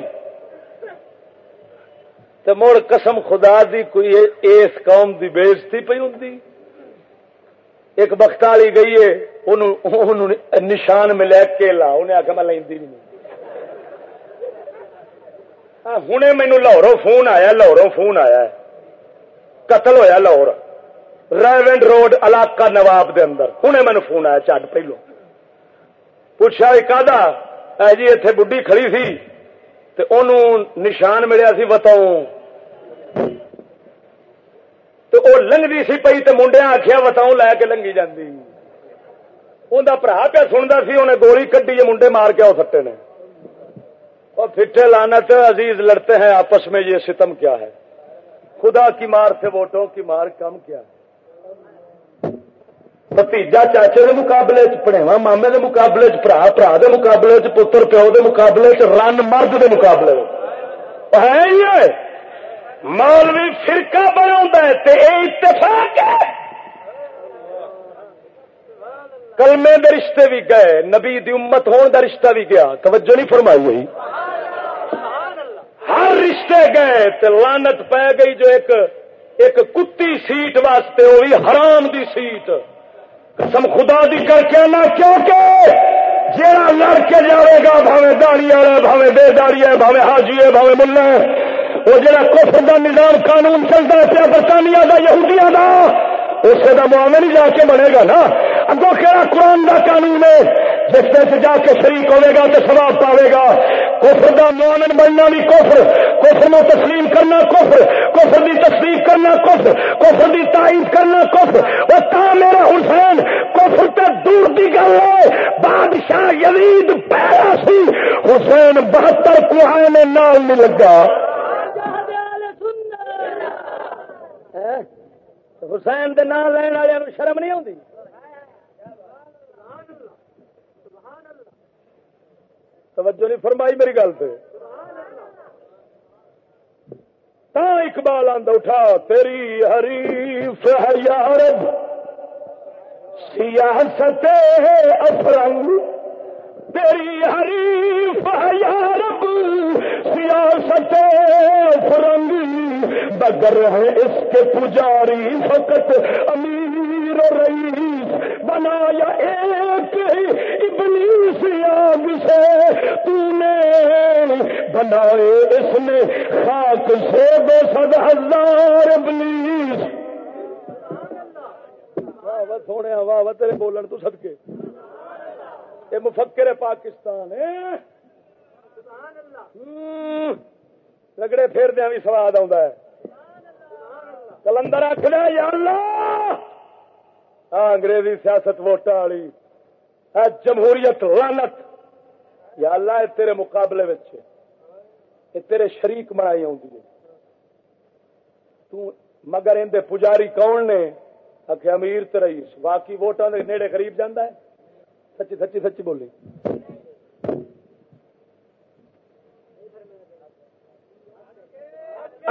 تو مڑ قسم خدا دی کوئی اس قوم دی بےزتی پی ہوں ایک بخت والی گئی ہے نشان میں لے کے لا انہیں آخر میں لینی نہیں۔ ہوں مینو لاہوروں فون آیا، لاہوروں فون آیا۔ قتل ہویا لاہور۔ ریونڈ روڈ علاقہ نواب دے اندر۔ ہوں مینو فون آیا، چڈ پہلو۔ پوچھا ایک جی اتنے بڈی کھڑی سی۔ نشان ملیا سی بتاؤ تو وہ لنگی سی پی تو منڈیا آخیا بتاؤ لے کے لنگی جاندی۔ انہیں برا پیا سنتا سی انہیں گولی کڈی منڈے مار کے وہ سٹے نے۔ اور پھٹے لانت عزیز لڑتے ہیں، آپس میں یہ ستم کیا ہے؟ خدا کی مار سے ووٹوں کی مار کم کیا ہے؟ بتیجا چاچے دے مقابلے چڑےوا مامے دے مقابلے چرا برا دے مقابلے چ، پتر پیو دے مقابلے چ، رن مرد دے مقابلے ہے۔ مولوی فرقہ بنا اتفاق ہے۔ کلمے دے رشتے بھی گئے، نبی دی امت ہون دا رشتہ بھی گیا۔ توجہ نہیں فرمائی ہوئی۔ ہر رشتے گئے تے لانت پی گئی جو ایک ایک کتی سیٹ واسطے وہ بھی حرام دی سیٹ۔ قسم خدا دی کر کے نہ کیونکہ جہاں لڑ کے جائے گا، بھاوے داڑی والا بھاوے بے داڑی ہے، بھاوے حاجی ہے، بھاوے ملا ہے۔ وہ جہاں کفر دا نظام قانون چلتا پیا برطانیہ دا یہودیاں دا، اسے کا معاملہ جا کے بنے گا نا۔ اگو کہڑا قرآن کا قانون ہے، جس میں جا کے شریک ہوے گا تو سواب پاوے گا۔ کفر دا مومن بننا بھی کفر کفر میں تسلیم کرنا کفر کفر دی تصدیق کرنا کفر کفر دی تائید کرنا کفر۔ وہ تا میرا حسین، کفر تے دور دی گل ہے۔ بادشاہ یزید پہلا سی۔ حسین بہتر کوہائے میں نال نہیں لگا۔ حسین دے نام لین والے شرم نہیں آتی توجہ نہیں فرمائی میری گل سے اقبال آند اٹھا، تیری حریف ہے یار سیاست افرنگ۔ تیری حریف ہے یار سیاست افرنگ بگر ہے اس کے پجاری فقط امیر رئیس، بنایا ایک ابلیس آگ سے تو نے بنائے اس نے خاک سے دو سد ہزار ابلیس۔ واہ سونے، واہ واہ، تیرے بولن تو سد یہ مفکر پاکستان ہے لگڑے پھر دیا بھی سواد آ کلندر آخر یا اللہ! انگریزی سیاست ووٹا والی۔ جمہوریت لانت یا اللہ تیرے مقابلے یہ تیرے شریک بنائی مگر اندر پجاری کون نے؟ آخ امیر تو رئیس باقی ووٹان کے نیڑے قریب جانا ہے۔ سچی سچی سچی بولی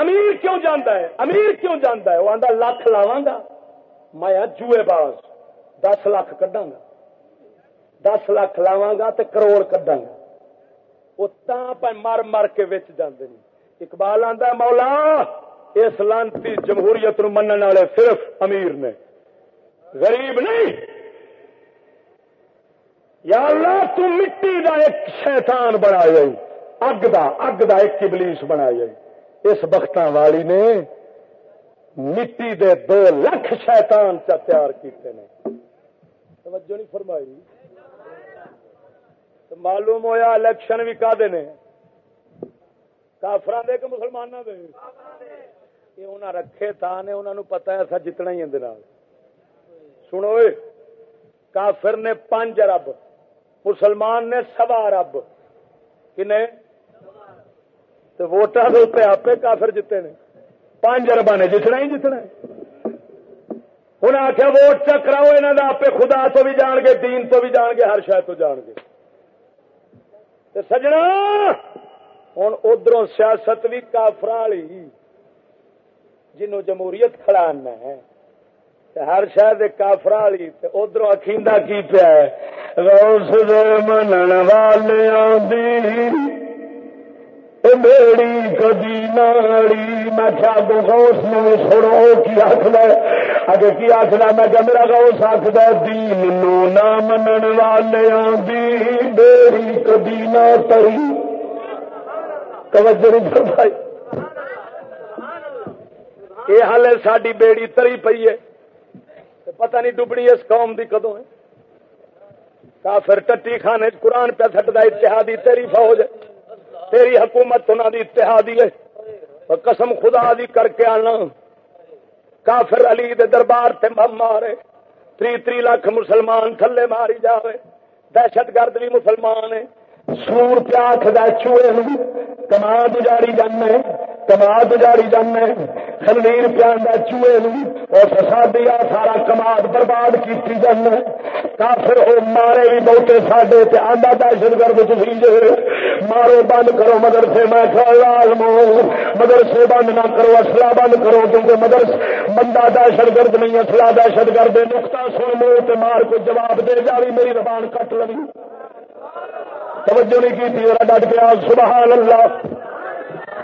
امیر کیوں جانا ہے؟ امیر کیوں جانا ہے؟ وہ آدھا لکھ لاوا گا میں جوئے باز، دس لاکھ کڈا گا دس لاکھ لاوا گا تو کروڑ کڈا گا وہ مر مر کے جانے اقبال آدھا مولا، اس لانتی جمہوریت نو من والے صرف امیر نے۔ غریب نہیں یا اللہ، تو مٹی دا ایک شیطان بنا جائی اگ دا اگ دا ایک ابلیس بنا جائی اس بخت والی نے مٹی دے دو لکھ شیطان چا تیار کیتے نے۔ توجہ نہیں فرمائی۔ تو معلوم ہویا الیکشن بھی کا دے کافران دے کہ مسلمانوں دے۔ یہ انہاں رکھے تا نے، انہاں نو پتہ ہے ایسا جتنا ہی اندر سنو اے، کافر نے پانچ ارب مسلمان نے سوا ارب کنے؟ تو آپ کافر جیتے نے۔ پانچ اربا نے جتنا ہی جتنا انہیں آخیا ووٹ چک کراؤ یہاں کا آپ خدا تو بھی جان گے، دین تو بھی جان گے، ہر شاید تو جان گے۔ سجنا ہوں ادھر سیاست بھی کافر والی جنوں جمہوریت کھڑانا ہے۔ ہر شاید کافر والی ادھر اخیندہ کی پیا روس من والے میری کدی ناڑی میں کیا گوس میں سڑو کی آخر اگے کی آخر میں کیا میرا گوس آخر دین نو نہ من والے دی۔ میری کدی نہ تری۔ توجہ نہیں بھائی یہ ہے ساری بیڑی تری پی ہے۔ پتہ نہیں ڈبنی اس قوم دی کدو ہے۔ کافر ٹٹی خانے قرآن پہ سٹتا اتحادی، تیری فوج تیری حکومت انہوں دی اتحادی ہے۔ قسم خدا دی کر کے آنا۔ کافر علی دے دربار تے مارے۔ تری تری لاکھ مسلمان تھلے ماری جاوے۔ دہشت گرد بھی مسلمان ہے سور پیاکھ دا چوئے کماد اجاڑی جانا کماد اجاڑی جانا خلیر پیان دا چوئے اور فسادی سارا کماد برباد کی جانا کافر ہو مارے بھی بہتے ساڈے آدھا دہشت گرد تھی مارو بند کرو مدرسے میں لالمو مدرسے بند نہ کرو اصلا بند کرو کیونکہ مدرس بندہ دہشت گرد نہیں اصلا دہشت گرد نقطہ سن لو تے مار کو جواب دے جا میری زبان کٹ لگی توجہ نہیں کی تھی ڈٹ گیا سبحان اللہ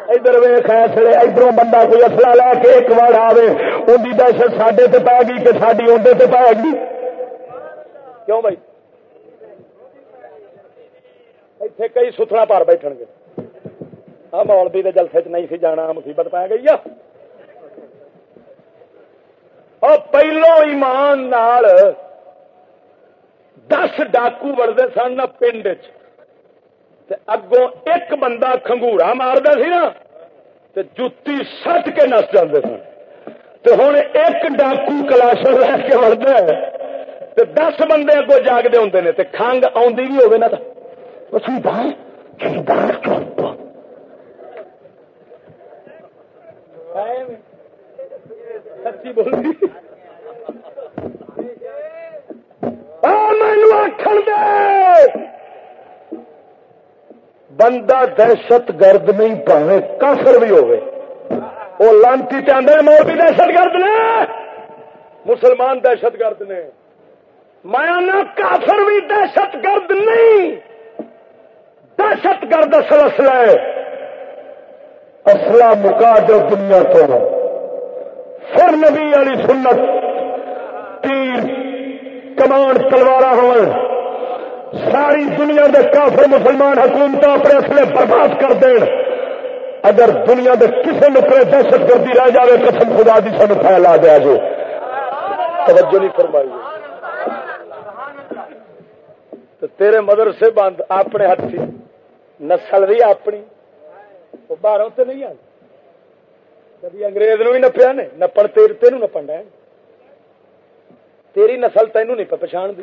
ادھر ویخ ایسے ادھر بندہ کوئی اصلا لے کے ایک وار آئے ان کی دہشت سڈے سے پی گئی کہ ساری اندر سے پی گئی کیوں بھائی؟ اتنے کئی ستھرا پار بیٹھ گے۔ ہاں مولوی کے جلسے چ نہیں سی جانا مصیبت پی گئی پہلو ایمان نال دس ڈاکو وڑتے سن نہ پنڈ اگوں ایک بندہ کھنگورا مارتا سی نا جتی سٹ کے نس جاتے سن۔ تو ہوں ایک ڈاکو کلاشر لے کے وڑتا ہے۔ تو دس بندے اگو جاگتے ہوں نے کھنگ آدھی بھی ہوگی نا سچی بول مینو آخر دے۔ بندہ دہشت گرد نہیں پاوے، کافر بھی ہوئے وہ لانتی چاہتے مور بھی دہشت گرد نے۔ مسلمان دہشت گرد نے۔ میں کافر بھی دہشت گرد نہیں۔ دہشت گرد اصل اصل ہے۔ اصلا مکا دو دنیا تو۔ پھر نبی والی سنت تیر کمان تلوار ہو ساری دنیا کے کافر مسلمان حکومت اپنے اصلے برباد کر دین۔ اگر دنیا کے کسی نکلے دہشت گردی رہ جائے قسم خدا دی سن پھیلا دیا جو توجہ نہیں فرمائی۔ تو تیرے مدرسے بند اپنے ہاتھی، نسل بھی اپنی۔ وہ باہروں تو نہیں آئی۔ کبھی انگریز نو بھی نپیا نے نپن تیر تین نپن ڈے تیری نسل تینوں نہیں پچھان دی۔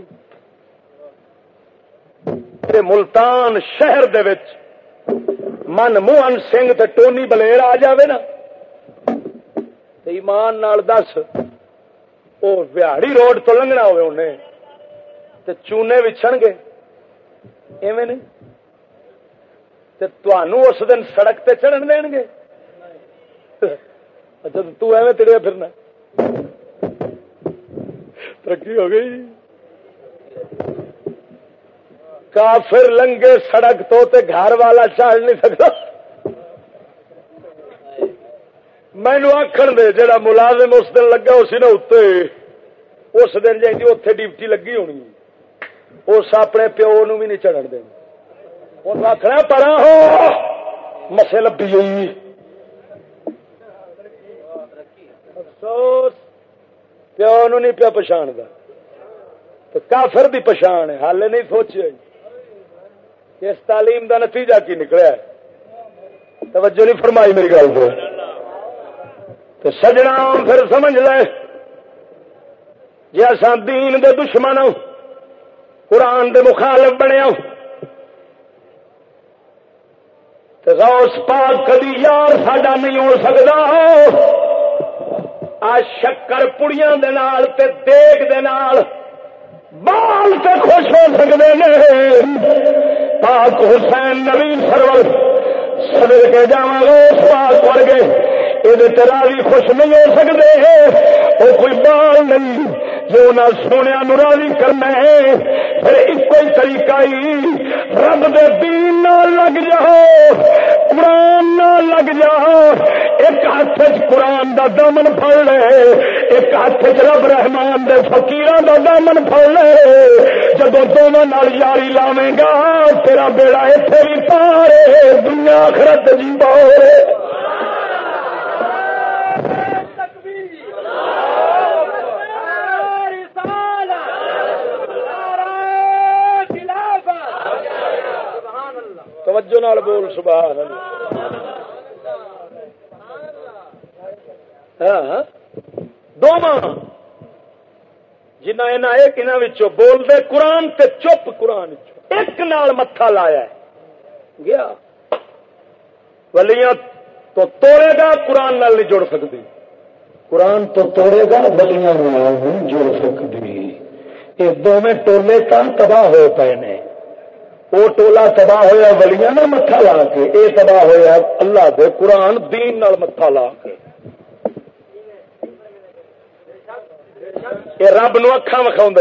تے ملتان شہر دے وچ من موہن سنگھ تے ٹونی بلیر آ جاوے نا تے ایمان نال دس وہ بہاڑی روڈ تو لنگنا ہوئے انہیں تے چونے بچھن گے ایویں نہیں تے تنوع اس دن سڑک تے چڑھن دین گے اچھا تو ایویں تڑیا پھرنا ترقی ہو گئی کافر لنگے سڑک تو تے گھر والا چاڑ نہیں سکتا۔ مینو آخر دے جڑا ملازم اس دن لگا اسی نے اتنے اس دن جی اتے ڈیوٹی لگی ہونی۔ اس اپنے پیو نو بھی نہیں چڑھن دیں اس آخر پرا ہو! مسے لبی ہوئی۔ افسوس، پیو نو نہیں پیا پچھان دا تو کافر دی پچھان ہے حال نہیں سوچے اس تعلیم دا نتیجہ کی نکلیا توجہ نہیں فرمائی میری گل کو تو سجنا پھر سمجھ لے۔ جی اصا دین دے دشمن قرآن دے مخالف بنیا غوث پاک کدی یار ساڈا نہیں ہو سکتا آ شکر پڑیاں دے نال تے دیگ دے نال بال تے خوش ہو سکتے ہیں پاک حسین نوی سرور۔ سدر کے جا اس پاک پڑ گئے یہ تیرا خوش نہیں ہو سکتے۔ وہ کوئی بال نہیں۔ جو نہ سونے راضی کرنا ہے۔ پھر ایک ہی طریقہ ہی رب دے دین نہ لگ جاؤ، قرآن نہ لگ جاؤ۔ ایک ہاتھ قرآن دا دامن پڑ لے، ایک ہاتھ رب رحمان دے فقیران دا دامن پڑ لے۔ جب دونوں یاری لاوے گا، تیرا بیڑا اتنے بھی پارے دنیا خرد جی بہت توجہ نال بول، سبحان ہاں, ہاں۔ دونوں جنہ ایک بول دے قرآن تے چپ قرآن ایک نال متھا لایا ہے۔ گیا۔ ولیاں تو توڑے گا، قرآن نال نہیں جڑ سکتی قرآن تو توڑے گا، ولیاں نہیں جڑ سکتی یہ دونوں ٹولے کام تباہ ہو پے نے۔ وہ ٹولا تباہ ہوا ولیاں نہ متھا لا کے، اے تباہ ہوا اللہ دے قرآن دین نال متھا لا کے۔ یہ رب نو اکھا وکھاؤں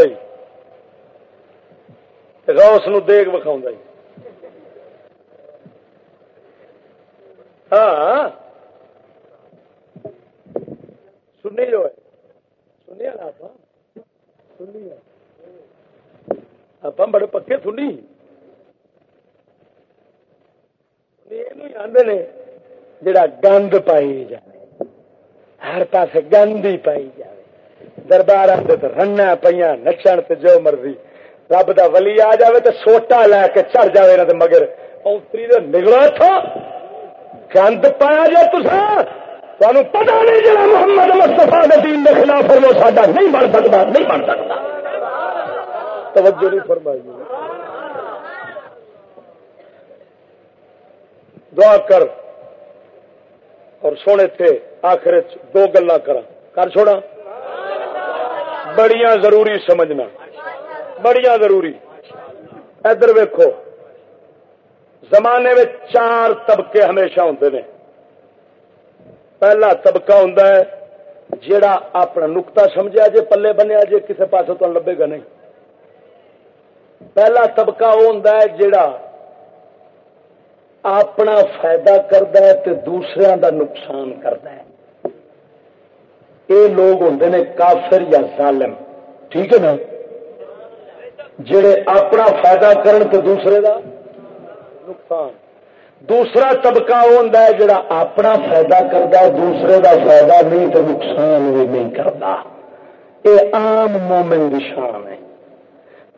روس نو دیگ وکھاؤں ہاں۔ سنی جو ہے سنیا نا آپ سنی آپ بڑے پکے سنی۔ آدھے نے جڑا گند پائی جائے ہر پاس گند ہی پائی جائے دربار رن پہ نچن جو مرضی رب دا ولی آ جائے تو سوٹا لے کے چڑھ جائے نا مگر اوتری تو نگلا تھا گند پایا جائے تصا تمہیں پتا نہیں جا محمد مستفا دین کے خلاف وہ ساڈا نہیں بن سکتا نہیں بن سکتا توجہ نہیں فرمائی دعا کر اور سونے تھے آخر دو گلا کر کر چھوڑا؟ بڑیاں ضروری سمجھنا۔ بڑیاں ضروری۔ ادھر ویکو زمانے میں چار طبقے ہمیشہ ہوں نے۔ پہلا طبقہ ہوں جیڑا اپنا نکتا سمجھا جے، پلے بنیا جے کسی پاس تو لبے گا نہیں۔ پہلا طبقہ وہ ہوں جیڑا اپنا فائدہ کرد دوسرے دا نقصان کرد یہ لوگ ہوں نے کافر یا ظالم، ٹھیک ہے نا؟ جڑے اپنا فائدہ کرن تے دوسرے دا نقصان۔ دوسرا طبقہ وہ ہوں جڑا اپنا فائدہ کرتا دوسرے دا فائدہ نہیں تو نقصان بھی نہیں کرتا یہ آم مومن نشان ہے۔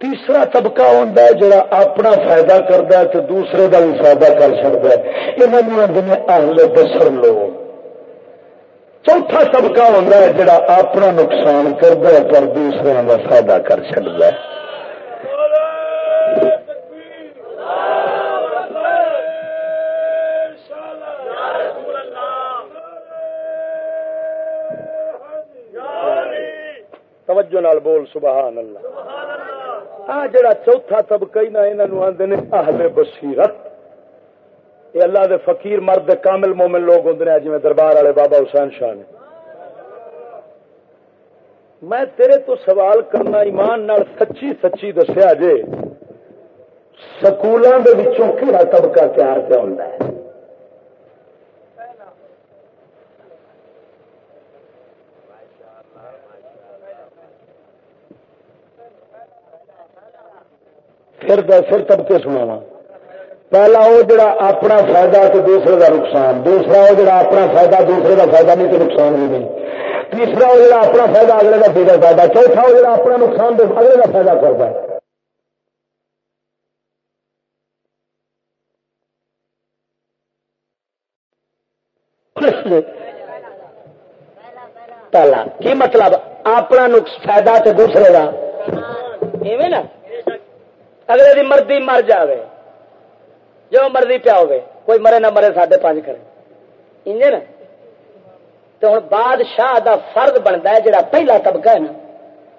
تیسرا طبقہ ہوں جڑا اپنا فائدہ کرتا ہے تو دوسرے دا بھی فائدہ کر سکتا ہے۔ یہاں یہ اہل بسر لوگ۔ چوتھا طبقہ ہوں جڑا اپنا نقصان کرتا ہے پر دوسرے کا فائدہ کر سکتا ہے۔ توجہ نال بول، سبحان اللہ۔ آ جڑا چوتھا طبقہ ہی نہ انہاں آندے نے، اہل بصیرت۔ یہ اللہ دے فقیر مرد کامل مومن لوگ ہوندے نے جویں دربار والے بابا حسین شاہ نے۔ میں تیرے تو سوال کرنا ایمان نال سچی سچی دسیا جے سکولوں دے وچوں کیڑا طبقہ تیار پہ ہوندا ہے؟ پھر پھر طبقے سنا پہلا وہ جڑا اپنا فائدہ تو دوسرے کا نقصان، دوسرا وہ جڑا اپنا فائدہ دوسرے کا فائدہ نہیں تو نقصان بھی نہیں۔ تیسرا وہ جڑا اپنا فائدہ اگلے کا فائدہ فائدہ چوتھا وہ جڑا اپنا نقصان اگلے کا فائدہ کرتا ہے۔ پہلا، کی مطلب؟ اپنا فائدہ تو دوسرے کا نا؟ اگلے دی مرضی مر جائے جو مرضی پیا ہوگی کوئی مرے نہ مرے ساڈے پانچ کرے۔ انجے نا تو ہوں بادشاہ دا فرد بنتا ہے جڑا پہلا طبقہ ہے نا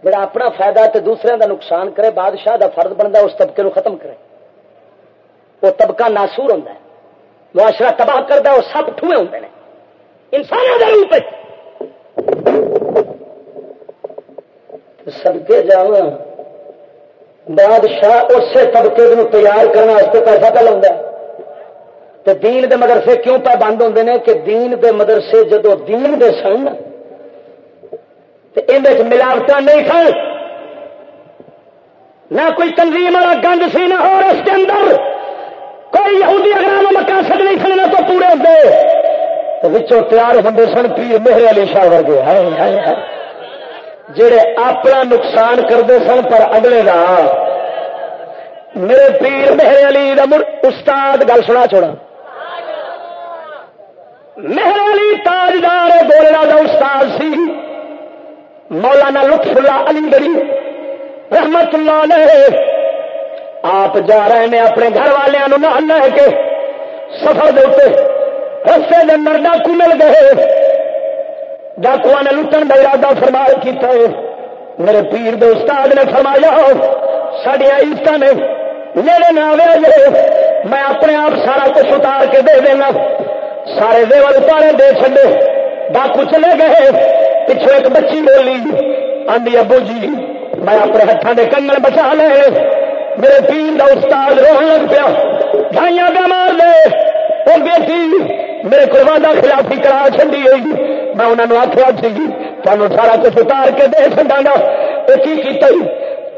جڑا اپنا فائدہ تے دوسرے دا نقصان کرے، بادشاہ دا فرد بنتا ہے، اس طبقے نو ختم کرے۔ وہ طبقہ ناسور ہوں معاشرہ تباہ کرتا ہے، وہ سب ٹھوئے ہوں نے۔ انسانوں کے روپ سدکے جاؤ بادشاہ اسی طبقے کو تیار کرنے واسطے پیسہ پہ لگتا تو دین دے مدرسے کیوں پہ بند ہوتے ہیں کہ دین دے مدرسے جدو دین دے سن تو ملاوٹ نہیں سن۔ نہ کوئی تنظیم والا گند سی، نہ اور اس کے اندر۔ کوئی یہودی اگر مقاصد نہیں سن تو پورے ہوتے تیار ہوتے سن پیر مہر علی شاہ ورگے۔ جڑے اپنا نقصان کرتے سن پر اگلے کا میرے پیر مہر علی مر استاد گل سنا چھوڑا. مہر علی تاجدار بولنا کا استاد سی. مولانا لطف اللہ علی گڑی رحمت اللہ نے آپ جا رہے ہیں اپنے گھر والوں لے کے سفر دے رستے کے اندر ڈاکو مل گئے۔ ڈاکو نے لٹن کا ارادہ فرمایا کیا میرے پیر دے استاد نے فرمایا سڈیا عزت نے میرے نہ جے میں اپنے آپ سارا کچھ اتار کے دے دینا۔ سارے دیول اتارے دے چلے ڈاکو چلے گئے۔ پچھو ایک بچی بولی آدھی ابو جی میں اپنے ہاتھوں کے کنگن بچا لے۔ میرے پیر کا استاد روح لگ پیا ڈھائیاں پہ مار دے۔ وہ بیٹی، میرے قربان خلافی کرا چلی گئی میں انہوں نے آخیا سی تمہیں سارا کچھ اتار کے دے چاہا وہ کی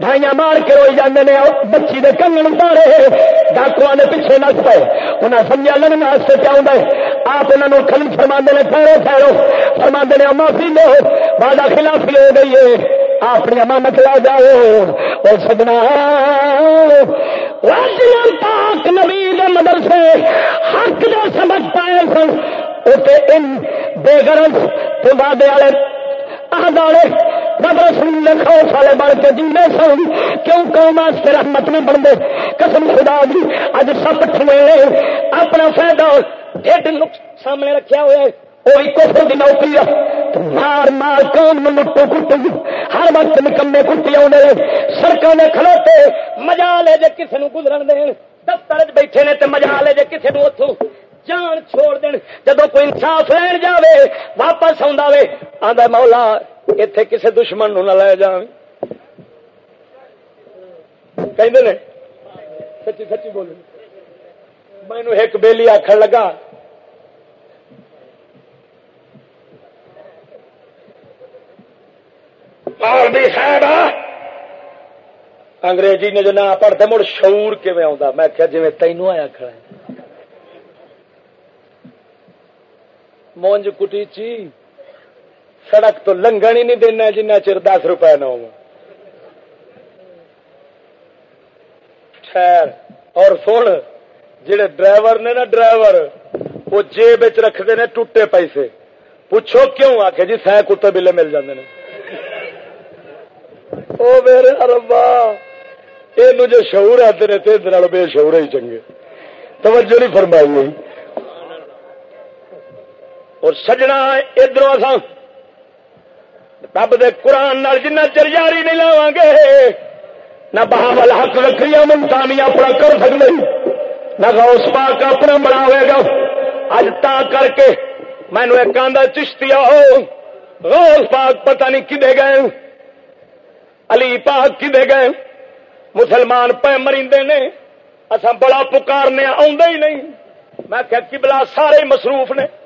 ڈھائیاں مار کے روئی جانے نے بچی دے کنگن اتارے ڈاکو نے پیچھے نس پے انہیں سمجھا لگنا واسطے کیا ہوں آپ انہوں کھلی فرما نے، ٹھہرو ٹھہرو۔ فرما نے معافی لو، وعدہ خلافی ہو گئی ہے۔ اپنی امانت لا جاؤ۔ اور سجنا پاک نبی مدرسے، حق کا سبق پائے سن۔ اتنے ان بے گرم تو والے آدھے رب رسول نے خوف والے بڑھ کے جینے سن، کیوں قوم واسطے رحمت نہیں بنتے؟ قسم خدا دی، اج سب ٹھوے اپنا فائدہ ڈیڈ سامنے رکھا ہوا ہے وہ کفر کی نوکری ہے۔ مار مار قوم لٹو کٹ ہر وقت نکمے کٹی آنے سڑکوں نے کھلوتے مزا لے جے کسی نے گزرن دے دفتر بیٹھے نے تو مزا لے جے کسی نے اتوں جان چھوڑ دین جدو کوئی انصاف لین جاوے، واپس آ مولا اتے کسی دشمن نہ لے جا سچی سچی بولو۔ مینو ایک بیلی آخر لگا صاحب انگریزی نے جو نہ پڑھتے مڑ شعور کیون آ میں کیا جی تینوں آیا کھڑا ہے مونج کٹی چی۔ سڑک تو لنگن ہی نہیں دینا جنہ چر دس روپے نہ ہو۔ خیر، اور سن، جڑے ڈرائیور نے نا ڈرائیور، وہ جیب رکھتے ہیں ٹوٹے پیسے۔ پوچھو کیوں؟ آ کے جی سہ کتے بلے مل جاندے ہیں او میرے ربا یہ جو شعور آتے نے، تو بے شعور ہی چنگے۔ توجہ نہیں فرمائی گئی۔ اور سجنا ادھر اصا۔ رب دے قرآن جنہ چر جاری نہیں لاو گے، نہ بہاول حق رکھری منتانی اپنا کر سکتے نہ غوث پاک اپنا بناوے گا۔ اج تا کر کے مینو ایک آدھا چشتی ہو۔ غوث پاک پتہ نہیں کدے گئے، علی پاک کدے گئے۔ مسلمان پہ مریندے نے اصا بڑا پکارنے آئی نہیں۔ میں کہ کبلا سارے مصروف نے۔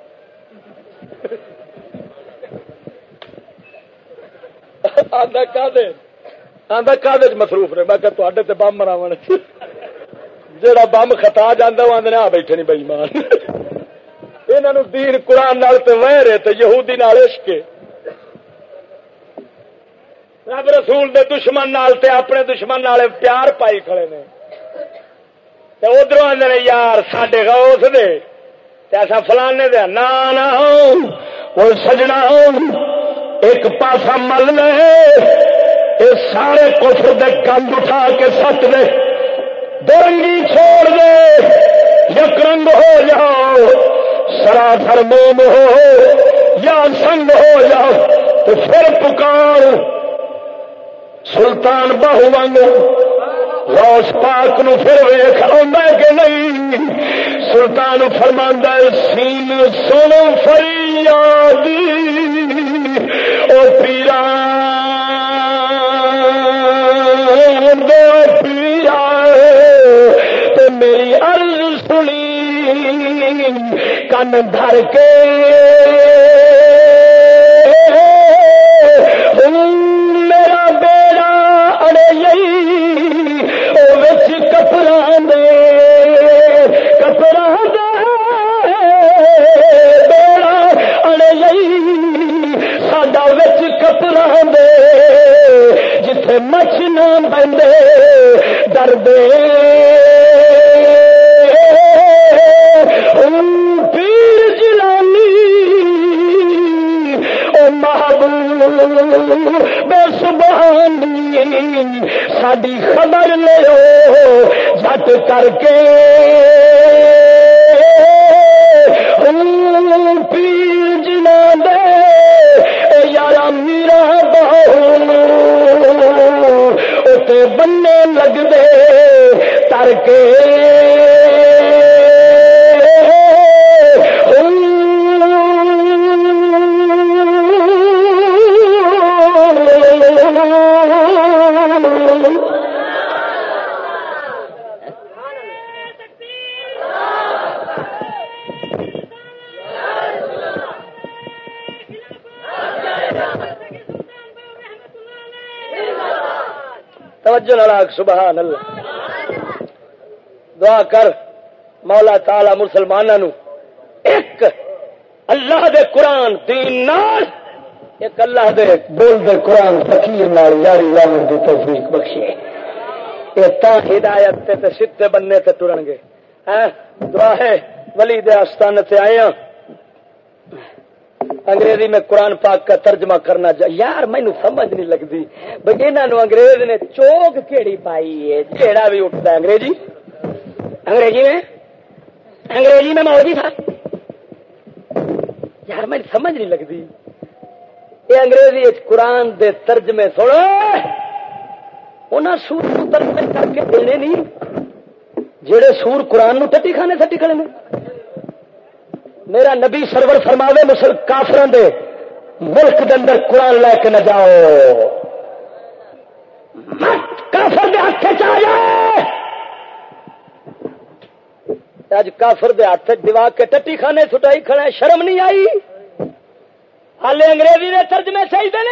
مصروف نے؟ میں کہ تے بم مراو جا بم خطا جانا وہ آدھے آ بیٹھے نہیں بئی مان یہ دین قرآن وہرے تو یہودی نال عشق رب رسول دے دشمن نال تے اپنے دشمن نال پیار پائی کھڑے نے۔ ادھر آدھے یار سڈے غوث دے۔ ایسا فلانے دیا نا نا وہ سجنا ایک پاسا مل لے یہ سارے کفر دے گند اٹھا کے سٹ دے درنگی چھوڑ دے، یک رنگ ہو جاؤ، سراسر موم ہو، یا سنگ ہو جاؤ، تو پھر پکار سلطان بہو وانگو روس پاک نو پھر ویخ آ کہ نہیں؟ سلطان فرماندہ سین سن فریاد او پیرا پیرا تو میری عرض سنی، کن دھر کے کپڑا دے کپڑا دے اڑ ساڈا بچ کپڑا دے جتھے مچھ نہ بندے ڈر دے پیر جلانی او محبوب بے سبحانی خبر لو جٹ کر کے پیر جنا دے یار میرا اتنے بننے لگ دے تر کے توجہ ناراگ سبحان اللہ۔ دعا کر مولا تالا مسلمانوں ایک اللہ دے قرآن دین نال، ایک اللہ دے بول دے قرآن فقیر نال یاری لاون دی توفیق بخشے۔ یہ تا ہدایت تے تے ستے بننے تے ٹرن گے ہاں، دعا ہے، ولی دے آستان تے آئے ہیں انگریزی میں قرآن پاک کا ترجمہ کرنا چاہیے یار مینو سمجھ نہیں لگتی۔ بھائی انہوں انگریز نے چوک کیڑی پائی ہے؟ جیڑا بھی اٹھتا ہے۔ انگریزی؟ انگریزی میں؟ انگریزی میں مولوی تھا یار میں سمجھ نہیں لگتی۔ یہ انگریزی قرآن دے ترجمے سنو۔ انہیں سور ترجمے کر کے دینے نہیں۔ جہے سور قرآن نو ٹٹی کھانے سٹی کھڑے نے۔ میرا نبی سرور فرماوے مسل کافر دے ملک دے اندر قرآن لے کے نہ جاؤ۔ کافر دے ہاتھ چ جائے۔ اج کافر دے ہاتھ دوا کے ٹٹی کھانے چھٹائی کھڑے، شرم نہیں آئی؟ ہالے انگریزی دے ترجمے صحیح دے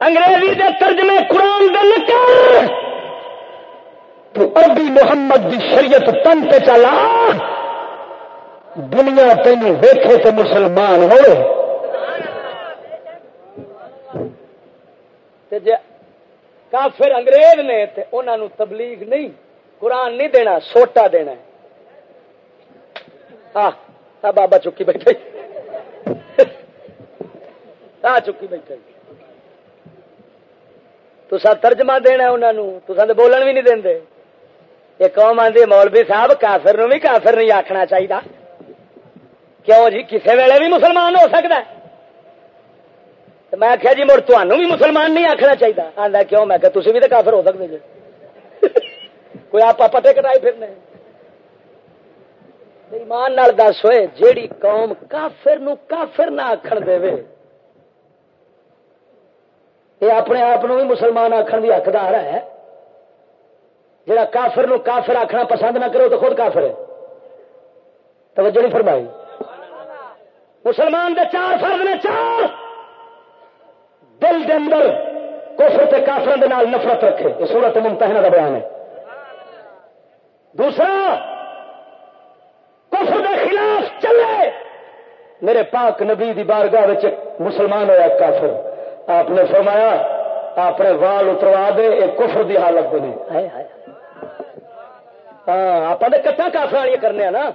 انگریزی دے ترجمے قرآن دے نکل تو عربی محمد دی شریعت تن تے چلا۔ دنیا تین ویکھے تو مسلمان ہوئے۔ جی کافر انگریز نے تے انہوں نے تبلیغ نہیں، قرآن نہیں دینا، سوٹا دینا ہاں بابا چکی بیٹھے۔ آ چکی بیٹھے۔ تو ترجمہ دینا انہوں تو سا بولن بھی نہیں دیں یہ قوم آدھی مولوی صاحب کافر نو بھی کافر نہیں آخنا چاہیے کیوں جی؟ کسی ویلے بھی مسلمان ہو سکتا ہے۔ تو میں آخیا جی مڑ تمہوں بھی مسلمان نہیں آخنا چاہیے آدھا کیوں؟ میں کہ تھی بھی تو کافر ہو سکتے جی۔ [LAUGHS] کوئی آپ پٹے کٹائی پھرنے۔ ایمان نال دس ہوئے، جیڑی قوم کافر نو کافر نہ آخر دے یہ اپنے آپ بھی مسلمان آخر کی حقدار ہے۔ جڑا کافر نو کافر آخنا پسند نہ کرو تو خود کافر ہے۔ توجہ نہیں فرمائی۔ مسلمان دے چار فرد نے چار۔ دل دے اندر کفر تے کافر دے نال نفرت رکھے۔ یہ سورت ممتحنہ کا بیان ہے۔ دوسرا، کفر دے خلاف چلے۔ میرے پاک نبی دی بارگاہ مسلمان ہوا کافر۔ آپ نے فرمایا اپنے وال اتروا دے، یہ کفر دی حالت بنی۔ ہاں آپ کٹا کافر والی کرنے ہاں نا؟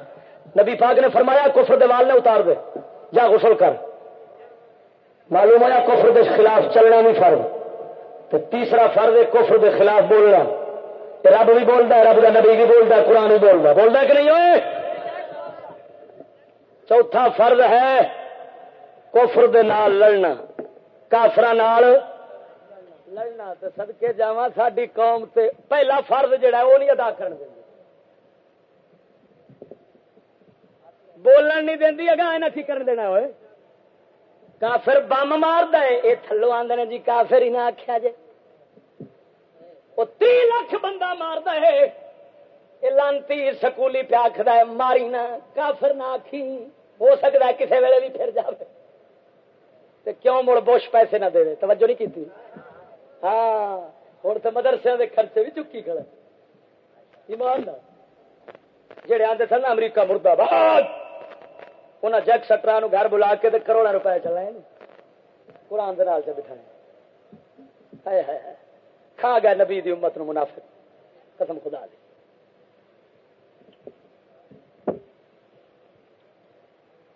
نبی پاک نے فرمایا، کفر دے وال نے اتار دے، جا غسل کر۔ معلوم ہوا کفر دے خلاف چلنا نہیں فرض تو تیسرا فرض ہے کفر دے خلاف بولنا۔ رب بھی بولتا ہے، رب کا نبی بھی بولتا ہے، قرآن بھی بولتا بولتا کہ نہیں ہوئے؟ چوتھا فرض ہے کفر دے نال لڑنا۔ کافر لڑنا تو سدکے جا ساری قوم تے پہلا فرض جڑا وہ نہیں ادا کر بولن نہیں دینی اگا یہ کی کر دینا ہوئے؟ کافر بم مار دے یہ تھلو آدھے جی کافر ہی نہ آخیا جی وہ تی لاکھ بندہ مار دے لانتی سکولی پیا آخر ہے، ماری نہ، کافر نہ آخی ہو سکتا ہے کسی ویلے بھی پھر جائے تو کیوں مڑ بوش پیسے نہ دے دے؟ توجہ نہیں کی ہاں ہوں تو مدرسے کے خرچے بھی چکی کھڑے۔ ایمان جڑے آتے سن امریکہ مردہ باد انہیں جگ سٹرا نو گھر بلا کے کروڑا روپئے چلائے قرآن سے بٹھائے۔ کھا گیا نبی دی امت نو منافق۔ قسم خدا دی۔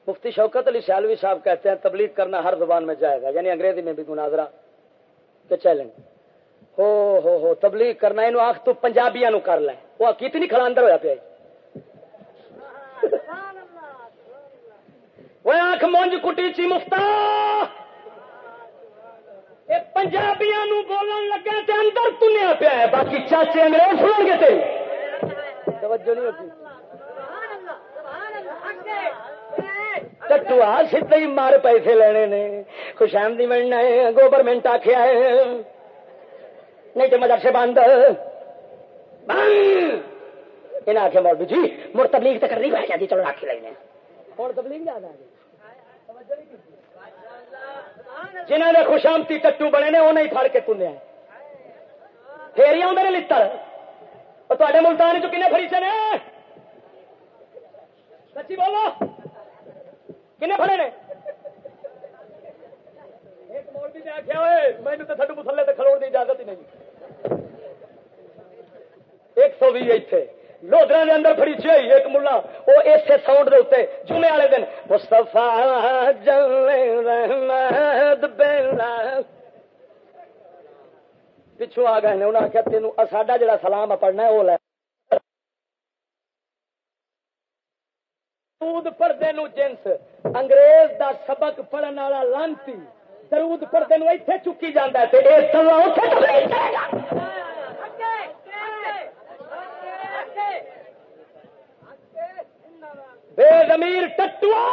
مفتی شوکت علی سیالوی صاحب کہتے ہیں، تبلیغ کرنا ہر زبان میں جائے گا۔ یعنی انگریزی میں بھی مناظرہ کے چیلنج۔ ہو ہو ہو، تبلیغ کرنا یہ آخ تو پنجابیا نو کر لیں۔ وہ کتنی کھڑا اندر ہوا پیا وہ آخ مونج کٹی چی مفتا پنجابیا بولن لگا تے اندر تنیا پیا ہے باقی چاچے انگریز سن گے توجہ نہیں ہوتی ٹٹوا سیدے ہی مار پیسے لینے نے خوش آمدی ملنا ہے گورنمنٹ آخیا ہے نہیں تو مدرسے بند انہیں آخیا مولوی جی مڑ تبلیغ تو کرنی پہ جاتی چلو رکھ لینا ہوں تبلیغ یاد آ گئی جنہوں نے خوشامتی ٹٹو بنے نے انہیں پھڑ کے تنیا پھر آدھے لڑ اور تے ملتان چ کنے فریچے نے؟ سچی بولو۔ کنے فڑے نے؟ ایک مولوی نے آخیا ہوئے مینو تو تھڈو مسلے تے کھلوڑ کی اجازت ہی نہیں۔ ایک سو بھی اتنے لودرا کے اندر فریچے ہوئی ایک ملا وہ اسے ساؤنڈ دے اتنے جمعے والے دن مستفا پچھو آ گئے انہیں آخیا تین ساڈا جڑا سلام پڑھنا ہے وہ لے درود پردے نو جنس انگریز دا سبق پڑھن والا لانتی درود پردے نو ایتھے چکی جاندا ہے تے اے سوا اوتھے تبلیغ کرے گا بے ضمیر ٹٹوا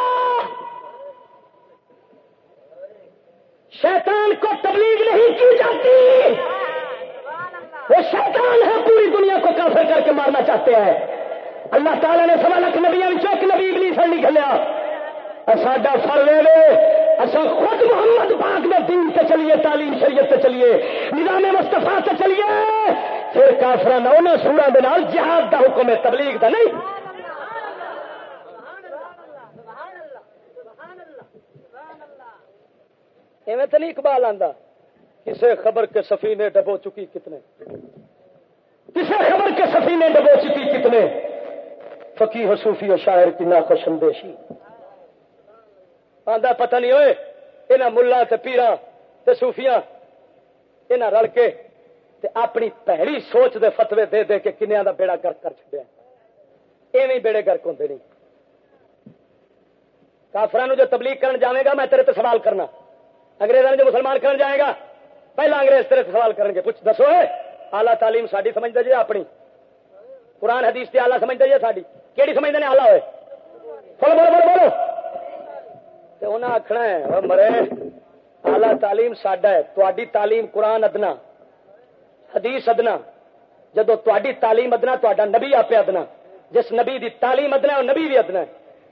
شیطان کو تبلیغ نہیں کی جاتی! وہ شیطان ہے پوری دنیا کو کافر کر کے مارنا چاہتے ہیں۔ اللہ تعالیٰ نے سوا لکھ نبی چوک نبی نہیں سر نکلیا ساڈا فر لے اصا خود محمد پاک میں دین سے چلیے، تعلیم شریعت سے چلیے، نظام مستفا سے چلیے۔ پھر کافر نہ سورا دال جہاد دا حکم ہے تبلیغ دا نہیں۔ ایویں تو نہیں اقبال آتا کسے خبر کے سفینے ڈبو چکی کتنے؟ کسے خبر کے سفینے ڈبو چکی کتنے؟ فقی حصوفی و شاعر کی ناخوش اندیشی۔ آدھا پتہ نہیں ہوئے یہاں ملا پیرا صوفیاں یہاں رل کے تے اپنی پہلی سوچ دے فتوے دے دے کے کنیا دا بیڑا گرک کر چڑیا ایویں بیڑے گرک ہوتے نہیں۔ کافران جو تبلیغ کرن جائے گا، میں تیرے تے سوال کرنا۔ انگریزوں جو مسلمان کرن جائے گا، پہلا انگریز تیرے سوال کریں گے پوچھ، دسو آلہ تعلیم ساری سمجھتے جی اپنی؟ قرآن، حدیث سے آلہ سمجھتے جی ساری کہڑی سمجھتے ہیں آلہ ہوئے؟ بولو بولو بولو بولو۔ تو انہیں آخنا ہے مرے آلہ تعلیم ساڈا ہے تاری تعلیم قرآن ادنا، حدیث ادنا۔ جدو تاری تعلیم ادنا تا نبی آپ ادنا۔ جس نبی دی تعلیم ادنا وہ نبی بھی ادنا ہے۔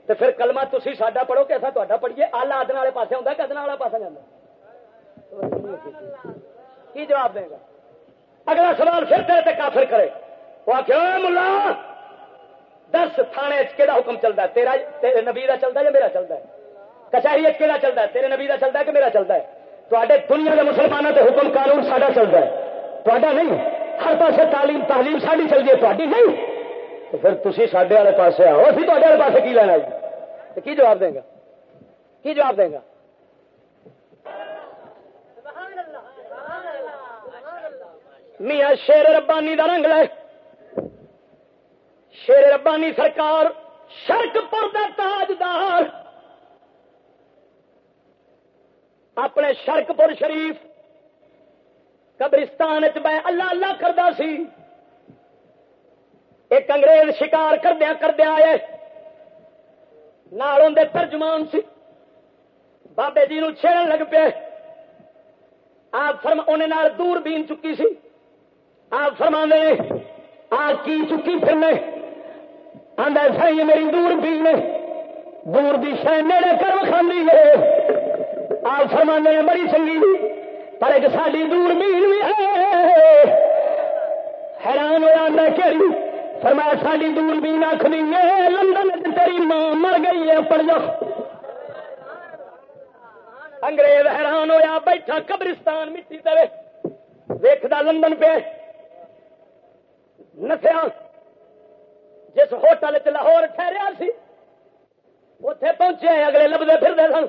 تو پھر کلمہ تھی ساڈا پڑھو کہ ایسا تا پڑھیے آلہ ادنا والے پاس ہوتا کہ ادنا والا پاس جانا کی جواب دے گا؟ اگلا سوال پھر تیرے تے کافر کرے۔ وہ آخر ملا دس تھانے کہڑا حکم چلتا ہے؟ تیرا، تیرے نبی کا چلتا ہے یا میرا چلتا ہے؟ کچہری کہڑا چلتا ہے؟ تیرے نبی کا چلتا ہے کہ میرا چلتا ہے؟ تے دنیا کے مسلمانوں کے حکم قانون ساڈا چلتا ہے۔ تا نہیں، ہر پاسے تعلیم تعلیم ساری چلتی ہے تاری نہیں۔ تو پھر تھی سڈے والے پاس آؤ، اسی تے والے پاس کی لینا جی کی جواب دیں گا؟ کی جواب دیں گا؟ میاں شیر ربانی دا رنگ لے۔ شیر ربانی سرکار شرک پور دا تاجدار۔ اپنے شرک پور شریف قبرستان میں اللہ اللہ کرتا سی۔ ایک انگریز شکار کردیا کردیا آئے نال ترجمان سی۔ بابے جی نو چھیڑن لگ پے آپ فرما انہیں دور بین چکی سی۔ آپ فرما نے آ کی چکی پھرنے آدھا سی میری دور بین دور دی شہ میرے کر کھانے ہے آپ فرما نے بڑی چنگی پر ایک ساری دور بھی ہے۔ حیران ہوا میں کہڑی فرمایا ساری دور بین آخری لندن تیری ماں مر گئی ہے پڑ جا۔ انگریز حیران ہویا، بیٹھا قبرستان مٹی دے ویکھدا لندن پہ نسیا جس ہوٹل چ لاہور ٹھہریا سی اتے پہنچے اگلے لبدے پھرتے سن۔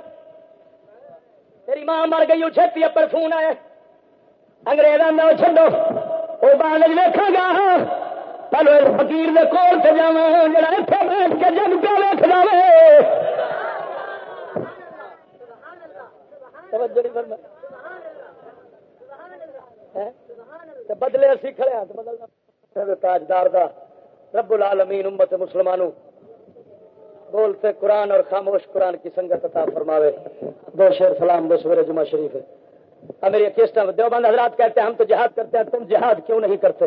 تیری ماں مر گئی چھتی اپر فون آئے انگریز آدھا چڈو وہ بعد ویکا گا۔ پہلو فکیر کے کول سے جا جا اتنے بیٹھ کے جگ پہ ویک جائے بدلے اسی کھڑے ہاتھ بدلنا۔ تاجدار دا رب العالمین امت مسلمانوں بولتے قرآن اور خاموش قرآن کی سنگت عطا فرماوے۔ دو شیر سلام دو سورے جمعہ شریف۔ ہے میری کیسٹا دیوبند حضرات کہتے ہیں ہم تو جہاد کرتے ہیں تم جہاد کیوں نہیں کرتے؟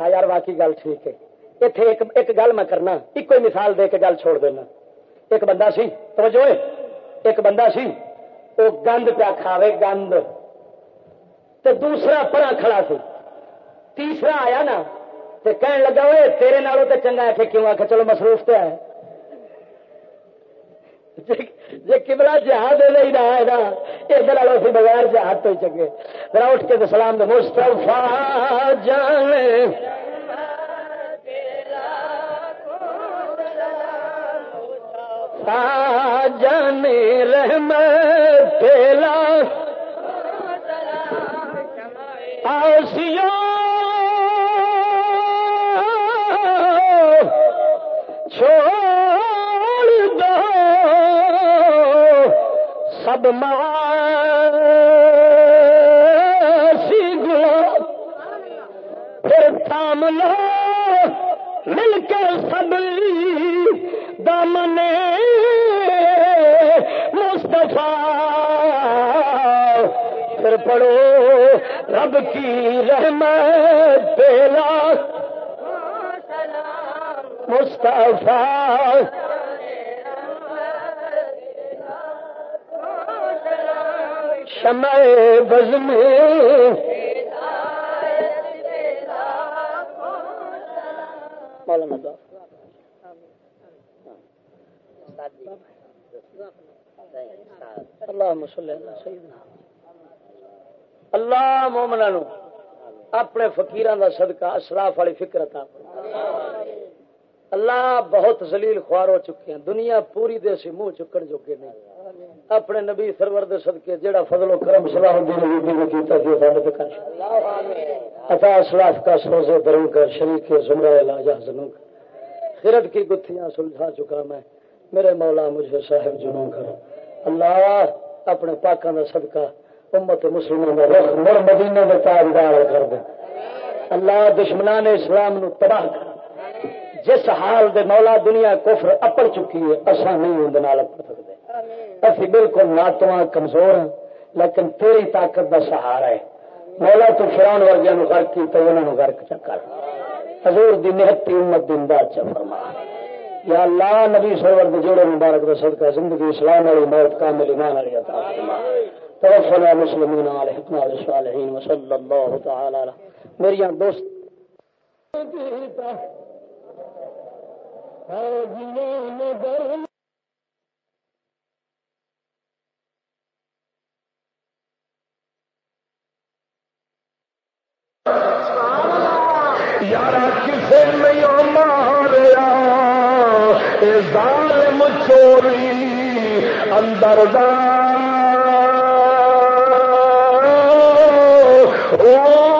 ہاں یار واقعی گل ٹھیک ہے۔ اتنے ایک, ایک گل میں کرنا ایک کوئی مثال دے کے گل چھوڑ دینا۔ ایک بندہ سی توجہ ایک بندہ سی وہ گند پیا کھاوے گند۔ تو دوسرا پرا کھڑا سی۔ تیسرا آیا نا تو کہنے لگا وہ تیرے نالوں تو چنگا ہے کہ کیوں؟ آ چلو مصروف تو ہے۔ جی کملا جہاز نہیں رہا ہے نا ادھر والوں سے بغیر جہاز تو ہی چنگے ذرا اٹھ کے تو سلام دے مستفا جانے۔ جان رحم پیلا آسیوں سب سی گلو. پھر تھام لو مل کے سب دامن مصطفیٰ. پھر پڑھو رب کی رحمت پیلا مصطفیٰ. شمع بز میں مولانا اللہ اللہ مومنا نو اپنے فقیران دا صدقہ اسلاف والی فکر اللہ بہت زلیل خوار ہو چکے ہیں دنیا پوری دے سے منہ چکن چکے نہیں۔ اپنے نبی سرور دے صدقے، جیڑا فضل و کرم، صلاح الدین ایوبی نے کیتا تھا سارے کر عطا اسلاف کا سوزے درو کر، شریک زمرہ لا جہزنوں خرد کی گتھیاں سلجھا چکا میں۔ میرے مولا، مجھے صاحب جنوں کر۔ اللہ، اپنے پاکاں دا صدقہ امت مسلموں دا رخ مر مدینے دے تاجدار کر دے۔ اللہ، دشمنان اسلام نو تباہ کر۔ جس حال دے مولا دنیا کفر اپڑ چکی ہے اصا نہیں اندر اپڑ سکتے اسی بالکل ناتواں کمزور ہیں لیکن تیری طاقت دا سہارا ہے۔ مولا تو فران ورگیا نو غرق کی تو انہوں غرق چکر حضور دی نہتی امت دن دا چا فرما۔ یا اللہ نبی سرور دے جوڑے مبارک دا صدقہ زندگی اسلام والی موت کامل ایمان علی عطا فرما۔ توفنا مسلمین علی حکمہ صالحین وصلی اللہ تعالی میری دوست
یار کسی نہیں ماریا؟ ظالم چوری اندر دار او